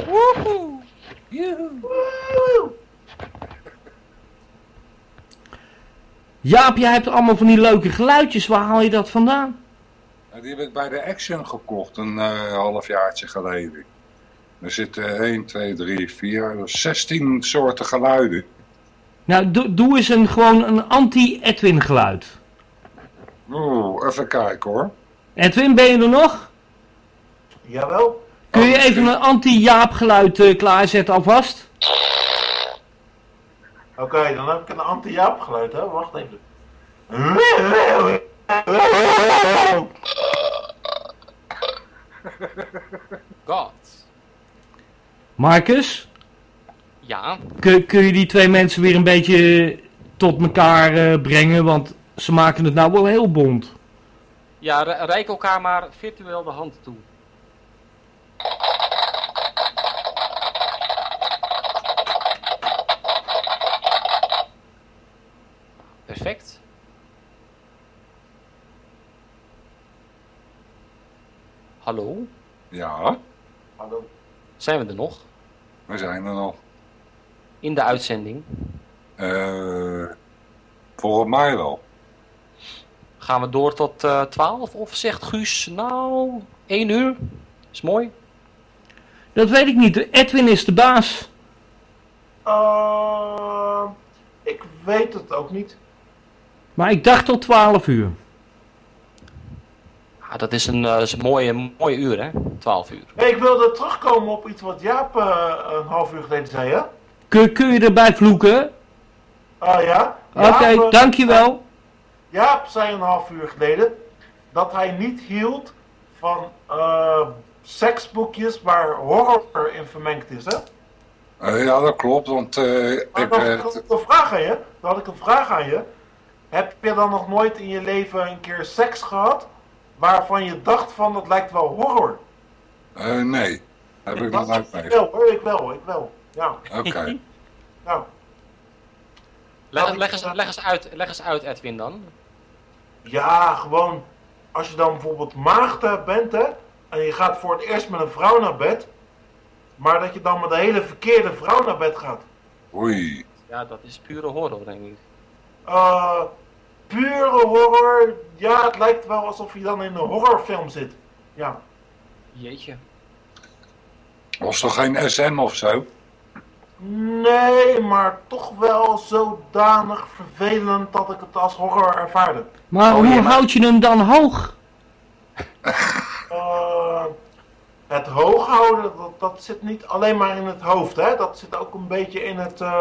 Woehoe. Woehoe. Jaap, jij hebt allemaal van die leuke geluidjes. Waar haal je dat vandaan? Ja, Die heb ik bij de Action gekocht een eh halfjaartje geleden. Er zitten 1, 2, 3, 4, 16 soorten geluiden. Nou, doe, doe eens een, gewoon een anti-Edwin geluid. Oeh, even kijken hoor. Edwin, ben je er nog? Jawel. Kun je even een anti-Jaap geluid eh, klaarzetten alvast? Oké, dan heb ik een anti-Jaap geluid, hè. Wacht even. God. Marcus, Ja, kun, kun je die twee mensen weer een beetje tot elkaar eh, brengen? Want ze maken het nou wel heel bond. Ja re- reik elkaar maar virtueel de hand toe. Perfect. Hallo? Ja, Hallo. Zijn we er nog? we zijn er nog. In de uitzending. Eh volgens mij wel. Gaan we door tot eh 12 of zegt Guus, nou, 1 uur? Is mooi. Dat weet ik niet. Edwin is de baas. Uh, ik weet het ook niet. Maar ik dacht tot 12 uur. Ja, dat is een, eh, dat is een mooie, mooie uur, hè? 12 uur. Hey, ik wilde terugkomen op iets wat Jaap eh, een half uur geleden zei, hè? Kun, kun je erbij vloeken? Ah ja? Oké, eh, dankjewel. Jaap zei een half uur geleden dat hij niet hield van eh, seksboekjes waar horror in vermengd is, hè? Eh, ja, dat klopt, want eh, Maar ik, dan had ik een vraag aan je. Dan had ik een vraag aan je. Heb je dan nog nooit in je leven een keer seks gehad waarvan je dacht van dat lijkt wel horror? eh, nee, heb ik nog Dat- nooit Ik mee. wel hoor, ik wel, ik wel. Ja, Oké. nou. Leg, Nou, leg, ik- eens, leg, eens uit, leg eens uit, Edwin, dan. Ja, gewoon als je dan bijvoorbeeld maagd bent hè, en je gaat voor het eerst met een vrouw naar bed, maar dat je dan met een hele verkeerde vrouw naar bed gaat. Oei. Ja, dat is pure horror, denk ik. Eh, pure horror, ja, het lijkt wel alsof je dan in een horrorfilm zit. Ja. Jeetje. Was toch geen SM of zo? Nee, maar toch wel zodanig vervelend dat ik het als horror ervaarde. Maar Oh, hoe maar- houd je hem dan hoog? Eh, het hoog houden, dat, dat zit niet alleen maar in het hoofd, hè? dat zit ook een beetje in het eh,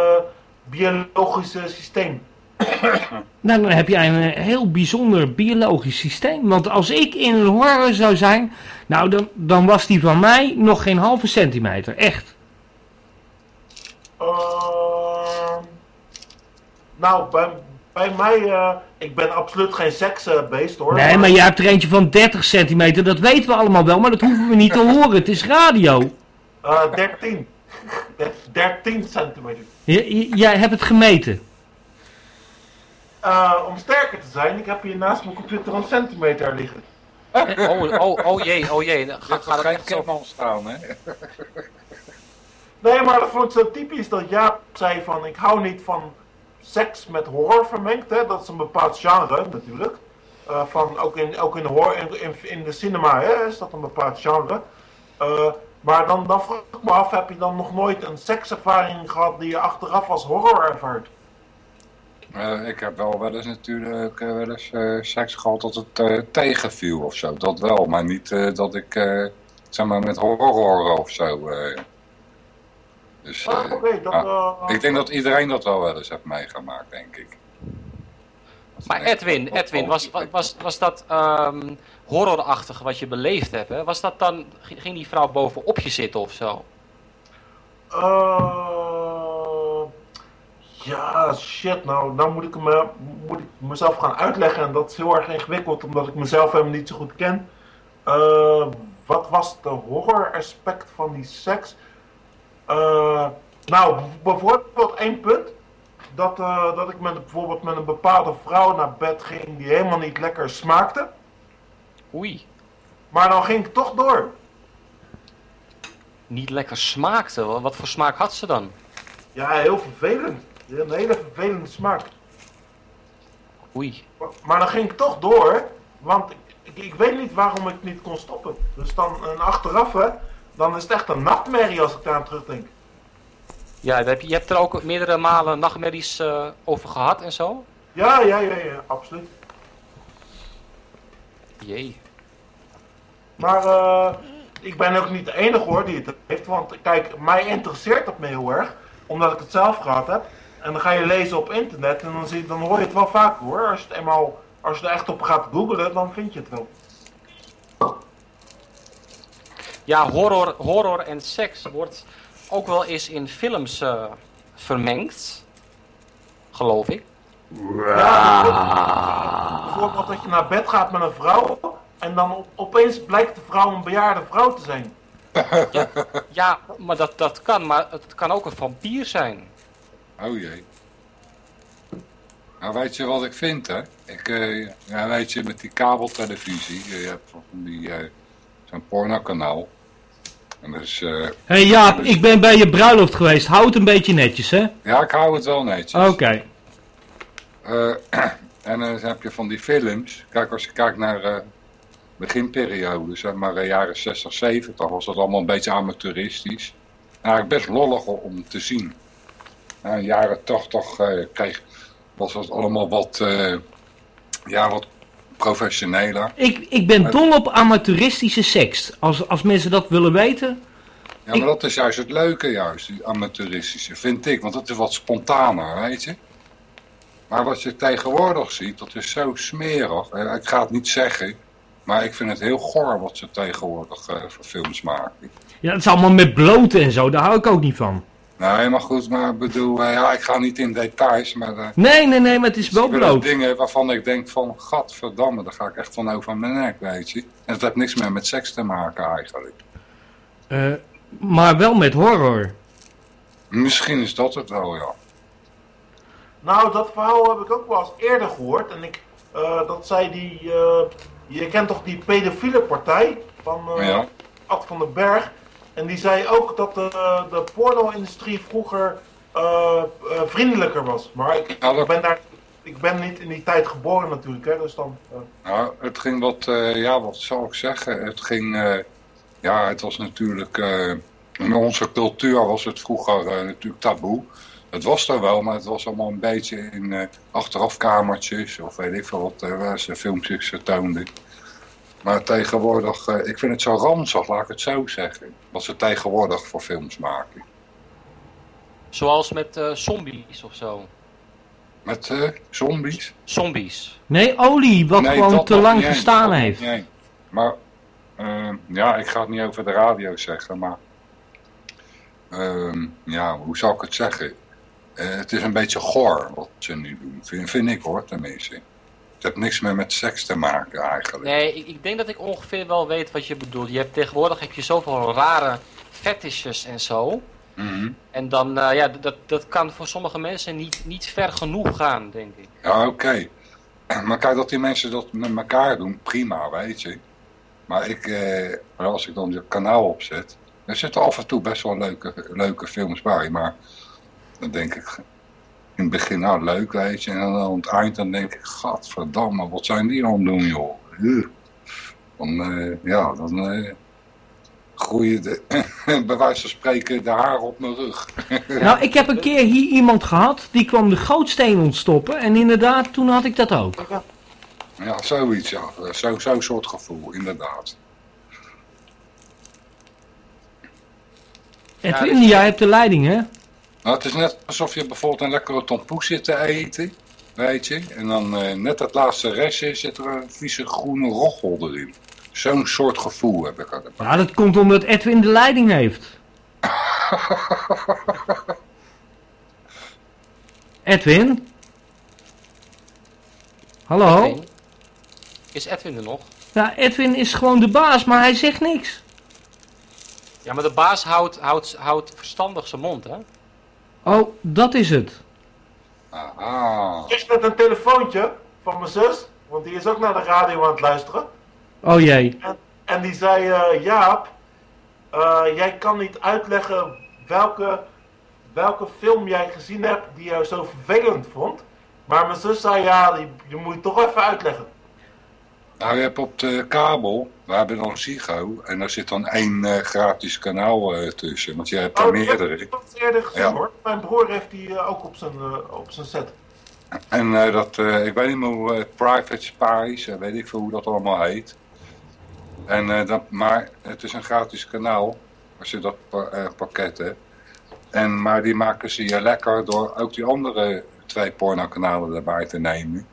biologische systeem. Nou, dan heb jij een eh, heel bijzonder biologisch systeem. Want als ik in een horror zou zijn, nou, dan, dan was die van mij nog geen halve centimeter. Echt. Eh, nou, bij, bij mij, eh, ik ben absoluut geen seksbeest hoor. Nee, maar jij hebt er eentje van 30 centimeter. Dat weten we allemaal wel, maar dat hoeven we niet te horen. Het is radio. Eh, 13. 13 [LAUGHS] centimeter. J- jij hebt het gemeten. Eh, om sterker te zijn, ik heb hier naast mijn computer een centimeter liggen. Oh, oh, oh jee, oh jee. Ga, Er het geen echt zo... kennel staan, hè? Nee, maar dat vond ik zo typisch dat Jaap zei van ik hou niet van seks met horror vermengd. Hè? Dat is een bepaald genre natuurlijk. Eh, van, ook in, ook in, de horror, in, in, de cinema hè, is dat een bepaald genre. Eh, maar dan, dan vraag ik me af, heb je dan nog nooit een sekservaring gehad die je achteraf als horror ervaart? Eh, ik heb wel wel eens natuurlijk wel eens seks gehad dat het tegenviel of zo. Dat wel, maar niet dat ik zeg maar met horror of zo. Dus Ah, eh, dat... ja. eh, ik denk dat iedereen dat wel wel eens heeft meegemaakt, denk ik. Maar Edwin, Edwin, was, was, was, dat ehm horrorachtig wat je beleefd hebt? Hè? Was dat dan, ging die vrouw bovenop je zitten of zo? Eh, Ja, shit, nou, nou moet ik, me, moet ik mezelf gaan uitleggen en dat is heel erg ingewikkeld omdat ik mezelf helemaal niet zo goed ken. Eh, wat was de horror aspect van die seks? Eh, nou, bijvoorbeeld één punt. Dat, eh, dat ik met, bijvoorbeeld met een bepaalde vrouw naar bed ging die helemaal niet lekker smaakte. Oei. Maar dan ging ik toch door. Niet lekker smaakte. Wat wat voor smaak had ze dan? Ja, heel vervelend. Een hele vervelende smaak. Oei. Maar- Maar dan ging ik toch door, want ik, ik, ik weet niet waarom ik niet kon stoppen. Dus dan en achteraf, hè, dan is het echt een nachtmerrie als ik daar aan terugdenk. Ja, je hebt er ook meerdere malen nachtmerries eh, over gehad en zo? Ja, ja, ja, ja, absoluut. Jee. Maar eh, ik ben ook niet de enige hoor die het heeft, want kijk, mij interesseert dat me heel erg, omdat ik het zelf gehad heb. En dan ga je lezen op internet en dan, zie, dan hoor je het wel vaak hoor. Als je, het eenmaal, als je er echt op gaat googlen, dan vind je het wel. Ja, horror, horror en seks wordt ook wel eens in films eh, vermengd. Geloof ik. Ja, bijvoorbeeld dat je naar bed gaat met een vrouw en dan op- opeens blijkt de vrouw een bejaarde vrouw te zijn. Ja, maar dat, dat kan. Maar het kan ook een vampier zijn. Oh jee. Nou, weet je wat ik vind, hè? Ik, eh, ja, weet je, met die kabeltelevisie, je hebt van die, eh, zo'n pornokanaal. En dus, hey Jaap, ik ben bij je bruiloft geweest. Hou het een beetje netjes, hè? ja, ik hou het wel netjes. Oké. Eh, [CLEARS THROAT] en dan heb je van die films. Kijk, als je kijkt naar eh beginperiode, zeg maar de jaren 60, 70, was dat allemaal een beetje amateuristisch. Nou, best lollig om te zien. Nou, in de jaren 80 eh, kreeg, was dat allemaal wat, ja, wat professioneler. Ik, ik ben dol op amateuristische seks. Als, als mensen dat willen weten. Ja, maar dat is juist het leuke, juist, die amateuristische, vind ik. Want dat is wat spontaner, weet je. Maar wat je tegenwoordig ziet, dat is zo smerig. Eh, Ik ga het niet zeggen, maar ik vind het heel goor wat ze tegenwoordig eh, voor films maken. Ja, het is allemaal met bloten en zo. Daar hou ik ook niet van. Nee, maar goed, maar ik bedoel, eh, ja, ik ga niet in details, maar... eh, Nee, nee, nee, maar het is wel er zijn bloot. dingen waarvan ik denk van, gadverdamme, daar ga ik echt van over mijn nek, weet je. En het heeft niks meer met seks te maken eigenlijk. Eh, maar wel met horror. Misschien is dat het wel, ja. Nou, dat verhaal heb ik ook wel eens eerder gehoord. En ik, eh, dat zei die, eh, je kent toch die pedofiele partij van eh Ja. Ad van den Berg. En die zei ook dat de, de porno-industrie vroeger eh, eh, vriendelijker was. Maar ik, Ja, dat- ik ben daar, ik ben niet in die tijd geboren natuurlijk, hè, dus dan... eh, Nou, het ging wat, ja, wat zal ik zeggen? Het ging, ja, het was natuurlijk, in onze cultuur was het vroeger natuurlijk taboe. Het was er wel, maar het was allemaal een beetje in achterafkamertjes of weet ik veel wat, waar ze filmpjes toonden. Maar tegenwoordig, ik vind het zo ranzig, laat ik het zo zeggen. Wat ze tegenwoordig voor films maken. Zoals met eh, zombies of zo. Met eh, zombies. Zombies. Nee, olie, wat Nee, gewoon te lang gestaan heeft. eens. Maar, eh, ja, ik ga het niet over de radio zeggen, maar... ehm, ja, hoe zou ik het zeggen? Eh, het is een beetje goor wat ze nu doen, vind, vind ik hoor, tenminste. Het heeft niks meer met seks te maken eigenlijk. Nee, ik, ik denk dat ik ongeveer wel weet wat je bedoelt. Je hebt tegenwoordig heb je zoveel rare fetishes en zo. Mhm. En dan, eh, ja, dat, dat kan voor sommige mensen niet, niet ver genoeg gaan, denk ik. Ja, oké. [CLEARS THROAT] Maar kijk, dat die mensen dat met elkaar doen, prima, weet je. Maar ik, eh, als ik dan het kanaal opzet, er zitten af en toe best wel leuke, leuke films bij. Maar dan denk ik in het begin, nou leuk, weet je. En dan aan het eind, dan denk ik, gadverdamme, wat zijn die aan het doen, joh. Dan, eh, ja, dan eh, groeien de, [LAUGHS] bij wijze van spreken de haren op mijn rug. [LAUGHS] Nou, ik heb een keer hier iemand gehad, die kwam de gootsteen ontstoppen. En inderdaad, toen had ik dat ook. Ja, zoiets, ja. Zo'n zo soort gevoel, inderdaad. Edwin, jij hebt de leiding, hè? Nou, het is net alsof je bijvoorbeeld een lekkere tompoes zit te eten, weet je. En dan eh, net het laatste restje zit er een vieze groene rochel erin. Zo'n soort gevoel heb ik erbij. Ja, dat komt omdat Edwin de leiding heeft. [LAUGHS] Edwin? Hallo? Edwin? Is Edwin er nog? Ja, Edwin is gewoon de baas, maar hij zegt niks. Ja, maar de baas houdt, houdt, houdt verstandig zijn mond, hè? Oh, dat is het. Aha. Is met een telefoontje van mijn zus, want die is ook naar de radio aan het luisteren. Oh jee. En, en die zei, eh, Jaap, eh, jij kan niet uitleggen welke, welke film jij gezien hebt die jou zo vervelend vond. Maar mijn zus zei, ja, die, die moet je toch even uitleggen. Nou, je hebt op de kabel, we hebben dan Zigo, en daar zit dan één eh, gratis kanaal eh, tussen, want je hebt er Oh, heb meerdere. ik dat eerder gezien Ja. hoor. Mijn broer heeft die eh, ook op zijn, op zijn set. En dat, ik weet niet meer hoe, Private Spies, weet ik veel hoe dat allemaal heet. En, dat, maar het is een gratis kanaal, als je dat pa- pakket hebt. En, maar die maken ze je lekker door ook die andere twee pornokanalen erbij te nemen.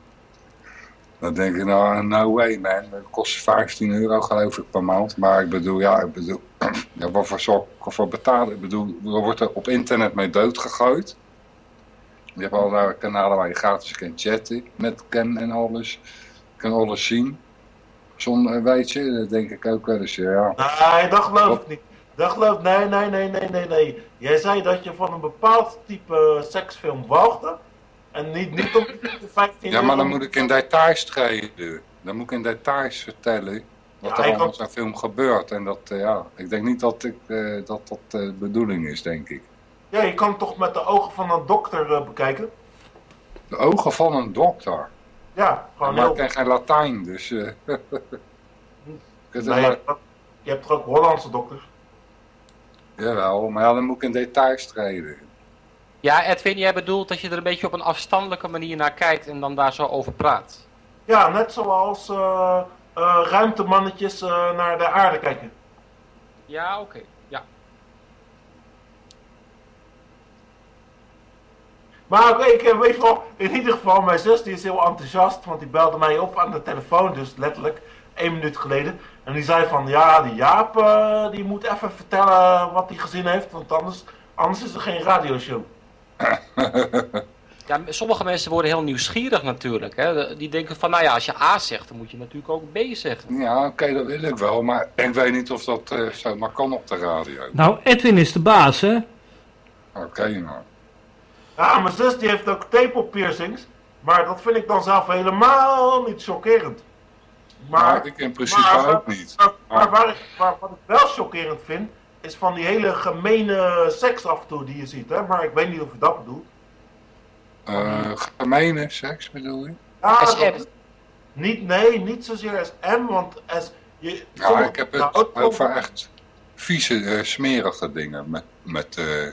Dan denk ik, nou, no way man, dat kost 15 euro geloof ik per maand. Maar ik bedoel, ja, ik bedoel, [CLEARS THROAT] ja, waarvoor zal ik ervoor betalen? Ik bedoel, er wordt er op internet mee doodgegooid. Je hebt allerlei kanalen waar je gratis kan chatten met Ken en alles. Je kan alles zien. Zonder, weet je, dat denk ik ook wel eens, ja. Nee, dat geloof ik niet. Dat geloof ik, nee, nee, nee, nee, nee, nee. Jij zei dat je van een bepaald type eh, seksfilm walgde. En niet, niet om de 15 Ja, maar dan moet ik in details treden. Dan moet ik in details vertellen wat Ja, er ik allemaal in zo'n film gebeurt. En dat, eh, ja, ik denk niet dat ik, eh, dat, dat de bedoeling is, denk ik. Ja, je kan het toch met de ogen van een dokter eh, bekijken? De ogen van een dokter. Ja, gewoon maar ik heel... ken geen Latijn, dus... [LAUGHS] ik Nee, maar, je hebt toch ook Hollandse dokters? jawel, maar ja, dan moet ik in details treden. Ja, Edwin, jij bedoelt dat je er een beetje op een afstandelijke manier naar kijkt en dan daar zo over praat. Ja, net zoals eh, eh, ruimtemannetjes eh, naar de aarde kijken. Ja, oké. Ja. Maar oké, ik weet wel, in ieder geval, mijn zus die is heel enthousiast, want die belde mij op aan de telefoon, dus letterlijk één minuut geleden. En die zei van, ja, die Jaap, die moet even vertellen wat hij gezien heeft, want anders, anders is er geen radioshow. [COUGHS] Ja, sommige mensen worden heel nieuwsgierig natuurlijk. Hè. Die denken van, nou ja, als je A zegt, dan moet je natuurlijk ook B zeggen. Ja, oké, dat wil ik wel, maar ik weet niet of dat eh zomaar kan op de radio. Nou, Edwin is de baas, hè? Oké, nou. Ja, mijn zus die heeft ook tepelpiercings, maar dat vind ik dan zelf helemaal niet chockerend. Maar, Maar ik in principe maar- ook niet. maar, maar waar ik, waar, wat ik wel chockerend vind, is van die hele gemene seks af en toe die je ziet, hè. Maar ik weet niet of je dat bedoelt. Eh gemene seks bedoel je? Ja, SM. niet, nee, niet zozeer als M, want als je... Ja, sommige- ik heb het ook- over echt vieze, eh, smerige dingen met, met eh,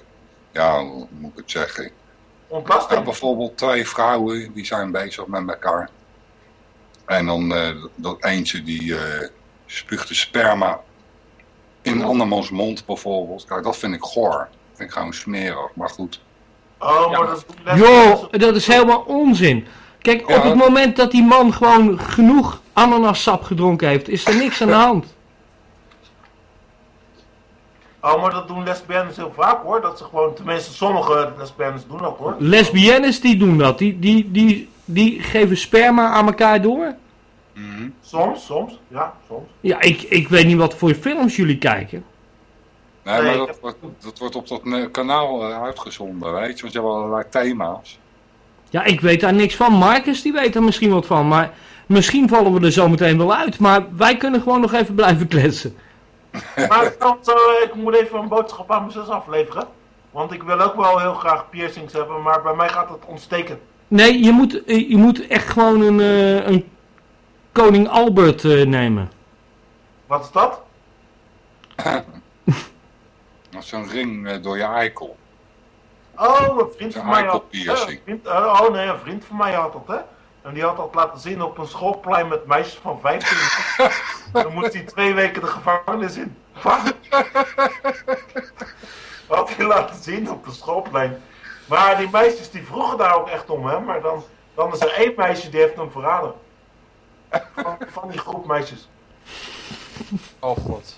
ja, hoe moet ik het zeggen? Ja, Ontlasting. bijvoorbeeld twee vrouwen die zijn bezig met elkaar. En dan eh, dat eentje die eh spuugt de sperma in een andermans mond bijvoorbeeld. Kijk, dat vind ik goor. Dat vind ik gewoon smerig, maar goed. Oh, maar Ja. dat is... dat is- Joh, dat is helemaal onzin. Kijk, op het moment dat die man gewoon genoeg ananassap gedronken heeft, is er niks aan de hand. Oh, maar dat doen lesbiennes heel vaak hoor. Dat ze gewoon, tenminste sommige lesbiennes doen dat hoor. Lesbiennes die doen dat. Die, die, die, die geven sperma aan elkaar door. Soms, soms. Ja, soms. Ja, ik, ik weet niet wat voor films jullie kijken. Nee, Nee, maar dat, heb- wordt, dat wordt op dat eh, kanaal eh, uitgezonden, weet je. Want je hebt allerlei thema's. Ja, ik weet daar niks van. Marcus die weet er misschien wat van. Maar misschien vallen we er zo meteen wel uit. Maar wij kunnen gewoon nog even [LAUGHS] blijven kletsen. Maar ik, kan zo, eh, ik moet even een boodschap aan mijn zus afleveren. Want ik wil ook wel heel graag piercings hebben, maar bij mij gaat het ontsteken. Nee, je moet, je moet echt gewoon een, eh, een Koning Albert eh, nemen. Wat is dat? [LAUGHS] Dat is zo'n ring eh, door je eikel. Oh, een vriend van mij had... een vriend, eh, oh nee, een vriend van mij had dat, hè. En die had dat laten zien op een schoolplein met meisjes van 15. [LAUGHS] Dan moest hij twee weken de gevangenis in. Wat? [LAUGHS] Had hij laten zien op een schoolplein. Maar die meisjes die vroegen daar ook echt om, hè. Maar dan, dan is er één meisje die heeft hem verraden. Van, van die groep meisjes. Oh god.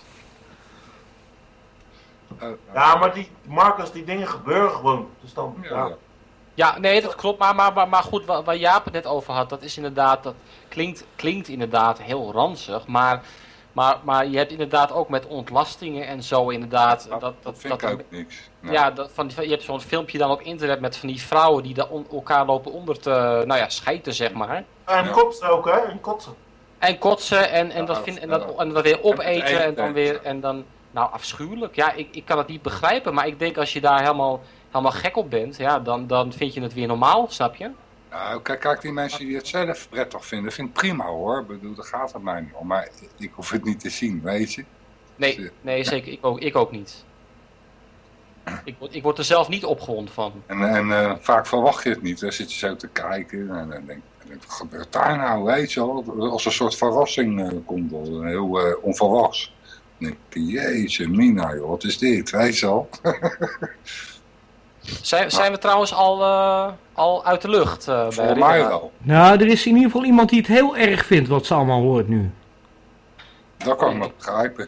Eh, Ja, maar die Marcus, die dingen gebeuren gewoon. Dus dan, ja, ja. nee, dat klopt. Maar, maar, maar, goed, waar, waar Jaap het net over had, dat is inderdaad, dat klinkt, klinkt inderdaad heel ranzig. Maar, maar, maar je hebt inderdaad ook met ontlastingen en zo inderdaad. Dat, dat, dat vind dat ik ook niks. Nee. Ja, dat, van, die- je hebt zo'n filmpje dan op internet met van die vrouwen die daar on- elkaar lopen onder te, nou ja, schijten zeg maar. En Ja. kotsen ook, hè? En kotsen. En kotsen en, en, Ja, dat, vind, en, dat, en dat weer opeten eten, en dan weer, en dan, nou afschuwelijk. Ja, ik, ik kan het niet begrijpen, maar ik denk als je daar helemaal, helemaal gek op bent, ja, dan, dan vind je het weer normaal, snap je? Nou, kijk, kijk, die mensen die het zelf prettig vinden, vind ik prima hoor. Ik bedoel, daar gaat het mij niet om. Maar ik hoef het niet te zien, weet je. Nee, nee zeker, ik ook, ik ook niet. Ik word, ik word er zelf niet opgewonden van. En, en eh, vaak verwacht je het niet. Dan zit je zo te kijken en dan denk wat gebeurt daar nou, weet je wel? Als een soort verrassing eh, komt, heel eh, onverwachts. Dan denk ik, jeetje mina joh, wat is dit, weet je wel? [LAUGHS] Zijn, zijn we trouwens al, eh, al uit de lucht? eh bij Voor mij wel. Nou, er is in ieder geval iemand die het heel erg vindt wat ze allemaal hoort nu. Dat kan ik me begrijpen.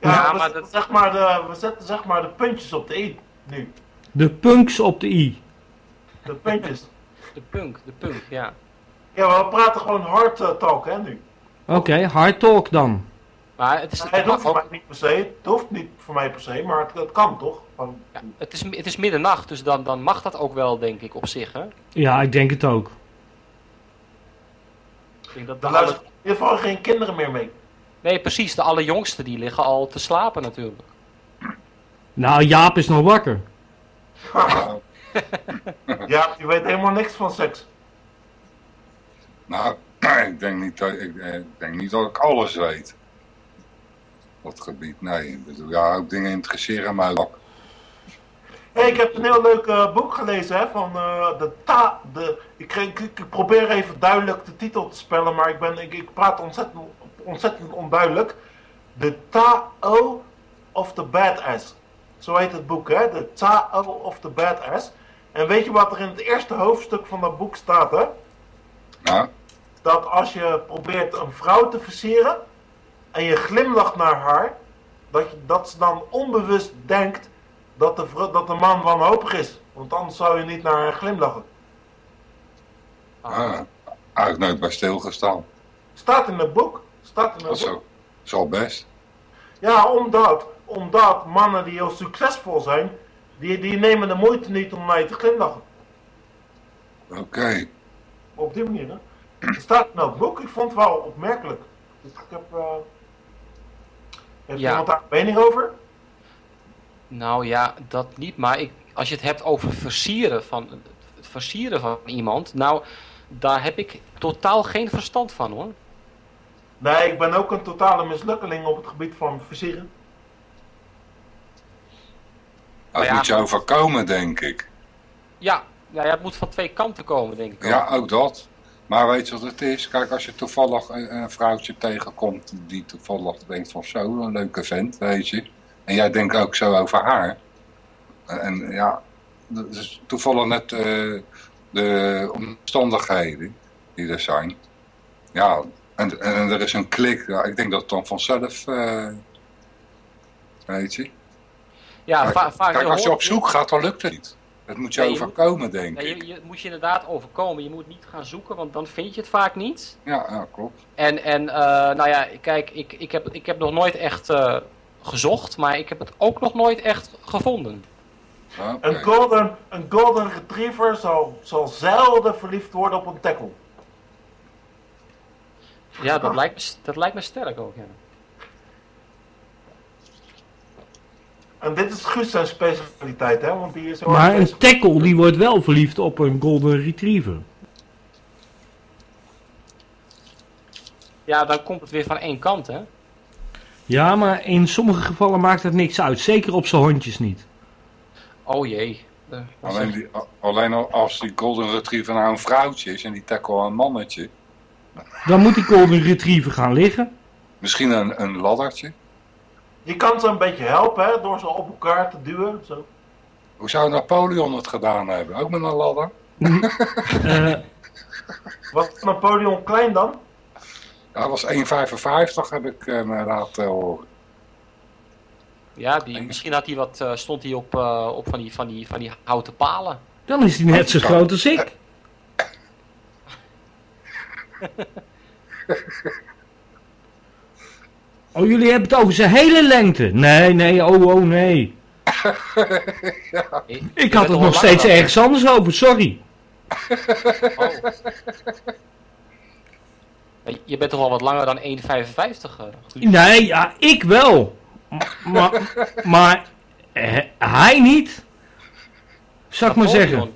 Ja, maar zetten dat- zeg maar de, we zetten zeg maar de puntjes op de i nu. De punks op de i. De puntjes. De punk, de punk, ja. Ja, we praten gewoon hard eh, talk, hè, nu. Oké, hard talk dan. Maar het is, Het het hoeft voor mij niet per se. Het hoeft niet voor mij per se, maar het, het kan toch? Van, ja, het, is, het is middernacht, dus dan, dan mag dat ook wel, denk ik, op zich. Hè? Ja, ik denk het ook. Ik denk dat de er alle, luisteren in ieder geval geen kinderen meer mee. nee, precies, de allerjongsten die liggen al te slapen natuurlijk. Nou, Jaap is nog wakker. [LAUGHS] [LAUGHS] Ja, die weet helemaal niks van seks. nou, [CLEARS THROAT] ik denk, niet dat, ik, eh, ik denk niet dat ik alles weet. Op het gebied, nee. Ja, ook dingen interesseren mij ook. Hey, ik heb een heel leuk eh, boek gelezen hè, van eh, de ta. De, ik, ik, ik probeer even duidelijk de titel te spellen, maar ik, ben, ik, ik praat ontzettend, ontzettend onduidelijk. The Tao of the Badass. Zo heet het boek, hè? The Tao of the Badass. En weet je wat er in het eerste hoofdstuk van dat boek staat, hè? Dat als je probeert een vrouw te versieren en je glimlacht naar haar, dat, je, dat ze dan onbewust denkt dat de, vrou- dat de man wanhopig is. Want anders zou je niet naar haar glimlachen. ah, eigenlijk nooit bij stilgestaan. Staat in het boek. Staat in het boek. zo, is al best. Ja, omdat, omdat mannen die heel succesvol zijn, die, die nemen de moeite niet om je te glimlachen. Oké. Op die manier, hè. Het staat in dat boek. Ik vond het wel opmerkelijk. Dus ik heb... eh heeft Ja. iemand daar een mening over? Nou ja, dat niet, maar ik, als je het hebt over versieren van, het versieren van iemand, nou, daar heb ik totaal geen verstand van hoor. Nee, ik ben ook een totale mislukkeling op het gebied van versieren. Dat ja, moet je goed. overkomen, denk ik. Ja, ja, ja, het moet van twee kanten komen, denk ik. Ja, ook dat. Maar weet je wat het is? Kijk, als je toevallig een, een vrouwtje tegenkomt die toevallig denkt van zo, een leuke vent, weet je. En jij denkt ook zo over haar. En, en ja, dat is toevallig net eh, de omstandigheden die er zijn. Ja, en, en er is een klik. Ja, ik denk dat het dan vanzelf, eh, weet je. Ja, Kijk, va- vaak kijk, als je op zoek gaat, dan lukt het niet. Het moet je Nee, je moet- overkomen, denk Nee, ik. je, je moet je inderdaad overkomen. Je moet niet gaan zoeken, want dan vind je het vaak niet. Ja, ja, klopt. En, en eh, nou ja, kijk, ik, ik, heb, ik heb nog nooit echt eh, gezocht, maar ik heb het ook nog nooit echt gevonden. Een golden, een golden retriever zal, zal zelden verliefd worden op een tackle. Ja, dat lijkt me, dat lijkt me sterk ook, ja. En dit is Guus zijn specialiteit, hè? Want die is Maar een bezig. tackle die wordt wel verliefd op een golden retriever. Ja, dan komt het weer van één kant, hè. Ja, maar in sommige gevallen maakt het niks uit. Zeker op zijn hondjes niet. Oh jee. Eh, Alleen, die, alleen al als die golden retriever nou een vrouwtje is en die tackle een mannetje. Dan moet die golden retriever gaan liggen. Misschien een, een laddertje. Je kan ze een beetje helpen, hè? Door ze op elkaar te duwen. Zo. Hoe zou Napoleon het gedaan hebben? Ook met een ladder? Eh, Was Napoleon klein dan? Ja, dat was 1,55 heb ik eh, me laten horen. Ja, die, misschien had hij wat, eh, stond hij op, eh, op van, die, van, die, van die houten palen. Dan is hij net zo groot als ik. [LAUGHS] [LAUGHS] Oh, jullie hebben het over zijn hele lengte. Nee, nee, oh, oh, nee. [LAUGHS] Ik had het nog steeds langer ergens anders over, sorry. [LAUGHS] oh. Je bent toch al wat langer dan 1,55? eh? Nee, ja, ik wel. Maar, [LAUGHS] maar eh, hij niet. Zal ik maar zeggen.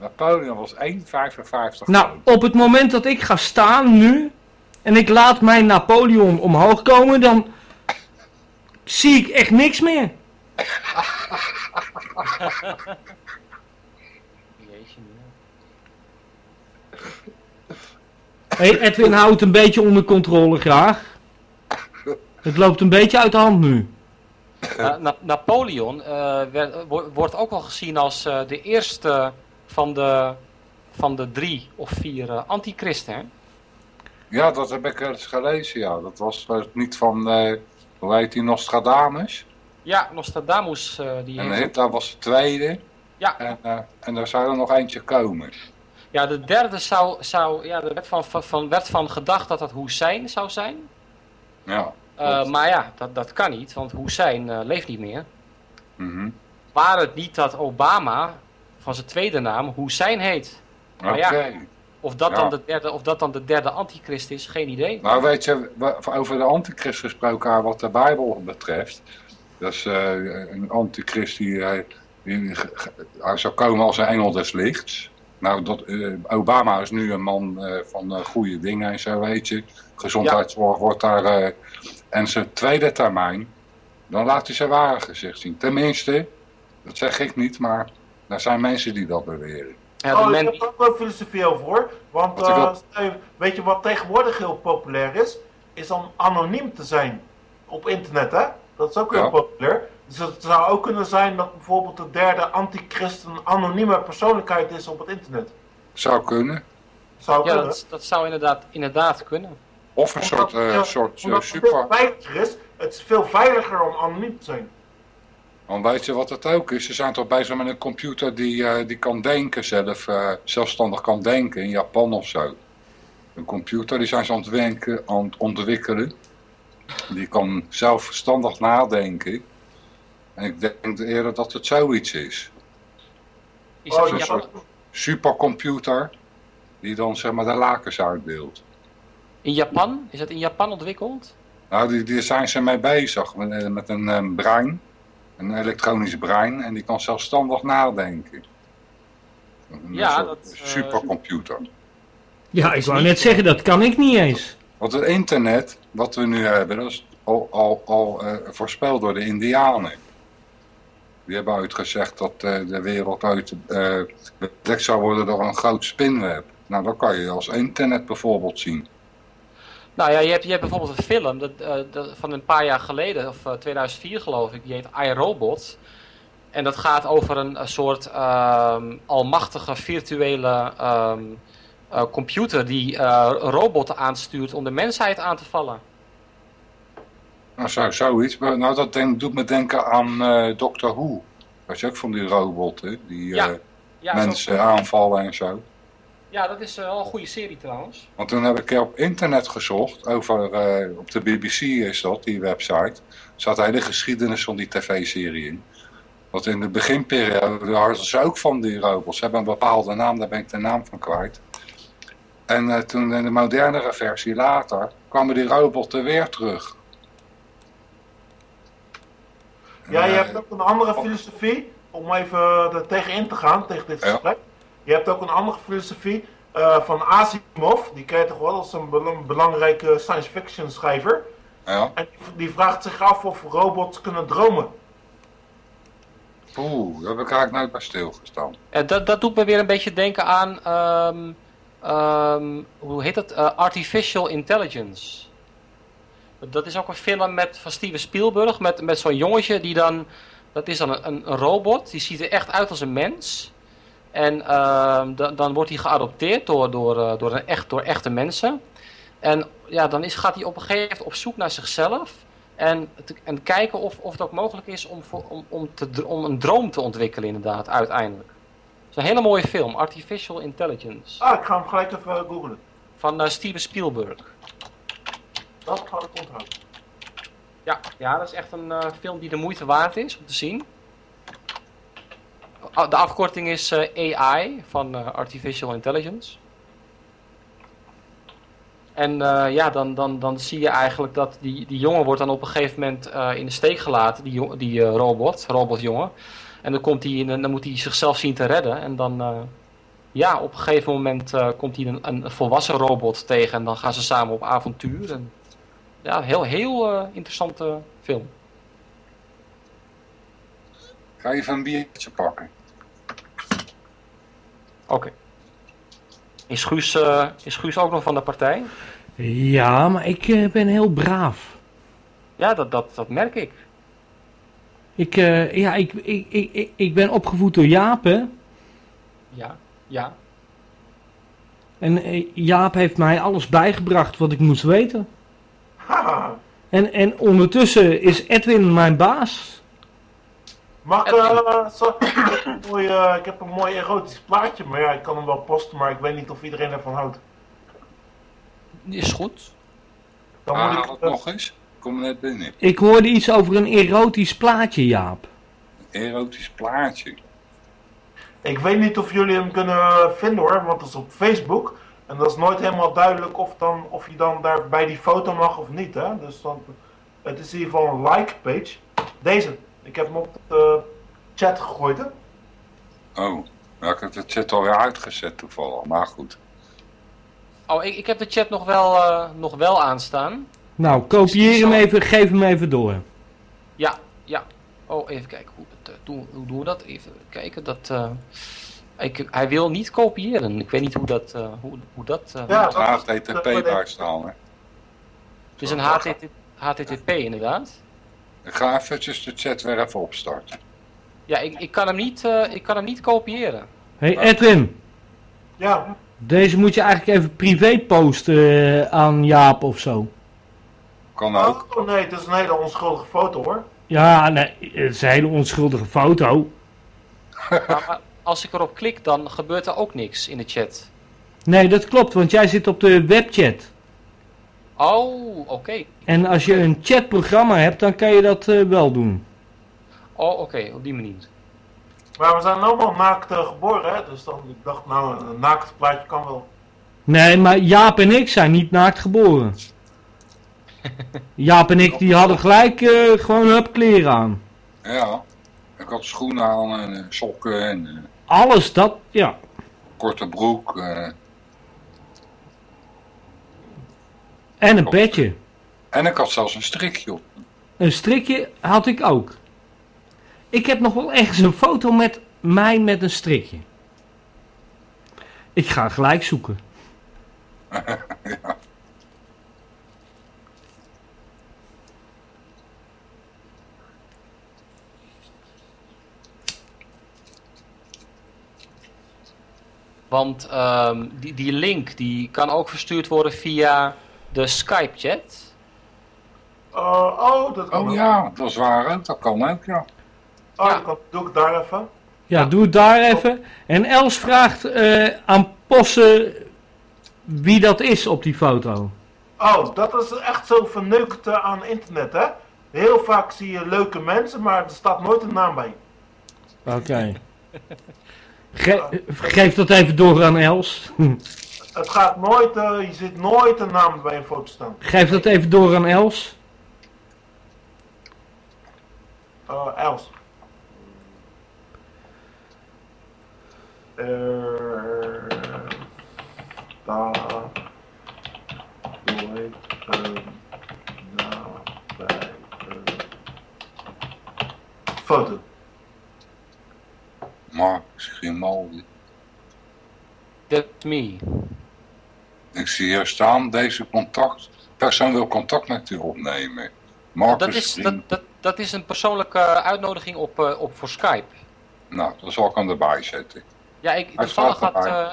Napoleon was 1,55 Nou, op het moment dat ik ga staan nu en ik laat mijn Napoleon omhoog komen, dan zie ik echt niks meer. Jeetje. [LAUGHS] Hey, Edwin houdt een beetje onder controle graag. Het loopt een beetje uit de hand nu. Na- Na- Napoleon eh, werd- wo- wordt ook wel gezien als eh, de eerste van de, van de drie of vier eh, antichristen. Ja, dat heb ik eens gelezen, ja. Dat was eh, niet van, eh hoe heet die, Nostradamus. Ja, Nostradamus. eh die En heeft- Hitler was de tweede. ja, En, en er zou er nog eentje komen. ja, de derde zou, zou ja, er werd van, van, werd van gedacht dat dat Hussein zou zijn. Ja. Maar ja, dat, dat kan niet, want Hussein leeft niet meer. Mhm. Waar het niet dat Obama van zijn tweede naam Hussein heet. Oké. Ja. Of dat, Ja. dan de derde, of dat dan de derde antichrist is, geen idee. Nou, weet je, over de antichrist gesproken, wat de Bijbel betreft. Dat is eh, een antichrist die, eh, die hij zou komen als een engel des lichts. Nou, dat, eh, Obama is nu een man van goede dingen en zo, weet je. Gezondheidszorg wordt daar... en zijn tweede termijn, dan laat hij zijn ware gezicht zien. Tenminste, dat zeg ik niet, maar er zijn mensen die dat beweren. Ja, oh, men ik heb er ook wel filosofie over hoor. Want eh, je- weet je wat tegenwoordig heel populair is? Is om anoniem te zijn op internet, hè? Dat is ook heel Ja. populair. Dus het zou ook kunnen zijn dat bijvoorbeeld de derde antichrist een anonieme persoonlijkheid is op het internet. Zou kunnen. Zou ja, kunnen. dat, dat zou inderdaad, inderdaad kunnen. Of een soort, eh, ja, soort eh, Omdat het super... veel veiliger is. Het is veel veiliger om anoniem te zijn. Want weet je wat het ook is? Ze zijn toch bezig met een computer die, eh, die kan denken zelf, eh, zelfstandig kan denken in Japan of zo. Een computer die zijn ze aan het, wenken, aan het ontwikkelen. Die kan zelfstandig nadenken. En ik denk eerder dat het zoiets is. Is dat Oh, ja. Japan, Supercomputer die dan zeg maar de lakens uitbeeldt. in Japan? Is dat in Japan ontwikkeld? Nou, die, die zijn ze mee bezig met, eh, met een brein. Een elektronisch brein. En die kan zelfstandig nadenken. Een Ja, soort dat, eh, supercomputer. Ja, ik wou net zeggen, dat kan ik niet eens. Want het internet, wat we nu hebben, dat is al, al, al eh, voorspeld door de Indianen. Die hebben uitgezegd dat eh, de wereld uit eh, bedekt zou worden door een groot spinweb. Nou, dat kan je als internet bijvoorbeeld zien. Nou ja, je hebt, je hebt bijvoorbeeld een film dat, eh, dat van een paar jaar geleden, of eh, 2004 geloof ik, die heet iRobot. En dat gaat over een, een soort ehm, almachtige virtuele ehm, eh, computer die eh, robotten aanstuurt om de mensheid aan te vallen. Nou, zo, zoiets. Nou, dat denk, doet me denken aan eh Doctor Who. Dat is ook van die robotten die Ja, eh, Ja, zo- mensen aanvallen en zo. Ja dat is eh, wel een goede serie trouwens. Want toen heb ik op internet gezocht, over, eh, op de BBC is dat, die website. Staat de hele geschiedenis van die tv-serie in. Want in de beginperiode hadden ze ook van die robots. Ze hebben een bepaalde naam, daar ben ik de naam van kwijt. En eh, toen in de modernere versie later, kwamen die robotten weer terug. Ja, je hebt ook een andere filosofie, om even er tegenin te gaan, tegen dit Ja. Je hebt ook een andere filosofie eh, van Asimov, die ken je toch wel als een bel- belangrijke science fiction schrijver. Ja. En die, vraagt zich af of robots kunnen dromen. Oeh, daar heb ik eigenlijk nooit bij stilgestaan. Eh, dat, dat doet me weer een beetje denken aan, ehm, ehm, hoe heet dat, Eh, Artificial Intelligence. Dat is ook een film met, van Steven Spielberg met, met zo'n jongetje die dan, dat is dan een, een robot, die ziet er echt uit als een mens. En ehm, da- dan wordt hij geadopteerd door, door, eh, door, een echt, door echte mensen. En ja, dan is, gaat hij op een gegeven moment op zoek naar zichzelf. En, te- en kijken of, of het ook mogelijk is om, voor, om, om, te, om een droom te ontwikkelen inderdaad, uiteindelijk. Het is een hele mooie film, Artificial Intelligence, Ah, ik ga hem gelijk even googlen. van eh, Steven Spielberg. Dat ga ik onthouden. Ja, ja, dat is echt een eh, film die de moeite waard is om te zien. De afkorting is eh, AI, van eh, Artificial Intelligence. En eh, ja, dan, dan, dan zie je eigenlijk dat die, die jongen wordt dan op een gegeven moment in de steek gelaten, die, die robot, robotjongen. En dan, komt hij dan moet hij zichzelf zien te redden. En dan, ja, op een gegeven moment komt hij een, een volwassen robot tegen en dan gaan ze samen op avontuur. En, ja, heel, heel interessante film. Ga even een biertje pakken. Oké. Is, Guus, eh, is Guus ook nog van de partij? Ja, maar ik eh, ben heel braaf. Ja, dat, dat, dat merk ik. Ik, eh, ja, ik, ik, ik, ik, ben opgevoed door Jaap, hè. Ja, ja. En Jaap heeft mij alles bijgebracht wat ik moest weten. Haha. En, en ondertussen is Edwin mijn baas. Mag ik, eh, zo, ik, heb een mooi, eh, ik heb een mooi erotisch plaatje, maar ja, ik kan hem wel posten, maar ik weet niet of iedereen ervan houdt. Is goed. Dan Ah, ik, dat eh, nog eens. Ik kom net binnen. Ik hoorde iets over een erotisch plaatje, Jaap. Erotisch plaatje. ik weet niet of jullie hem kunnen vinden hoor, want het is op Facebook. En dat is nooit helemaal duidelijk of, dan, of je dan daar bij die foto mag of niet. Hè? Dus dan, het is in ieder geval een like page. Deze, ik heb hem op de chat gegooid. Hè? Oh, nou, ik heb de chat alweer uitgezet toevallig. Maar goed. Oh, ik, ik heb de chat nog wel, eh, nog wel aanstaan. Nou, kopieer hem even, geef hem even door. Ja, ja. Oh, even kijken. Hoe, dat, eh, doen, hoe doen we dat? Even kijken. Dat, eh, ik, hij wil niet kopiëren. Ik weet niet hoe dat... eh, hoe, hoe dat eh, Ja, HTTP dat- daar staan. Hè. Het is een HTTP, HTTP inderdaad. Ik ga eventjes de chat weer even opstarten. Ja, ik, ik, kan hem niet, eh, ik kan hem niet kopiëren. hey Edwin, Ja, deze moet je eigenlijk even privé posten eh, aan Jaap of zo. Kan ook. oh nee, het is een hele onschuldige foto hoor. Ja, nee, het is een hele onschuldige foto. [LAUGHS] Maar als ik erop klik, dan gebeurt er ook niks in de chat. Nee, dat klopt, want jij zit op de webchat. Oh, oké. En als je een chatprogramma hebt, dan kan je dat eh, wel doen. Oh, oké, op die manier. Maar we zijn allemaal naakt eh, geboren, hè? dus dan, ik dacht nou, een naakt plaatje kan wel. Nee, maar Jaap en ik zijn niet naakt geboren. Jaap en ik die hadden gelijk eh, gewoon hup kleren aan. Ja. Ik had schoenen aan en sokken en Alles dat, ja. korte broek. eh. En een petje. En ik had zelfs een strikje op. Een strikje had ik ook. Ik heb nog wel ergens een foto met mij met een strikje. Ik ga gelijk zoeken. [LAUGHS] [LAUGHS] ja. Want ehm, die, die link die kan ook verstuurd worden via de Skype-chat. Eh, oh, dat kan Oh ook. ja, dat is waar. Dat kan ook, ja. Oh, Ja. doe ik daar even. Ja, doe het daar even. En Els vraagt eh, aan Posse wie dat is op die foto. Oh, dat is echt zo verneukt eh, aan internet, hè? Heel vaak zie je leuke mensen, maar er staat nooit een naam bij. Oké. [LAUGHS] Ge- geef dat even door aan Els. [LAUGHS] Het gaat nooit, eh, je ziet nooit een naam bij een foto staan. Geef dat even door aan Els. Eh, Els. Eh, een naam bij een foto? Maar Grimaldi. That's me. Ik zie hier staan, deze contact. Persoon wil contact met u opnemen. Marcus Dat is, dat, dat, dat is een persoonlijke uitnodiging op, eh, op, voor Skype. Nou, dat zal ik hem erbij zetten. Ja, ik, Hij toevallig had... eh,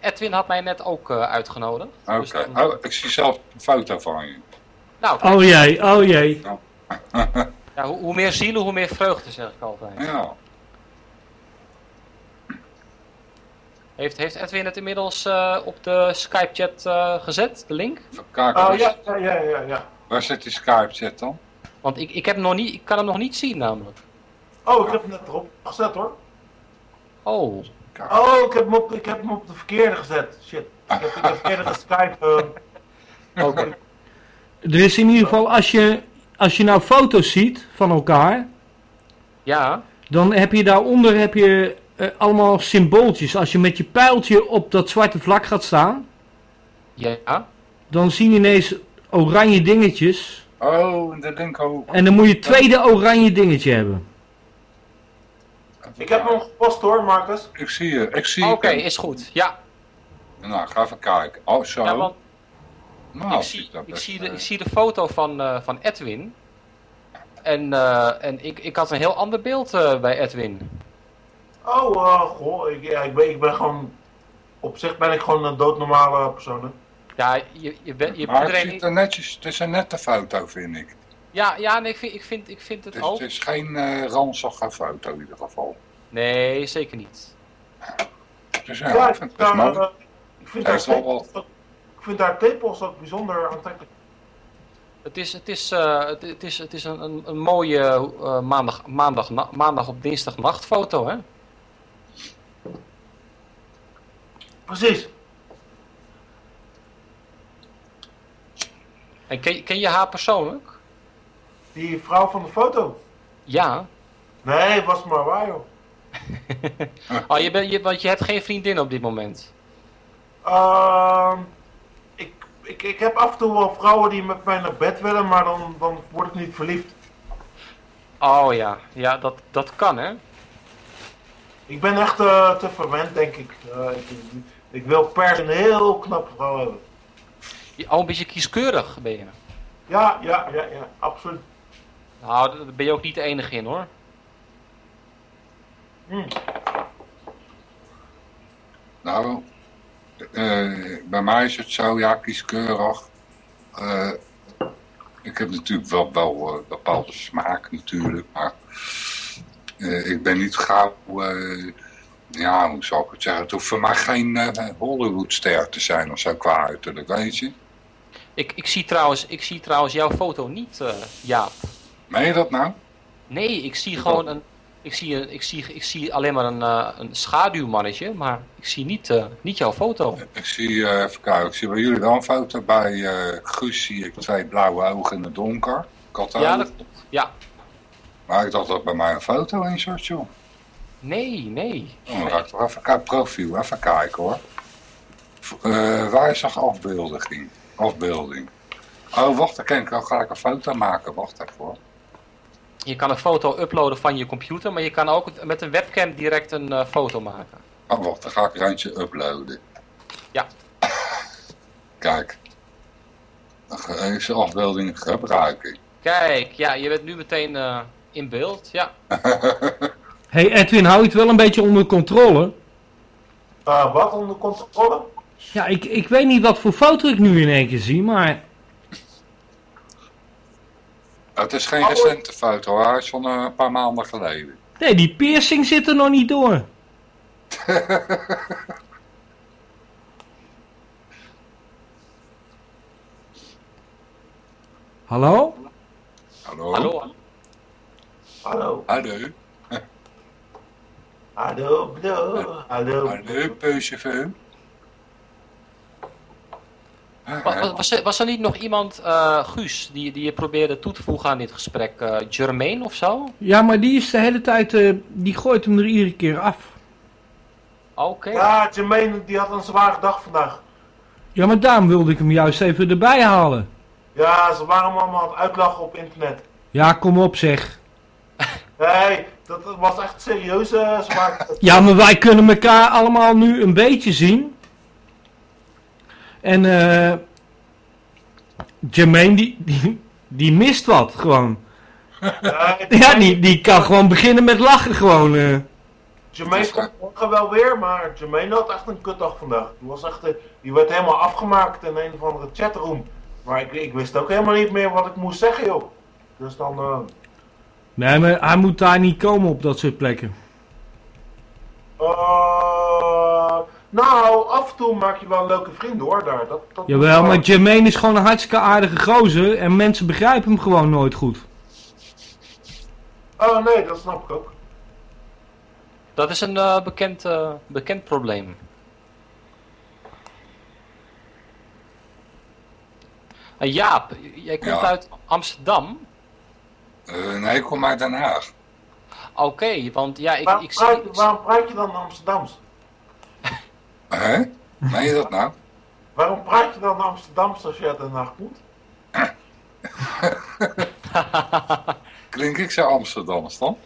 Edwin had mij net ook eh, uitgenodigd. Oké. Dus dan- Oh, ik zie zelf een foto van je. nou, Oh jee, oh jee. [LAUGHS] Ja, hoe, hoe meer zielen, hoe meer vreugde, zeg ik altijd. Ja. Heeft, heeft Edwin het inmiddels eh, op de Skype-chat eh, gezet, de link? Oh waar, ja, ja, ja, ja, waar zit die Skype chat dan? Want ik, ik, heb nog niet, ik kan hem nog niet zien, namelijk. Oh, ik heb hem net erop gezet hoor. Oh, Oh, ik heb hem op, ik heb hem op de verkeerde gezet. Shit. Ik heb, heb verkeerde [LAUGHS] Skype. eh, oké. Er is in ieder geval, als je, als je nou foto's ziet van elkaar, Ja, dan heb je daaronder heb je, eh, allemaal symbooltjes. Als je met je pijltje op dat zwarte vlak gaat staan, ja. dan zie je ineens oranje dingetjes. Oh, dat denk ik ook. En dan moet je het tweede oranje dingetje hebben. ik heb hem gepost hoor, Marcus. Ik zie je, ik zie Oké, is goed. Ja, Nou, ga even kijken. Oh, zo. ja want nou, ik, zie, ik, best, zie de, ik zie de foto van, eh, van Edwin. En, eh, en ik, ik had een heel ander beeld eh, bij Edwin. Oh, eh, goh, ik, ja, ik, ben, ik ben gewoon... Op zich ben ik gewoon een doodnormale persoon. hè. Ja, je, je, bent je Maar het, iedereen... ziet er netjes, het is een nette foto, vind ik. Ja, ja nee, ik, vind, ik, vind, ik vind het Het is, ook. het is geen eh ranzige foto in ieder geval. Nee, zeker niet. Dus ja, Ja, ik vind het best eh, mooi. ik vind tepels ook- ik vind tepels ook bijzonder aantrekkelijk. Het is, het is, eh, het, het is, het is een, een, een mooie eh, maandag, maandag, na- maandag op dinsdag nachtfoto, hè? Precies. En ken, ken je haar persoonlijk? Die vrouw van de foto. Ja. Nee, was maar waar joh. [LAUGHS] Oh, je bent, je, want je hebt geen vriendin op dit moment. Ehm, ik, ik, ik heb af en toe wel vrouwen die met mij naar bed willen, maar dan, dan word ik niet verliefd. Oh ja, ja dat, dat kan hè. Ik ben echt eh, te verwend, denk ik. Ik. Ik wil per se een heel knappe vrouw hebben. Je- Oh, een beetje kieskeurig ben je. Ja, ja, ja, ja, absoluut. Nou, daar ben je ook niet de enige in hoor. Hm. Nou, eh, bij mij is het zo, ja, kieskeurig. Eh, ik heb natuurlijk wel, wel eh, bepaalde smaak natuurlijk, maar eh, ik ben niet gauw, eh, ja, hoe zou ik het zeggen, het hoeft voor mij geen eh, Hollywoodster te zijn of zo qua uiterlijk, weet je. Ik, ik, zie trouwens, ik zie trouwens jouw foto niet, eh Jaap. Meen je dat nou? Nee, ik zie gewoon een... Ik zie, een, ik zie, ik zie alleen maar een, eh, een schaduwmannetje, maar ik zie niet, niet jouw foto. Ik zie, even kijken, ik zie bij jullie wel een foto. Bij Guus zie ik twee blauwe ogen in het donker. Katten. Ja, dat klopt. Ja. Maar ik dacht dat bij mij een foto in zat, joh. Nee, nee. Oh, ga ik even kijken, profiel, even kijken hoor. V- eh wijzig afbeelding. Afbeelding. Oh, wacht, dan kan ik al gelijk een foto maken. Wacht even hoor. Je kan een foto uploaden van je computer, maar je kan ook met een webcam direct een eh, foto maken. Oh, wacht, dan ga ik er eentje uploaden. Ja. Kijk. Deze afbeelding gebruik ik. Kijk, ja, je bent nu meteen eh, in beeld. Ja. [LAUGHS] hey Edwin, hou je het wel een beetje onder controle? Eh, wat onder controle? Ja, ik, ik weet niet wat voor foto ik nu in één keer zie, maar... Het is geen recente foto, hoor. hij is van eh, een paar maanden geleden. Nee, die piercing zit er nog niet door. Hallo? Hallo? Hallo. Hallo. Hallo? Hallo, hallo, hallo. Hallo, Peusjeveun? Wa- wa- Was er, was er niet nog iemand, eh, Guus, die, die je probeerde toe te voegen aan dit gesprek? eh Jermaine of zo? Ja, maar die is de hele tijd... eh, die gooit hem er iedere keer af. Oké. Ja, Jermaine die had een zware dag vandaag. Ja, maar daarom wilde ik hem juist even erbij halen. Ja, ze waren allemaal aan het uitlachen op internet. Ja, kom op zeg. Nee, dat dat was echt serieus eh, zwaar. [LAUGHS] Ja, maar wij kunnen elkaar allemaal nu een beetje zien. En eh Jermaine, die, die, die mist wat gewoon. Ja, [LAUGHS] Ja, die, die kan gewoon beginnen met lachen gewoon. eh. Jermaine komt morgen wel weer, maar Jermaine had echt een kutdag vandaag. Die, was echt, eh, die werd helemaal afgemaakt in een of andere chatroom. Maar ik, ik wist ook helemaal niet meer wat ik moest zeggen, joh. Dus dan... eh, Nee, maar hij moet daar niet komen op dat soort plekken. eh, nou, af en toe maak je wel leuke vrienden hoor, daar. Dat, dat Jawel, maar Jermaine is gewoon een hartstikke aardige gozer en mensen begrijpen hem gewoon nooit goed. Oh nee, dat snap ik ook. Dat is een eh, bekend, eh, bekend probleem. Jaap, jij komt Ja. uit Amsterdam. Eh, nee, ik kom uit Den Haag. Oké, want ja, ik, Waarom, ik praat, zie... waarom praat je dan Amsterdams? Hè? Meen je dat nou? Waarom praat je dan Amsterdams als je uit Den Haag komt? [LAUGHS] Klink ik zo Amsterdams dan?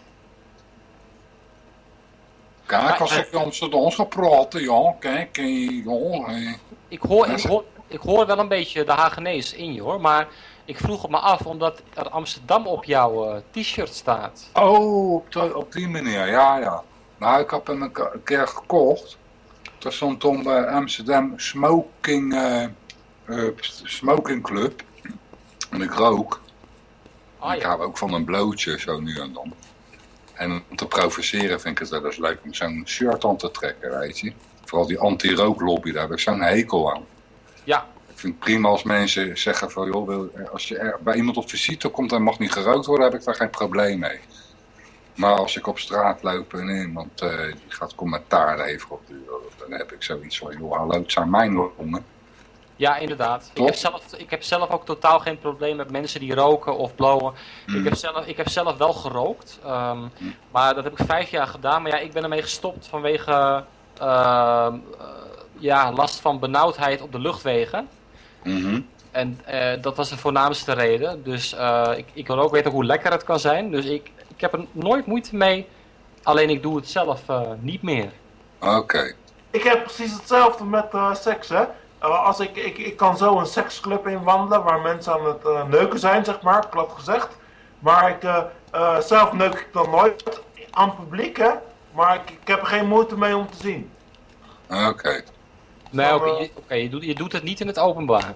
Kijk, als ik Amsterdams ga praten, ja, kijk, eh, ja, eh. Ik hoor, ik, hoor, ik hoor wel een beetje de Hagenees in je hoor, maar ik vroeg het me af omdat er Amsterdam op jouw eh, t-shirt staat. Oh, op, die- op die manier, ja, ja. Nou, ik heb hem een, ke- een keer gekocht. Er stond om eh, Amsterdam Smoking, eh, Smoking Club. En ik rook. Ah ik ja, hou ook van een blootje, zo nu en dan. En om te provoceren vind ik het wel eens leuk om zo'n shirt aan te trekken, weet je. Vooral die anti-rooklobby, daar heb ik zo'n hekel aan. ja, Ik vind het prima als mensen zeggen van, joh, wil- als je er bij iemand op visite komt en mag niet gerookt worden, heb ik daar geen probleem mee. Maar als ik op straat loop en iemand eh, die gaat commentaar leveren op de dan heb ik zoiets van, joh, hallo, het zijn mijn longen. ja inderdaad. Ik heb, zelf, ik heb zelf ook totaal geen probleem met mensen die roken of blowen. Ik, heb zelf, ik heb zelf wel gerookt, ehm, maar dat heb ik vijf jaar gedaan. Maar ja, ik ben ermee gestopt vanwege ehm, eh, ja, last van benauwdheid op de luchtwegen. Mhm. En eh, dat was de voornaamste reden. Dus eh, ik, ik wil ook weten hoe lekker het kan zijn. Dus ik, ik heb er nooit moeite mee. Alleen ik doe het zelf eh, niet meer. Oké. Ik heb precies hetzelfde met eh, seks, hè. Als ik, ik, ik kan zo een seksclub inwandelen waar mensen aan het neuken zijn, zeg maar, plat gezegd. Maar ik, eh, eh, zelf neuk ik dan nooit aan publiek, hè. Maar ik, ik heb er geen moeite mee om te zien. Oké. Nee, oké, eh, je, oké, je, doet, je doet het niet in het openbaar.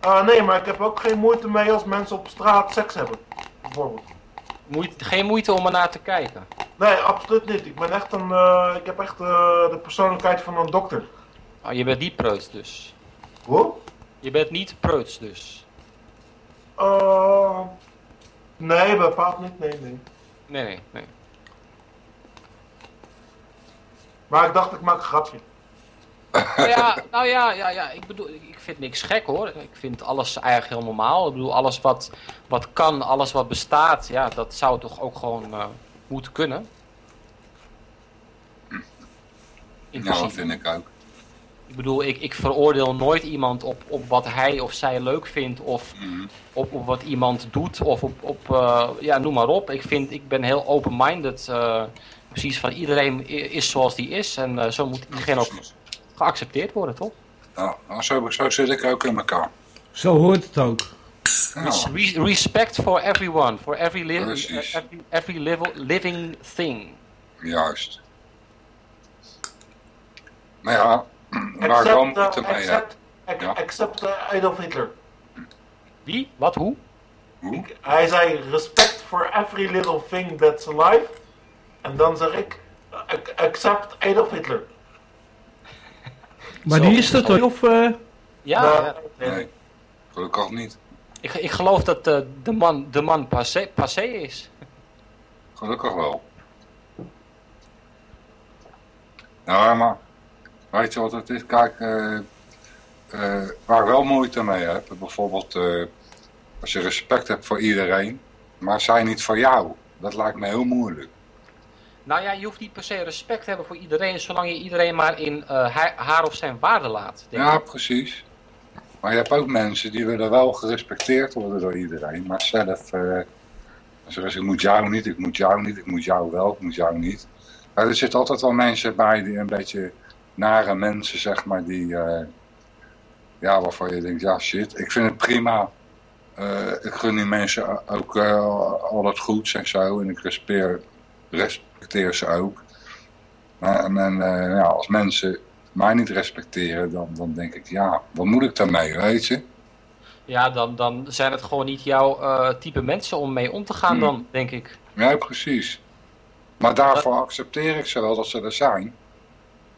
Eh, nee, maar ik heb ook geen moeite mee als mensen op straat seks hebben. Bijvoorbeeld. Moeite, geen moeite om ernaar te kijken. Nee, absoluut niet. Ik ben echt een, eh, ik heb echt eh, de persoonlijkheid van een dokter. Oh, je bent niet preuts dus. Hoe? Je bent niet preuts dus. Eh, nee, bepaald niet. Nee, nee. Nee, nee, nee. Maar ik dacht, ik maak een grapje. Nou ja, nou ja, ja, ja, ik bedoel, ik vind niks gek hoor. Ik vind alles eigenlijk heel normaal. Ik bedoel, alles wat, wat kan, alles wat bestaat, ja, dat zou toch ook gewoon eh, moeten kunnen. Ja, dat vind ik ook. Ik bedoel, ik, ik veroordeel nooit iemand op, op wat hij of zij leuk vindt of Mhm. op, op wat iemand doet of op, op eh, ja, noem maar op. Ik, vind, ik ben heel open-minded. eh, precies van iedereen is zoals die is en zo moet iedereen ook. Geaccepteerd worden, toch? Ja, nou, zo, zo zit ik ook in elkaar. Zo hoort het ook. Ja. Re- respect for everyone, for every, li- every, every liv- living thing. Juist. Maar ja, waar moeite eh, mee heb. except, ex- Ja. except Adolf Hitler. Wie? Wat? Hoe? Hoe? Hij zei respect for every little thing that's alive. En dan zeg ik, except Adolf Hitler. Maar die is er toch? Of, eh, Ja, Nou, ja. nee. Nee, gelukkig niet. Ik, ik geloof dat eh, de man, de man passé, passé is. Gelukkig wel. Ja, maar weet je wat het is? Kijk, eh, eh, waar ik wel moeite mee heb, bijvoorbeeld eh, als je respect hebt voor iedereen, maar zij niet voor jou. Dat lijkt me heel moeilijk. Nou ja, je hoeft niet per se respect te hebben voor iedereen, zolang je iedereen maar in eh, haar, haar of zijn waarde laat. Ja, ik. precies. Maar je hebt ook mensen die willen wel gerespecteerd worden door iedereen, maar zelf eh zeggen ze, ik moet jou niet, ik moet jou niet, ik moet jou wel, ik moet jou niet. Ja, er zitten altijd wel mensen bij die een beetje nare mensen, zeg maar, die, eh, ja, waarvan je denkt, ja shit, ik vind het prima. Eh, ik gun die mensen ook eh, al het goeds en zo en ik respecteer, respecteer ze ook. Maar en, en, eh, ja, als mensen mij niet respecteren, dan, dan denk ik, ja, wat moet ik daarmee, weet je? Ja, dan, dan zijn het gewoon niet jouw eh, type mensen om mee om te gaan Hmm. dan, denk ik. Ja, precies. Maar daarvoor accepteer ik ze wel dat ze er zijn.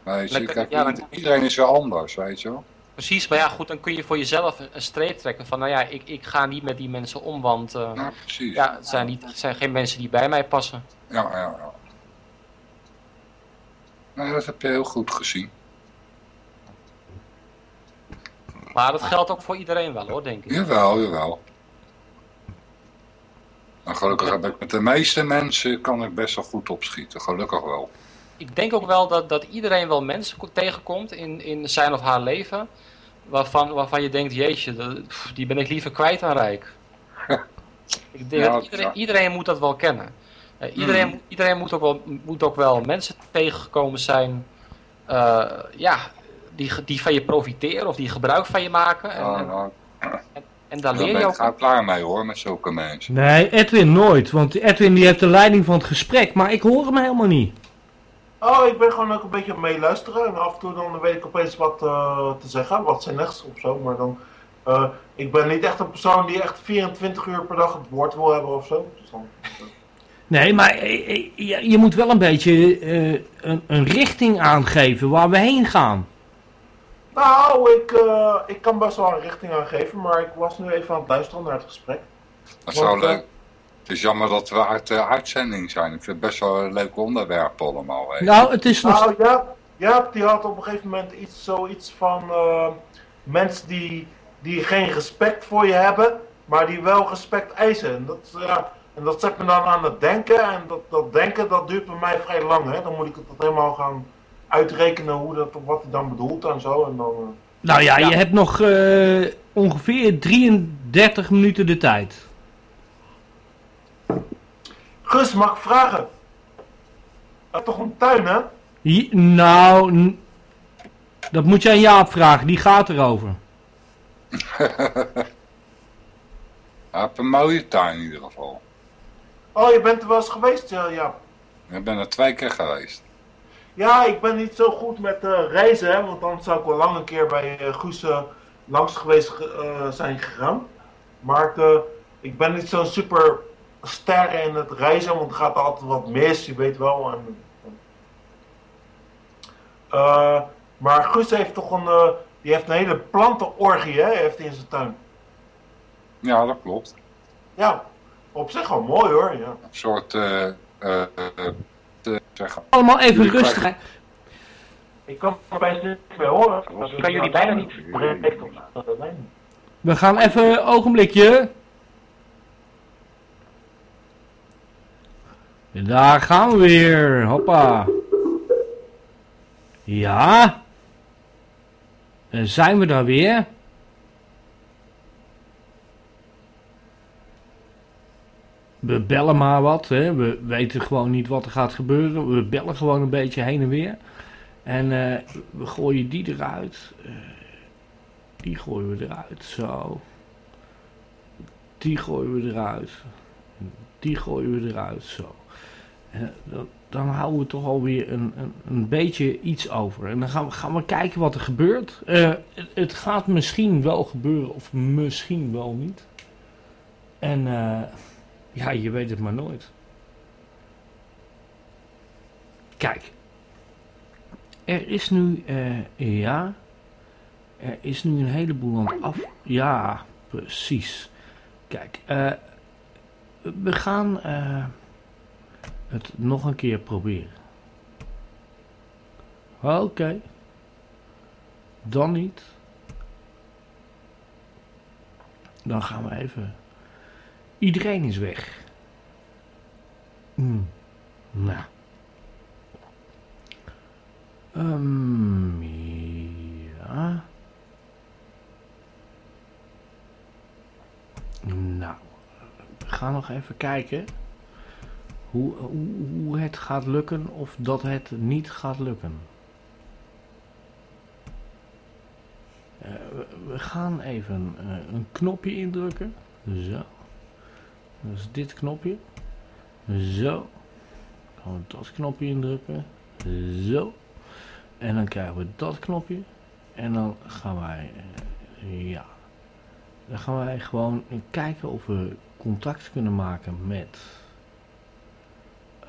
Weet je, Lekker- kijk, ja, dan- iedereen is wel anders, weet je wel. Precies, maar ja, goed, dan kun je voor jezelf een- streep trekken van, nou ja, ik, ik ga niet met die mensen om, want eh, Ja, ja, het zijn, niet, het zijn geen mensen die bij mij passen. Ja, ja, ja. Nou, dat heb je heel goed gezien. Maar dat geldt ook voor iedereen wel hoor, denk ik. Jawel, jawel. En gelukkig heb ik met de meeste mensen kan ik best wel goed opschieten. Gelukkig wel. Ik denk ook wel dat, dat iedereen wel mensen ko- tegenkomt in, in zijn of haar leven, waarvan, waarvan je denkt, jeetje, dat- pff, die ben ik liever kwijt dan rijk. [LAUGHS] ik denk Ja, dat iedereen moet dat wel kennen. Eh, iedereen Mhm. iedereen moet, ook wel, moet ook wel mensen tegengekomen zijn, eh, ja, die, die van je profiteren of die gebruik van je maken. En, en, nou, en daar daar leer ben je ik ook. gauw klaar mee hoor, met zulke mensen. Nee, Edwin nooit. Want Edwin die heeft de leiding van het gesprek, maar ik hoor hem helemaal niet. Oh, ik ben gewoon ook een beetje aan het meeluisteren. En af en toe dan weet ik opeens wat eh, te zeggen, wat zijn next of zo. Maar dan, eh, ik ben niet echt een persoon die echt 24 uur per dag het woord wil hebben of zo. Dus dan, Nee, maar eh, eh, je, je moet wel een beetje eh, een, een richting aangeven waar we heen gaan. nou, ik, eh, ik kan best wel een richting aangeven, maar ik was nu even aan het luisteren naar het gesprek. Dat is wel Want, eh, leuk. Het is jammer dat we uit de uitzending zijn. Ik vind het best wel een leuk onderwerp allemaal. Nou, het is nog... Nou ja, ja, die had op een gegeven moment iets, zoiets van eh, mensen die, die geen respect voor je hebben, maar die wel respect eisen. En dat, ja, en dat zet me dan aan het denken. En dat, dat denken dat duurt bij mij vrij lang. Hè? Dan moet ik het helemaal gaan uitrekenen hoe dat, wat hij dan bedoelt en zo. En dan, eh, Nou ja, Ja. je hebt nog eh, ongeveer 33 minuten de tijd. Gus, mag ik vragen? Je hebt toch een tuin, hè? Nou, dat moet je aan Jaap vragen, die gaat erover. [LAUGHS] Hij heeft een mooie tuin in ieder geval. Oh, je bent er wel eens geweest, ja. ja. Ik ben er twee keer geweest. Ja, ik ben niet zo goed met eh, reizen, hè, want dan zou ik wel lang een keer bij eh, Guus eh, langs geweest ge- eh, zijn gegaan. Maar eh, ik ben niet zo super ster in het reizen, want er gaat altijd wat mis, je weet wel. En, Eh, maar Guus heeft toch een, eh, die heeft een hele plantenorgie, hè, heeft in zijn tuin. Ja, dat klopt. Ja, op zich wel mooi hoor, ja. Een soort... eh eh eh, eh, zeg, Allemaal even Jullie rustig. krijgen- Ik kan er opeens niet meer horen. Ik kan jullie bijna niet We gaan even een ogenblikje. Daar gaan we weer. Hoppa. Ja. En zijn we daar weer? We bellen maar wat. Hè. We weten gewoon niet wat er gaat gebeuren. We bellen gewoon een beetje heen en weer. En eh, we gooien die eruit. Eh, die gooien we eruit. Zo. Die gooien we eruit. Die gooien we eruit. Zo. En dan, dan houden we toch alweer een, een, een beetje iets over. En dan gaan we, gaan we kijken wat er gebeurt. Eh, het, het gaat misschien wel gebeuren of misschien wel niet. En eh, ja, je weet het maar nooit. Kijk. Er is nu, eh, ja, er is nu een heleboel aan af. Ja, precies. Kijk, eh, we gaan eh, het nog een keer proberen. Oké. Dan niet. Dan gaan we even. Iedereen is weg. Hmm. Nou. Ehm, ja. Nou, we gaan nog even kijken hoe, hoe, het gaat lukken of dat het niet gaat lukken. Eh, we, we gaan even eh, een knopje indrukken. Zo. Is dit knopje. Zo. Gaan we dat knopje indrukken. Zo. En dan krijgen we dat knopje. En dan gaan wij, eh, ja, dan gaan wij gewoon kijken of we contact kunnen maken met...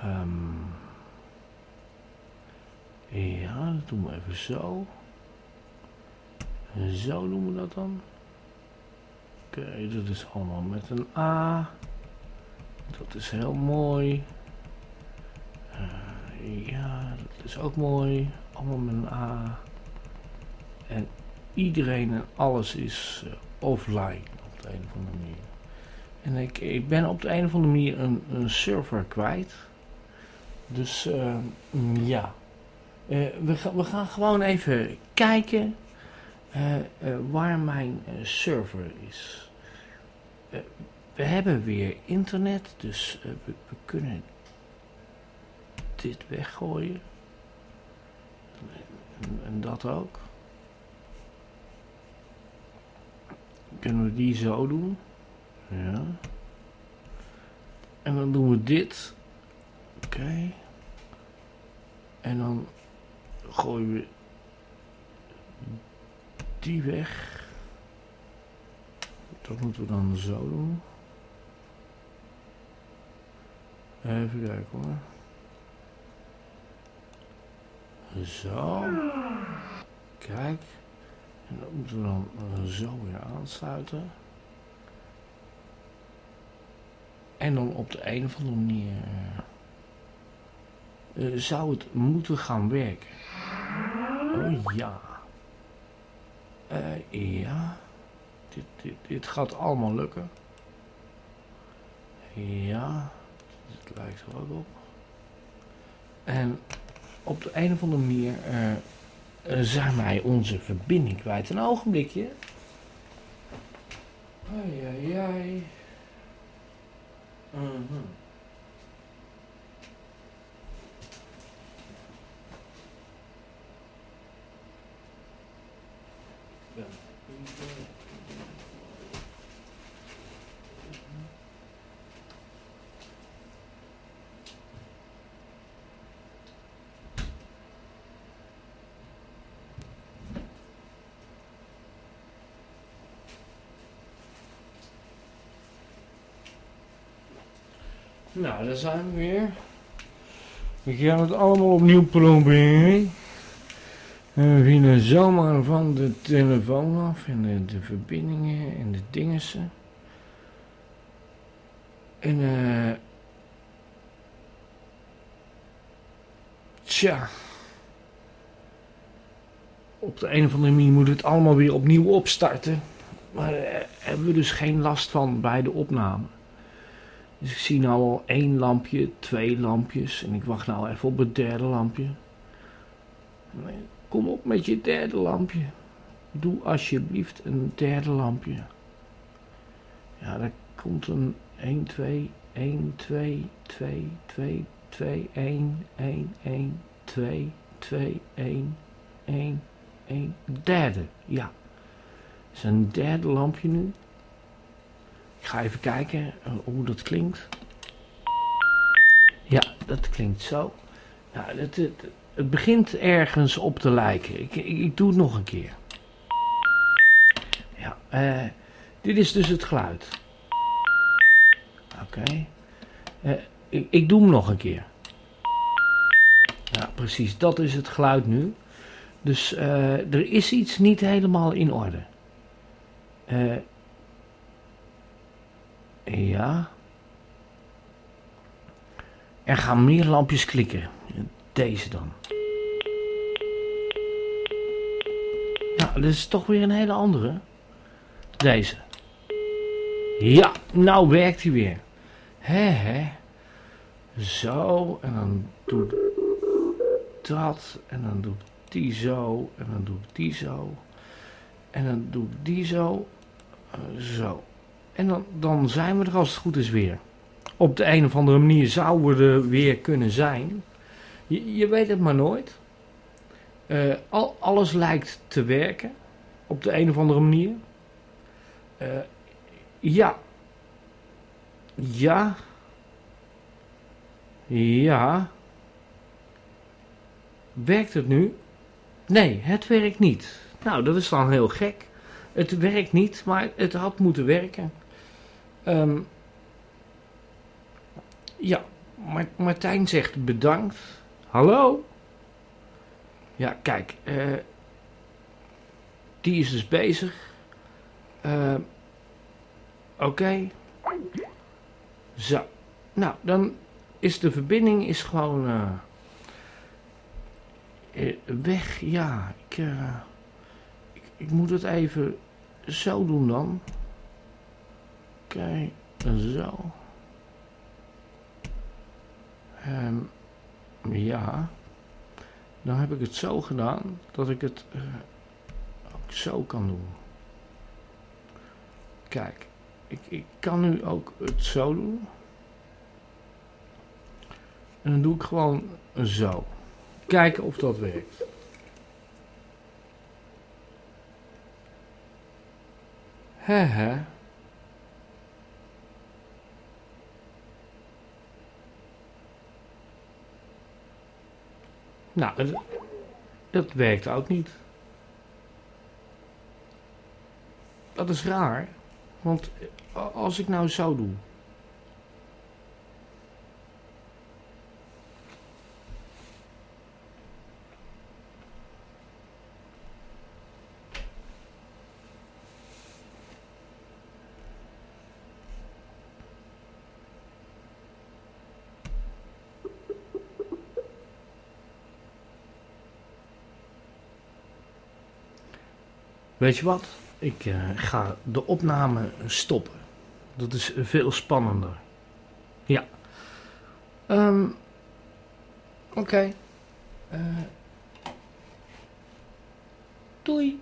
ehm, ja, dat doen we even zo. Zo doen we dat dan. Oké, dat is allemaal met een A. Dat is heel mooi. Eh, ja, dat is ook mooi. Allemaal met een A. En iedereen en alles is eh, offline op de een of andere manier. En ik, ik ben op de een of andere manier een, server kwijt. Dus eh, mm, ja. Eh, we, we gaan gewoon even kijken waar mijn server is. We hebben weer internet, dus eh, we, kunnen dit weggooien. En, en dat ook. Kunnen we die zo doen? Ja. En dan doen we dit. Oké. En dan gooien we die weg. Dat moeten we dan zo doen. Even kijken hoor. Zo. Kijk. En dat moeten we dan zo weer aansluiten. En dan op de een of andere manier eh, eh, zou het moeten gaan werken. Oh ja. Eh, ja. Dit, dit, dit gaat allemaal lukken. Ja. Dit lijkt er ook op. En op de een of andere manier eh, zijn wij onze verbinding kwijt. Een ogenblikje. Ai, ai, ai. Mhm. Nou, daar zijn we weer. We gaan het allemaal opnieuw proberen. En we vielen zomaar van de telefoon af en de, verbindingen en de dingessen. En eh. tja. Op de een of andere manier moet het allemaal weer opnieuw opstarten. Maar daar hebben we dus geen last van bij de opname. Dus ik zie nou al één lampje, twee lampjes. En ik wacht nou even op het derde lampje. Kom op met je derde lampje. Doe alsjeblieft een derde lampje. Ja, daar komt een 1, 2, 1, 2, 2, 2, 2, 1, 1, 1, 2, 2, 1, 1, 1. Derde, ja. is een derde lampje nu. Ik ga even kijken eh, hoe dat klinkt. Ja, dat klinkt zo. Ja, het, het, het begint ergens op te lijken. Ik, ik, doe het nog een keer. Ja, eh, dit is dus het geluid. Oké. Eh, ik, ik doe hem nog een keer. Ja, precies. Dat is het geluid nu. Dus er is iets niet helemaal in orde. Eh, ja. Er gaan meer lampjes klikken. Deze dan. Ja, dit is toch weer een hele andere. Deze. Ja, nou werkt hij weer. Hè, hè. Zo, en dan doe ik dat, en dan doe ik die zo, en dan doe ik die zo. En dan doe ik die zo, eh, zo. En dan, zijn we er als het goed is weer. Op de een of andere manier zouden we er weer kunnen zijn. Je, je weet het maar nooit. Eh, al, alles lijkt te werken. Op de een of andere manier. Eh, ja. Ja. Ja. Werkt het nu? Nee, het werkt niet. Nou, dat is dan heel gek. Het werkt niet, maar het had moeten werken. Ehm, ja, Martijn zegt bedankt. Hallo? Ja, kijk. eh, die is dus bezig. Eh, Oké. Zo. Nou, dan is de verbinding is gewoon eh, eh, weg. Ja, ik, eh, ik, ik moet het even zo doen dan. Oké, zo. Ehm, ja. Dan heb ik het zo gedaan dat ik het eh, ook zo kan doen. Kijk, ik, ik kan nu ook het zo doen. En dan doe ik gewoon zo. Kijken of dat werkt. Hè Nou, dat, dat werkt ook niet. Dat is raar. Want als ik nou zo doe. Weet je wat? Ik eh, ga de opname stoppen. Dat is veel spannender. Ja. Ehm, Oké. Eh, doei.